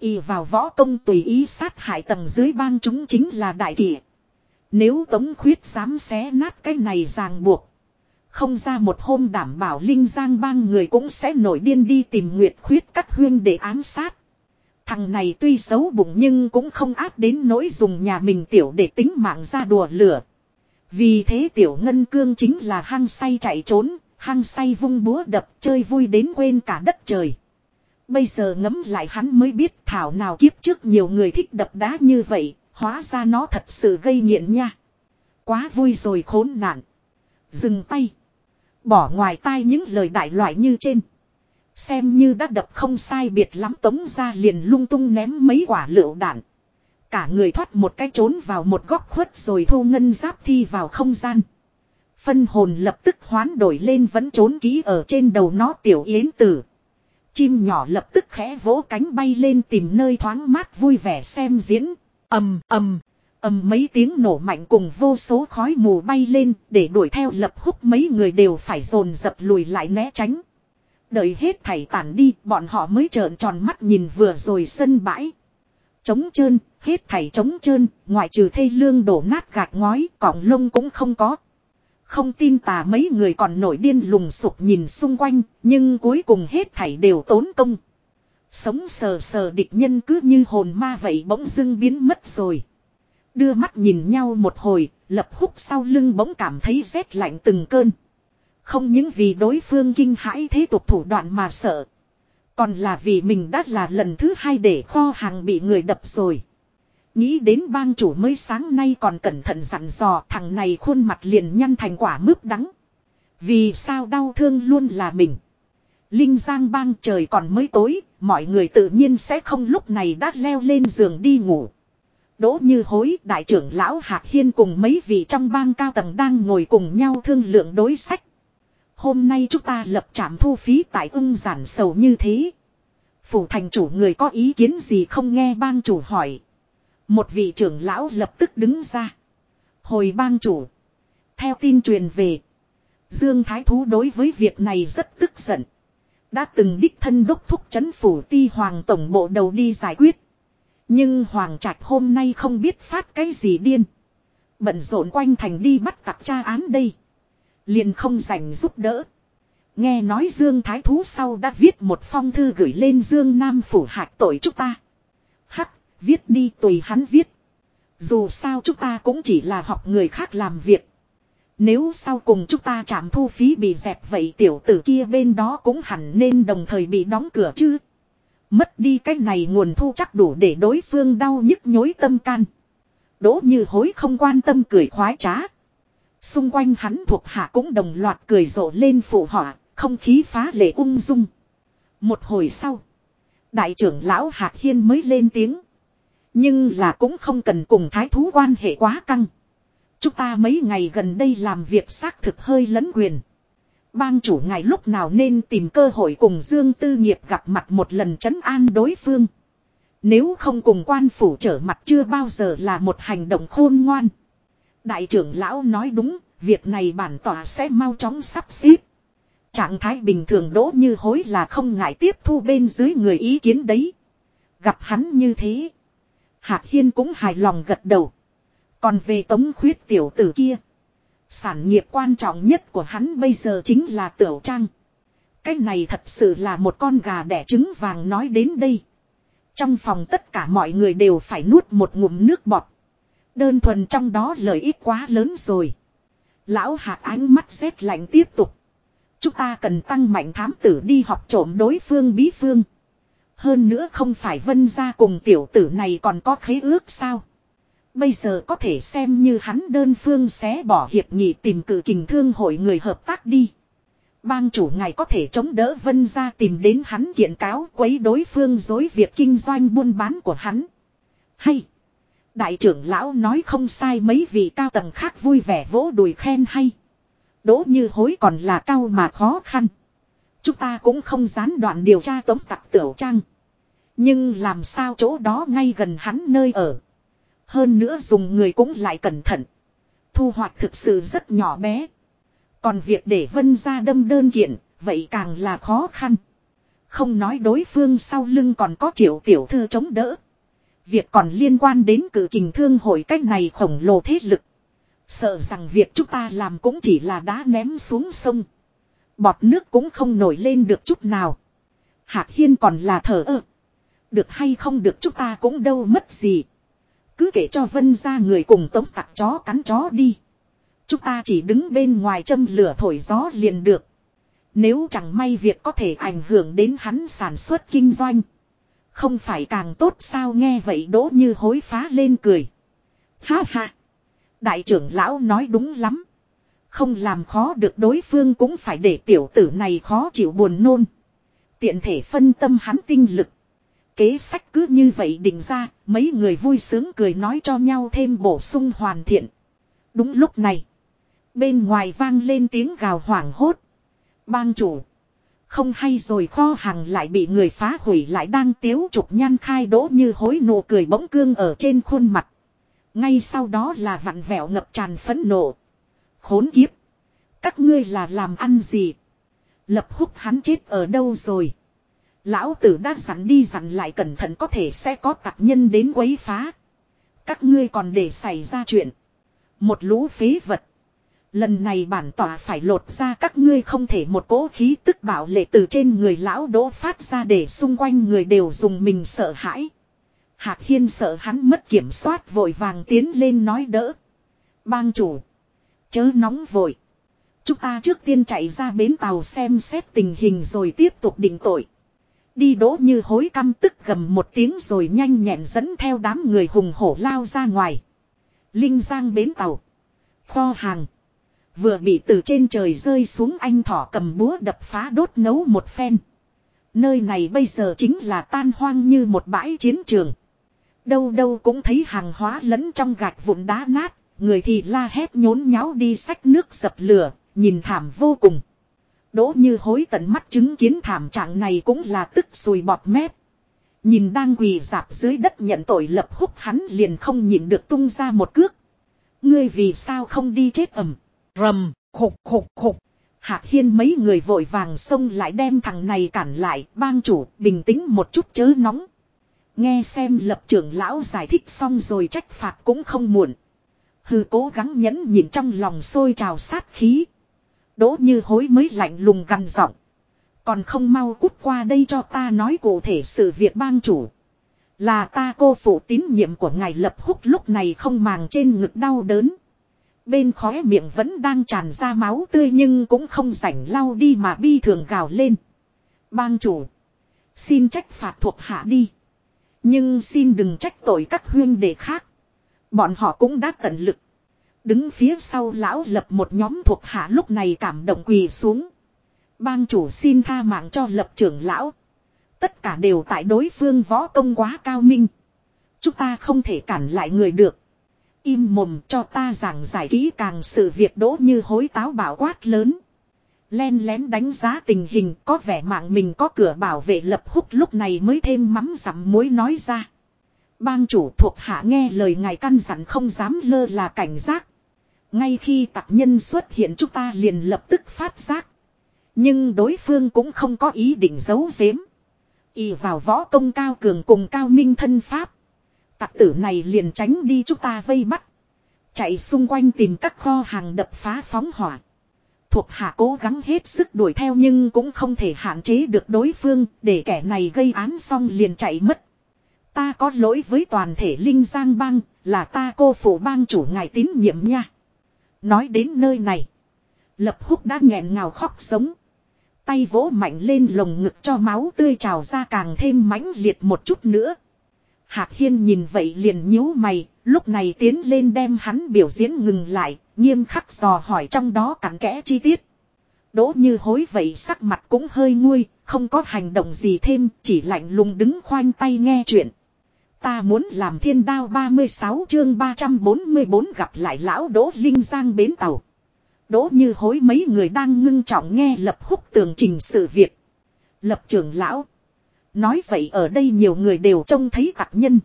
Y vào võ công tùy ý sát hại tầng dưới bang chúng chính là đại kỷ. Nếu tống khuyết dám xé nát cái này ràng buộc. Không ra một hôm đảm bảo Linh Giang bang người cũng sẽ nổi điên đi tìm Nguyệt khuyết các huyên để ám sát. Thằng này tuy xấu bụng nhưng cũng không áp đến nỗi dùng nhà mình tiểu để tính mạng ra đùa lửa. Vì thế tiểu ngân cương chính là hăng say chạy trốn, hăng say vung búa đập chơi vui đến quên cả đất trời. Bây giờ ngấm lại hắn mới biết thảo nào kiếp trước nhiều người thích đập đá như vậy, hóa ra nó thật sự gây nghiện nha. Quá vui rồi khốn nạn. Dừng tay. Bỏ ngoài tai những lời đại loại như trên. Xem như đã đập không sai biệt lắm tống ra liền lung tung ném mấy quả lựu đạn. Cả người thoát một cái trốn vào một góc khuất rồi thu ngân giáp thi vào không gian. Phân hồn lập tức hoán đổi lên vẫn trốn ký ở trên đầu nó tiểu yến tử. Chim nhỏ lập tức khẽ vỗ cánh bay lên tìm nơi thoáng mát vui vẻ xem diễn. ầm ầm ầm mấy tiếng nổ mạnh cùng vô số khói mù bay lên để đuổi theo lập húc mấy người đều phải dồn dập lùi lại né tránh. Đợi hết thảy tản đi bọn họ mới trợn tròn mắt nhìn vừa rồi sân bãi. Trống trơn, hết thảy trống trơn, ngoại trừ thây lương đổ nát gạch ngói, cọng lông cũng không có. Không tin tà mấy người còn nổi điên lùng sục nhìn xung quanh, nhưng cuối cùng hết thảy đều tốn công. Sống sờ sờ địch nhân cứ như hồn ma vậy bỗng dưng biến mất rồi. Đưa mắt nhìn nhau một hồi, lập húc sau lưng bỗng cảm thấy rét lạnh từng cơn. Không những vì đối phương kinh hãi thế tục thủ đoạn mà sợ. Còn là vì mình đã là lần thứ hai để kho hàng bị người đập rồi. Nghĩ đến bang chủ mới sáng nay còn cẩn thận dặn dò thằng này khuôn mặt liền nhăn thành quả mướp đắng. Vì sao đau thương luôn là mình. Linh Giang bang trời còn mới tối, mọi người tự nhiên sẽ không lúc này đã leo lên giường đi ngủ. Đỗ như hối, đại trưởng lão Hạc Hiên cùng mấy vị trong bang cao tầng đang ngồi cùng nhau thương lượng đối sách. Hôm nay chúng ta lập trạm thu phí tại ưng giản sầu như thế. Phủ thành chủ người có ý kiến gì không nghe bang chủ hỏi. Một vị trưởng lão lập tức đứng ra. Hồi bang chủ. Theo tin truyền về. Dương Thái Thú đối với việc này rất tức giận. Đã từng đích thân đốc thúc chấn phủ ti hoàng tổng bộ đầu đi giải quyết. Nhưng hoàng trạch hôm nay không biết phát cái gì điên. Bận rộn quanh thành đi bắt tặc tra án đây. Liền không dành giúp đỡ. Nghe nói Dương Thái Thú sau đã viết một phong thư gửi lên Dương Nam phủ hạc tội chúng ta. Hắc, viết đi tùy hắn viết. Dù sao chúng ta cũng chỉ là học người khác làm việc. Nếu sau cùng chúng ta chạm thu phí bị dẹp vậy tiểu tử kia bên đó cũng hẳn nên đồng thời bị đóng cửa chứ. Mất đi cái này nguồn thu chắc đủ để đối phương đau nhức nhối tâm can. Đỗ như hối không quan tâm cười khoái trá. Xung quanh hắn thuộc hạ cũng đồng loạt cười rộ lên phụ họa, không khí phá lệ ung dung. Một hồi sau, đại trưởng lão Hạc Hiên mới lên tiếng. Nhưng là cũng không cần cùng thái thú quan hệ quá căng. Chúng ta mấy ngày gần đây làm việc xác thực hơi lấn quyền. Bang chủ ngài lúc nào nên tìm cơ hội cùng Dương Tư Nghiệp gặp mặt một lần chấn an đối phương. Nếu không cùng quan phủ trở mặt chưa bao giờ là một hành động khôn ngoan. Đại trưởng lão nói đúng, việc này bản tỏa sẽ mau chóng sắp xếp. Trạng thái bình thường đỗ như hối là không ngại tiếp thu bên dưới người ý kiến đấy. Gặp hắn như thế. Hạc Hiên cũng hài lòng gật đầu. Còn về tống khuyết tiểu tử kia. Sản nghiệp quan trọng nhất của hắn bây giờ chính là tiểu trang. Cái này thật sự là một con gà đẻ trứng vàng nói đến đây. Trong phòng tất cả mọi người đều phải nuốt một ngụm nước bọt. Đơn thuần trong đó lợi ích quá lớn rồi. Lão hạc ánh mắt rét lạnh tiếp tục. Chúng ta cần tăng mạnh thám tử đi học trộm đối phương bí phương. Hơn nữa không phải vân ra cùng tiểu tử này còn có khế ước sao. Bây giờ có thể xem như hắn đơn phương xé bỏ hiệp nghị tìm cử kình thương hội người hợp tác đi. Bang chủ ngài có thể chống đỡ vân ra tìm đến hắn kiện cáo quấy đối phương dối việc kinh doanh buôn bán của hắn. Hay. Đại trưởng lão nói không sai mấy vị cao tầng khác vui vẻ vỗ đùi khen hay. Đỗ như hối còn là cao mà khó khăn. Chúng ta cũng không gián đoạn điều tra tống tặc tiểu trang. Nhưng làm sao chỗ đó ngay gần hắn nơi ở. Hơn nữa dùng người cũng lại cẩn thận. Thu hoạch thực sự rất nhỏ bé. Còn việc để vân ra đâm đơn kiện, vậy càng là khó khăn. Không nói đối phương sau lưng còn có triệu tiểu thư chống đỡ. Việc còn liên quan đến cử kình thương hội cách này khổng lồ thế lực. Sợ rằng việc chúng ta làm cũng chỉ là đá ném xuống sông. Bọt nước cũng không nổi lên được chút nào. Hạc Hiên còn là thở ơ. Được hay không được chúng ta cũng đâu mất gì. Cứ kể cho vân ra người cùng tống tặc chó cắn chó đi. Chúng ta chỉ đứng bên ngoài châm lửa thổi gió liền được. Nếu chẳng may việc có thể ảnh hưởng đến hắn sản xuất kinh doanh. Không phải càng tốt sao nghe vậy đỗ như hối phá lên cười. Ha ha. Đại trưởng lão nói đúng lắm. Không làm khó được đối phương cũng phải để tiểu tử này khó chịu buồn nôn. Tiện thể phân tâm hắn tinh lực. Kế sách cứ như vậy định ra, mấy người vui sướng cười nói cho nhau thêm bổ sung hoàn thiện. Đúng lúc này. Bên ngoài vang lên tiếng gào hoảng hốt. Bang chủ. Không hay rồi kho hàng lại bị người phá hủy lại đang tiếu trục nhan khai đỗ như hối nụ cười bỗng cương ở trên khuôn mặt. Ngay sau đó là vặn vẹo ngập tràn phẫn nộ. Khốn kiếp. Các ngươi là làm ăn gì? Lập húc hắn chết ở đâu rồi? Lão tử đã dặn đi dặn lại cẩn thận có thể sẽ có tặc nhân đến quấy phá. Các ngươi còn để xảy ra chuyện. Một lũ phế vật. Lần này bản tỏa phải lột ra các ngươi không thể một cỗ khí tức bảo lệ từ trên người lão đỗ phát ra để xung quanh người đều dùng mình sợ hãi. Hạc Hiên sợ hắn mất kiểm soát vội vàng tiến lên nói đỡ. Bang chủ. Chớ nóng vội. Chúng ta trước tiên chạy ra bến tàu xem xét tình hình rồi tiếp tục định tội. Đi đỗ như hối căm tức gầm một tiếng rồi nhanh nhẹn dẫn theo đám người hùng hổ lao ra ngoài. Linh giang bến tàu. Kho hàng. Vừa bị từ trên trời rơi xuống anh thỏ cầm búa đập phá đốt nấu một phen. Nơi này bây giờ chính là tan hoang như một bãi chiến trường. Đâu đâu cũng thấy hàng hóa lẫn trong gạch vụn đá nát, người thì la hét nhốn nháo đi sách nước dập lửa, nhìn thảm vô cùng. Đỗ như hối tận mắt chứng kiến thảm trạng này cũng là tức sùi bọt mép. Nhìn đang quỳ dạp dưới đất nhận tội lập húc hắn liền không nhịn được tung ra một cước. Ngươi vì sao không đi chết ẩm. Rầm, khục khục khục. Hạc hiên mấy người vội vàng xông lại đem thằng này cản lại, bang chủ, bình tĩnh một chút chớ nóng. Nghe xem lập trưởng lão giải thích xong rồi trách phạt cũng không muộn. Hư cố gắng nhẫn nhịn trong lòng sôi trào sát khí. Đỗ như hối mới lạnh lùng gằn giọng. Còn không mau cút qua đây cho ta nói cụ thể sự việc bang chủ. Là ta cô phụ tín nhiệm của ngài lập húc lúc này không màng trên ngực đau đớn. Bên khóe miệng vẫn đang tràn ra máu tươi nhưng cũng không rảnh lau đi mà bi thường gào lên. Bang chủ. Xin trách phạt thuộc hạ đi. Nhưng xin đừng trách tội các huyên đệ khác. Bọn họ cũng đã tận lực. Đứng phía sau lão lập một nhóm thuộc hạ lúc này cảm động quỳ xuống. Bang chủ xin tha mạng cho lập trưởng lão. Tất cả đều tại đối phương võ công quá cao minh. Chúng ta không thể cản lại người được. Im mồm cho ta giảng giải kỹ càng sự việc đỗ như hối táo bảo quát lớn. Len lén đánh giá tình hình có vẻ mạng mình có cửa bảo vệ lập húc lúc này mới thêm mắm dặm muối nói ra. Bang chủ thuộc hạ nghe lời ngài căn dặn không dám lơ là cảnh giác. Ngay khi tặc nhân xuất hiện chúng ta liền lập tức phát giác. Nhưng đối phương cũng không có ý định giấu giếm. Y vào võ công cao cường cùng cao minh thân pháp. Tặc tử này liền tránh đi chúng ta vây bắt. Chạy xung quanh tìm các kho hàng đập phá phóng hỏa. Thuộc hạ cố gắng hết sức đuổi theo nhưng cũng không thể hạn chế được đối phương, để kẻ này gây án xong liền chạy mất. Ta có lỗi với toàn thể Linh Giang bang, là ta cô phụ bang chủ ngài tín nhiệm nha. Nói đến nơi này. Lập húc đã nghẹn ngào khóc sống. Tay vỗ mạnh lên lồng ngực cho máu tươi trào ra càng thêm mãnh liệt một chút nữa. Hạc Hiên nhìn vậy liền nhíu mày, lúc này tiến lên đem hắn biểu diễn ngừng lại, nghiêm khắc dò hỏi trong đó cặn kẽ chi tiết. Đỗ như hối vậy sắc mặt cũng hơi nguôi, không có hành động gì thêm, chỉ lạnh lùng đứng khoanh tay nghe chuyện. Ta muốn làm thiên đao 36 chương 344 gặp lại lão Đỗ Linh Giang bến tàu. Đỗ như hối mấy người đang ngưng trọng nghe lập húc tường trình sự việc. Lập trưởng lão. Nói vậy ở đây nhiều người đều trông thấy tạc nhân.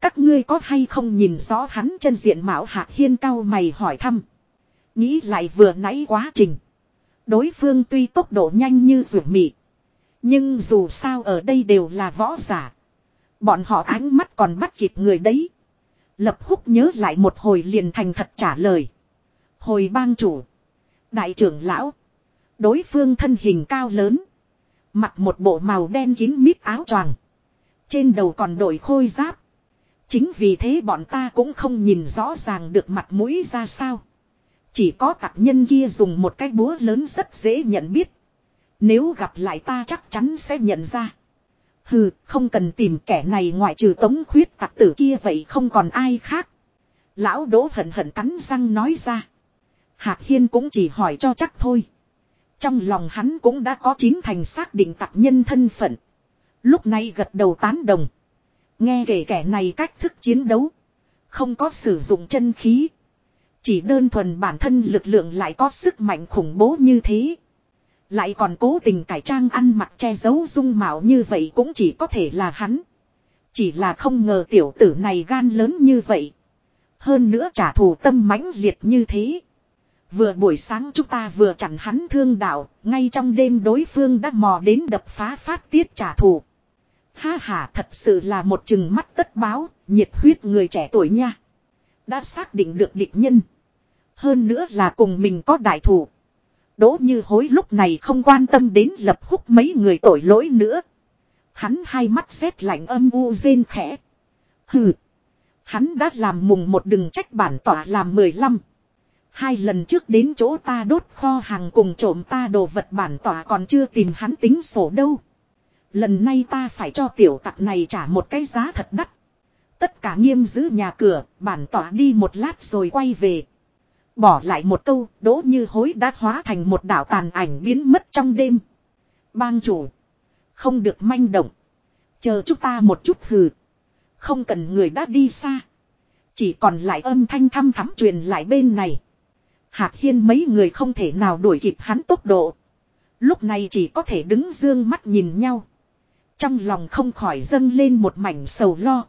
Các ngươi có hay không nhìn rõ hắn chân diện mạo hạc hiên cao mày hỏi thăm. Nghĩ lại vừa nãy quá trình. Đối phương tuy tốc độ nhanh như rượu mị. Nhưng dù sao ở đây đều là võ giả. Bọn họ ánh mắt còn bắt kịp người đấy. Lập húc nhớ lại một hồi liền thành thật trả lời. Hồi bang chủ. Đại trưởng lão. Đối phương thân hình cao lớn. Mặc một bộ màu đen kín mít áo choàng. Trên đầu còn đội khôi giáp. Chính vì thế bọn ta cũng không nhìn rõ ràng được mặt mũi ra sao. Chỉ có tạc nhân kia dùng một cái búa lớn rất dễ nhận biết. Nếu gặp lại ta chắc chắn sẽ nhận ra. Hừ, không cần tìm kẻ này ngoại trừ tống khuyết tặc tử kia vậy không còn ai khác. Lão đỗ hận hận cắn răng nói ra. Hạc Hiên cũng chỉ hỏi cho chắc thôi. Trong lòng hắn cũng đã có chín thành xác định tặc nhân thân phận. Lúc này gật đầu tán đồng. Nghe kể kẻ này cách thức chiến đấu. Không có sử dụng chân khí. Chỉ đơn thuần bản thân lực lượng lại có sức mạnh khủng bố như thế. Lại còn cố tình cải trang ăn mặc che giấu dung mạo như vậy cũng chỉ có thể là hắn. Chỉ là không ngờ tiểu tử này gan lớn như vậy. Hơn nữa trả thù tâm mãnh liệt như thế. Vừa buổi sáng chúng ta vừa chặn hắn thương đạo, ngay trong đêm đối phương đã mò đến đập phá phát tiết trả thù. Ha ha thật sự là một chừng mắt tất báo, nhiệt huyết người trẻ tuổi nha. Đã xác định được địch nhân. Hơn nữa là cùng mình có đại thủ. Đỗ như hối lúc này không quan tâm đến lập húc mấy người tội lỗi nữa. Hắn hai mắt rét lạnh âm u rên khẽ. Hừ. Hắn đã làm mùng một đừng trách bản tỏa làm mười lăm. Hai lần trước đến chỗ ta đốt kho hàng cùng trộm ta đồ vật bản tỏa còn chưa tìm hắn tính sổ đâu. Lần này ta phải cho tiểu tặc này trả một cái giá thật đắt. Tất cả nghiêm giữ nhà cửa, bản tỏa đi một lát rồi quay về. Bỏ lại một câu, đỗ như hối đã hóa thành một đảo tàn ảnh biến mất trong đêm. Bang chủ. Không được manh động. Chờ chúng ta một chút hừ. Không cần người đã đi xa. Chỉ còn lại âm thanh thăm thắm truyền lại bên này. Hạc hiên mấy người không thể nào đuổi kịp hắn tốc độ. Lúc này chỉ có thể đứng dương mắt nhìn nhau. Trong lòng không khỏi dâng lên một mảnh sầu lo.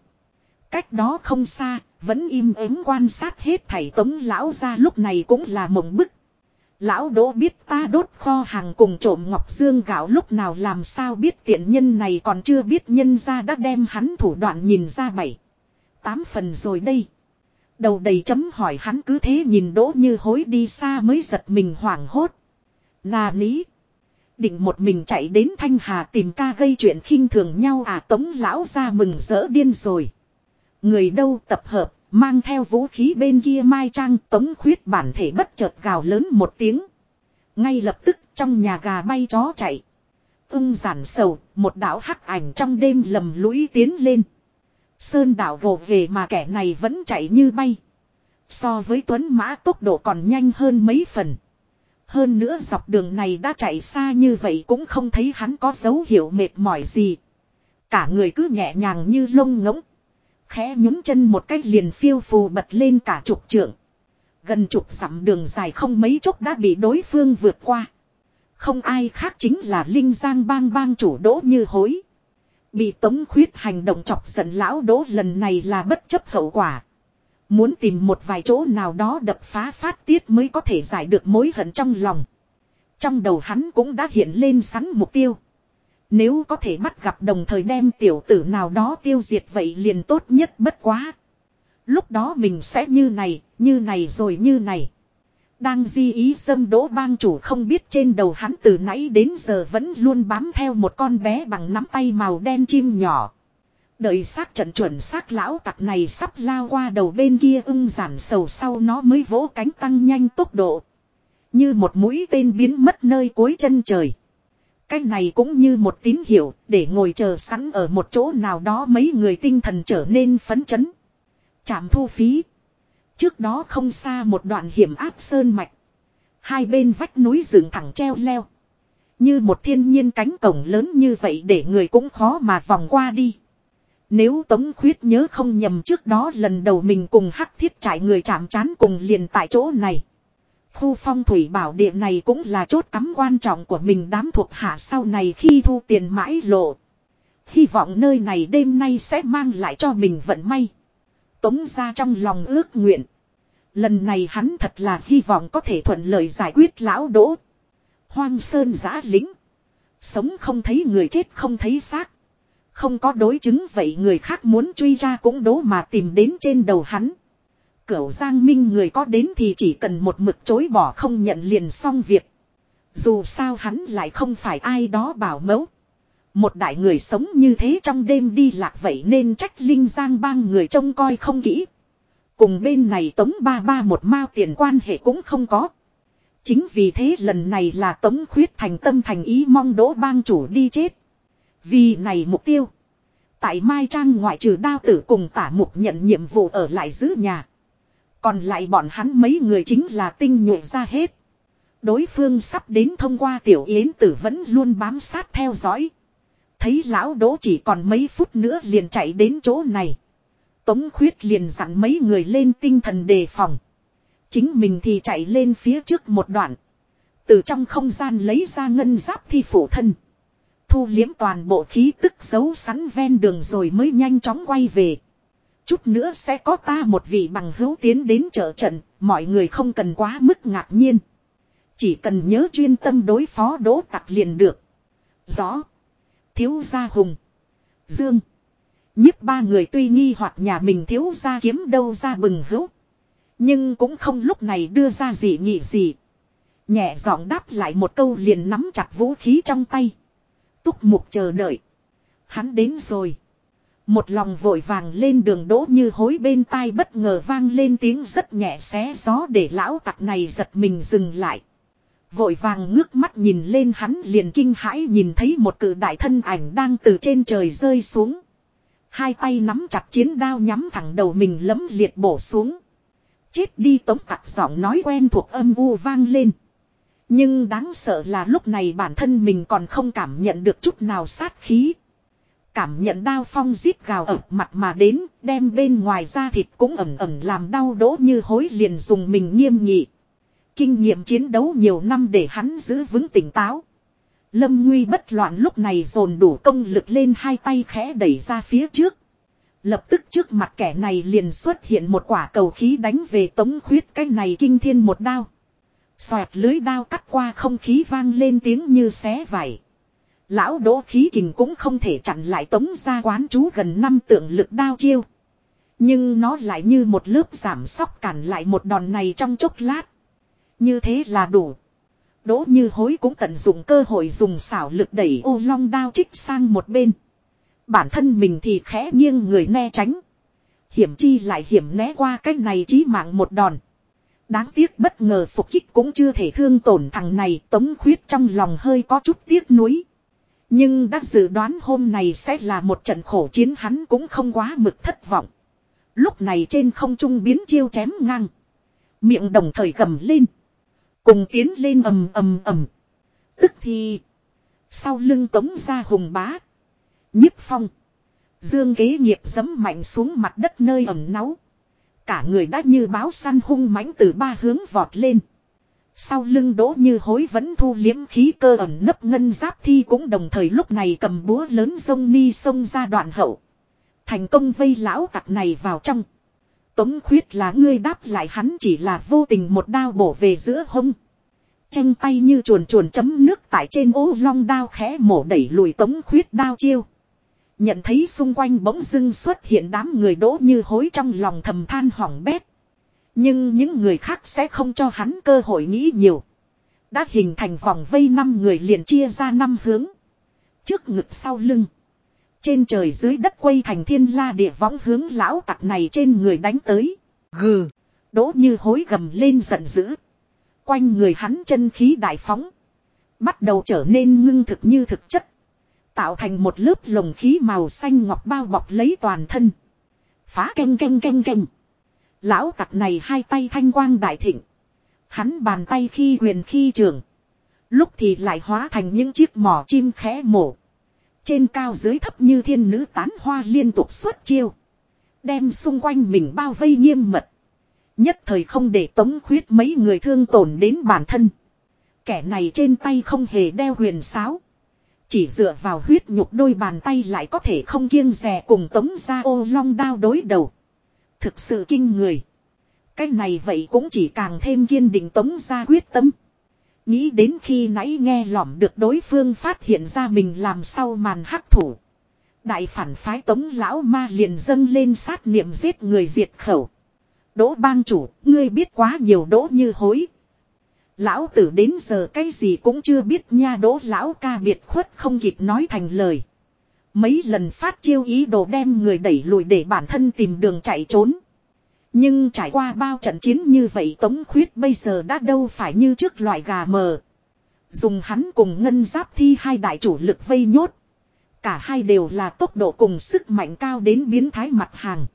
Cách đó không xa, vẫn im ắng quan sát hết thảy tống lão ra lúc này cũng là mộng bức. Lão đỗ biết ta đốt kho hàng cùng trộm ngọc dương gạo lúc nào làm sao biết tiện nhân này còn chưa biết nhân ra đã đem hắn thủ đoạn nhìn ra bảy. Tám phần rồi đây. Đầu đầy chấm hỏi hắn cứ thế nhìn đỗ như hối đi xa mới giật mình hoảng hốt. Nà lý Định một mình chạy đến Thanh Hà tìm ca gây chuyện khinh thường nhau à tống lão ra mừng rỡ điên rồi. Người đâu tập hợp, mang theo vũ khí bên kia mai trang tống khuyết bản thể bất chợt gào lớn một tiếng. Ngay lập tức trong nhà gà bay chó chạy. Ưng giản sầu, một đạo hắc ảnh trong đêm lầm lũi tiến lên. Sơn đảo vồ về mà kẻ này vẫn chạy như bay. So với tuấn mã tốc độ còn nhanh hơn mấy phần. Hơn nữa dọc đường này đã chạy xa như vậy cũng không thấy hắn có dấu hiệu mệt mỏi gì. Cả người cứ nhẹ nhàng như lông ngỗng. Khẽ nhún chân một cách liền phiêu phù bật lên cả chục trượng. Gần chục dặm đường dài không mấy chốc đã bị đối phương vượt qua. Không ai khác chính là Linh Giang bang bang chủ đỗ như hối. Bị tống khuyết hành động chọc giận lão đỗ lần này là bất chấp hậu quả. Muốn tìm một vài chỗ nào đó đập phá phát tiết mới có thể giải được mối hận trong lòng. Trong đầu hắn cũng đã hiện lên sẵn mục tiêu. Nếu có thể bắt gặp đồng thời đem tiểu tử nào đó tiêu diệt vậy liền tốt nhất bất quá. Lúc đó mình sẽ như này, như này rồi như này. Đang di ý xâm đỗ bang chủ không biết trên đầu hắn từ nãy đến giờ vẫn luôn bám theo một con bé bằng nắm tay màu đen chim nhỏ. Đợi xác trận chuẩn xác lão tặc này sắp lao qua đầu bên kia ưng giản sầu sau nó mới vỗ cánh tăng nhanh tốc độ. Như một mũi tên biến mất nơi cuối chân trời. Cái này cũng như một tín hiệu, để ngồi chờ sẵn ở một chỗ nào đó mấy người tinh thần trở nên phấn chấn. Trạm thu phí. Trước đó không xa một đoạn hiểm áp sơn mạch. Hai bên vách núi dựng thẳng treo leo. Như một thiên nhiên cánh cổng lớn như vậy để người cũng khó mà vòng qua đi. Nếu Tống Khuyết nhớ không nhầm trước đó lần đầu mình cùng hắc thiết trải người chạm chán cùng liền tại chỗ này. Khu phong thủy bảo địa này cũng là chốt cắm quan trọng của mình đám thuộc hạ sau này khi thu tiền mãi lộ. Hy vọng nơi này đêm nay sẽ mang lại cho mình vận may. Tống ra trong lòng ước nguyện. Lần này hắn thật là hy vọng có thể thuận lợi giải quyết lão đỗ. Hoang sơn giã lính. Sống không thấy người chết không thấy xác. Không có đối chứng vậy người khác muốn truy ra cũng đố mà tìm đến trên đầu hắn. Cửu Giang Minh người có đến thì chỉ cần một mực chối bỏ không nhận liền xong việc. Dù sao hắn lại không phải ai đó bảo mẫu. Một đại người sống như thế trong đêm đi lạc vậy nên trách Linh Giang bang người trông coi không kỹ. Cùng bên này tống ba ba một mao tiền quan hệ cũng không có. Chính vì thế lần này là tống khuyết thành tâm thành ý mong đỗ bang chủ đi chết. Vì này mục tiêu. Tại Mai Trang ngoại trừ đao tử cùng tả mục nhận nhiệm vụ ở lại giữ nhà. Còn lại bọn hắn mấy người chính là tinh nhuệ ra hết. Đối phương sắp đến thông qua tiểu yến tử vẫn luôn bám sát theo dõi. Thấy lão đỗ chỉ còn mấy phút nữa liền chạy đến chỗ này. Tống khuyết liền dặn mấy người lên tinh thần đề phòng. Chính mình thì chạy lên phía trước một đoạn. Từ trong không gian lấy ra ngân giáp thi phủ thân. Thu liếm toàn bộ khí tức giấu sắn ven đường rồi mới nhanh chóng quay về. Chút nữa sẽ có ta một vị bằng hữu tiến đến trợ trận, mọi người không cần quá mức ngạc nhiên. Chỉ cần nhớ chuyên tâm đối phó đỗ tặc liền được. Rõ. Thiếu gia hùng. Dương. Nhiếp ba người tuy nghi hoặc nhà mình thiếu gia kiếm đâu ra bừng hữu. Nhưng cũng không lúc này đưa ra gì nghị gì. Nhẹ giọng đáp lại một câu liền nắm chặt vũ khí trong tay. Túc mục chờ đợi. Hắn đến rồi. Một lòng vội vàng lên đường đỗ như hối bên tai bất ngờ vang lên tiếng rất nhẹ xé gió để lão tặc này giật mình dừng lại. Vội vàng ngước mắt nhìn lên hắn liền kinh hãi nhìn thấy một cự đại thân ảnh đang từ trên trời rơi xuống. Hai tay nắm chặt chiến đao nhắm thẳng đầu mình lấm liệt bổ xuống. Chết đi tống tặc giọng nói quen thuộc âm u vang lên. Nhưng đáng sợ là lúc này bản thân mình còn không cảm nhận được chút nào sát khí. Cảm nhận đao phong giết gào ở mặt mà đến, đem bên ngoài da thịt cũng ẩm ẩm làm đau đỗ như hối liền dùng mình nghiêm nghị. Kinh nghiệm chiến đấu nhiều năm để hắn giữ vững tỉnh táo. Lâm nguy bất loạn lúc này dồn đủ công lực lên hai tay khẽ đẩy ra phía trước. Lập tức trước mặt kẻ này liền xuất hiện một quả cầu khí đánh về tống khuyết cái này kinh thiên một đao. Xoẹt lưới đao cắt qua không khí vang lên tiếng như xé vải. Lão đỗ khí kình cũng không thể chặn lại tống ra quán chú gần năm tượng lực đao chiêu. Nhưng nó lại như một lớp giảm sóc cản lại một đòn này trong chốc lát. Như thế là đủ. Đỗ như hối cũng tận dụng cơ hội dùng xảo lực đẩy ô long đao trích sang một bên. Bản thân mình thì khẽ nghiêng người né tránh. Hiểm chi lại hiểm né qua cách này chí mạng một đòn. Đáng tiếc bất ngờ phục kích cũng chưa thể thương tổn thằng này, tống khuyết trong lòng hơi có chút tiếc nuối. Nhưng đã dự đoán hôm này sẽ là một trận khổ chiến, hắn cũng không quá mực thất vọng. Lúc này trên không trung biến chiêu chém ngang. Miệng đồng thời gầm lên. Cùng tiến lên ầm ầm ầm. Tức thì. Sau lưng tống ra hùng bá. nhiếp phong. Dương kế nghiệp dấm mạnh xuống mặt đất nơi ẩm náu. Cả người đã như báo săn hung mãnh từ ba hướng vọt lên. Sau lưng đỗ như hối vẫn thu liếm khí cơ ẩn nấp ngân giáp thi cũng đồng thời lúc này cầm búa lớn sông ni sông ra đoạn hậu. Thành công vây lão tặc này vào trong. Tống khuyết là ngươi đáp lại hắn chỉ là vô tình một đao bổ về giữa hông. Tranh tay như chuồn chuồn chấm nước tại trên ô long đao khẽ mổ đẩy lùi tống khuyết đao chiêu. Nhận thấy xung quanh bỗng dưng xuất hiện đám người đỗ như hối trong lòng thầm than hỏng bét. Nhưng những người khác sẽ không cho hắn cơ hội nghĩ nhiều. Đã hình thành vòng vây năm người liền chia ra năm hướng. Trước ngực sau lưng. Trên trời dưới đất quay thành thiên la địa võng hướng lão tặc này trên người đánh tới. Gừ. Đỗ như hối gầm lên giận dữ. Quanh người hắn chân khí đại phóng. Bắt đầu trở nên ngưng thực như thực chất. Tạo thành một lớp lồng khí màu xanh ngọc bao bọc lấy toàn thân. Phá canh canh canh canh. Lão tặc này hai tay thanh quang đại thịnh. Hắn bàn tay khi quyền khi trường. Lúc thì lại hóa thành những chiếc mỏ chim khẽ mổ. Trên cao dưới thấp như thiên nữ tán hoa liên tục xuất chiêu. Đem xung quanh mình bao vây nghiêm mật. Nhất thời không để tống khuyết mấy người thương tổn đến bản thân. Kẻ này trên tay không hề đeo huyền sáo. Chỉ dựa vào huyết nhục đôi bàn tay lại có thể không kiêng rè cùng tống ra ô long đao đối đầu. Thực sự kinh người. Cái này vậy cũng chỉ càng thêm kiên định tống ra quyết tâm. Nghĩ đến khi nãy nghe lỏm được đối phương phát hiện ra mình làm sau màn hắc thủ. Đại phản phái tống lão ma liền dâng lên sát niệm giết người diệt khẩu. Đỗ bang chủ, ngươi biết quá nhiều đỗ như hối. Lão tử đến giờ cái gì cũng chưa biết nha đỗ lão ca biệt khuất không kịp nói thành lời. Mấy lần phát chiêu ý đồ đem người đẩy lùi để bản thân tìm đường chạy trốn. Nhưng trải qua bao trận chiến như vậy Tống Khuyết bây giờ đã đâu phải như trước loại gà mờ. Dùng hắn cùng ngân giáp thi hai đại chủ lực vây nhốt. Cả hai đều là tốc độ cùng sức mạnh cao đến biến thái mặt hàng.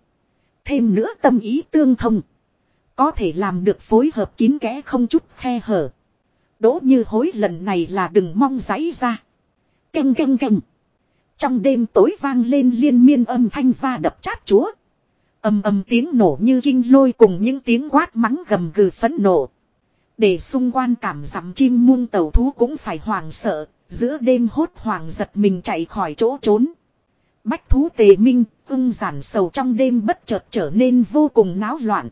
Thêm nữa tâm ý tương thông. Có thể làm được phối hợp kín kẽ không chút khe hở. Đỗ như hối lần này là đừng mong giấy ra. Canh canh canh. Trong đêm tối vang lên liên miên âm thanh va đập chát chúa. Âm âm tiếng nổ như kinh lôi cùng những tiếng quát mắng gầm gừ phẫn nộ. Để xung quanh cảm giảm chim muôn tàu thú cũng phải hoàng sợ, giữa đêm hốt hoàng giật mình chạy khỏi chỗ trốn. Bách thú tề minh, ưng giản sầu trong đêm bất chợt trở nên vô cùng náo loạn.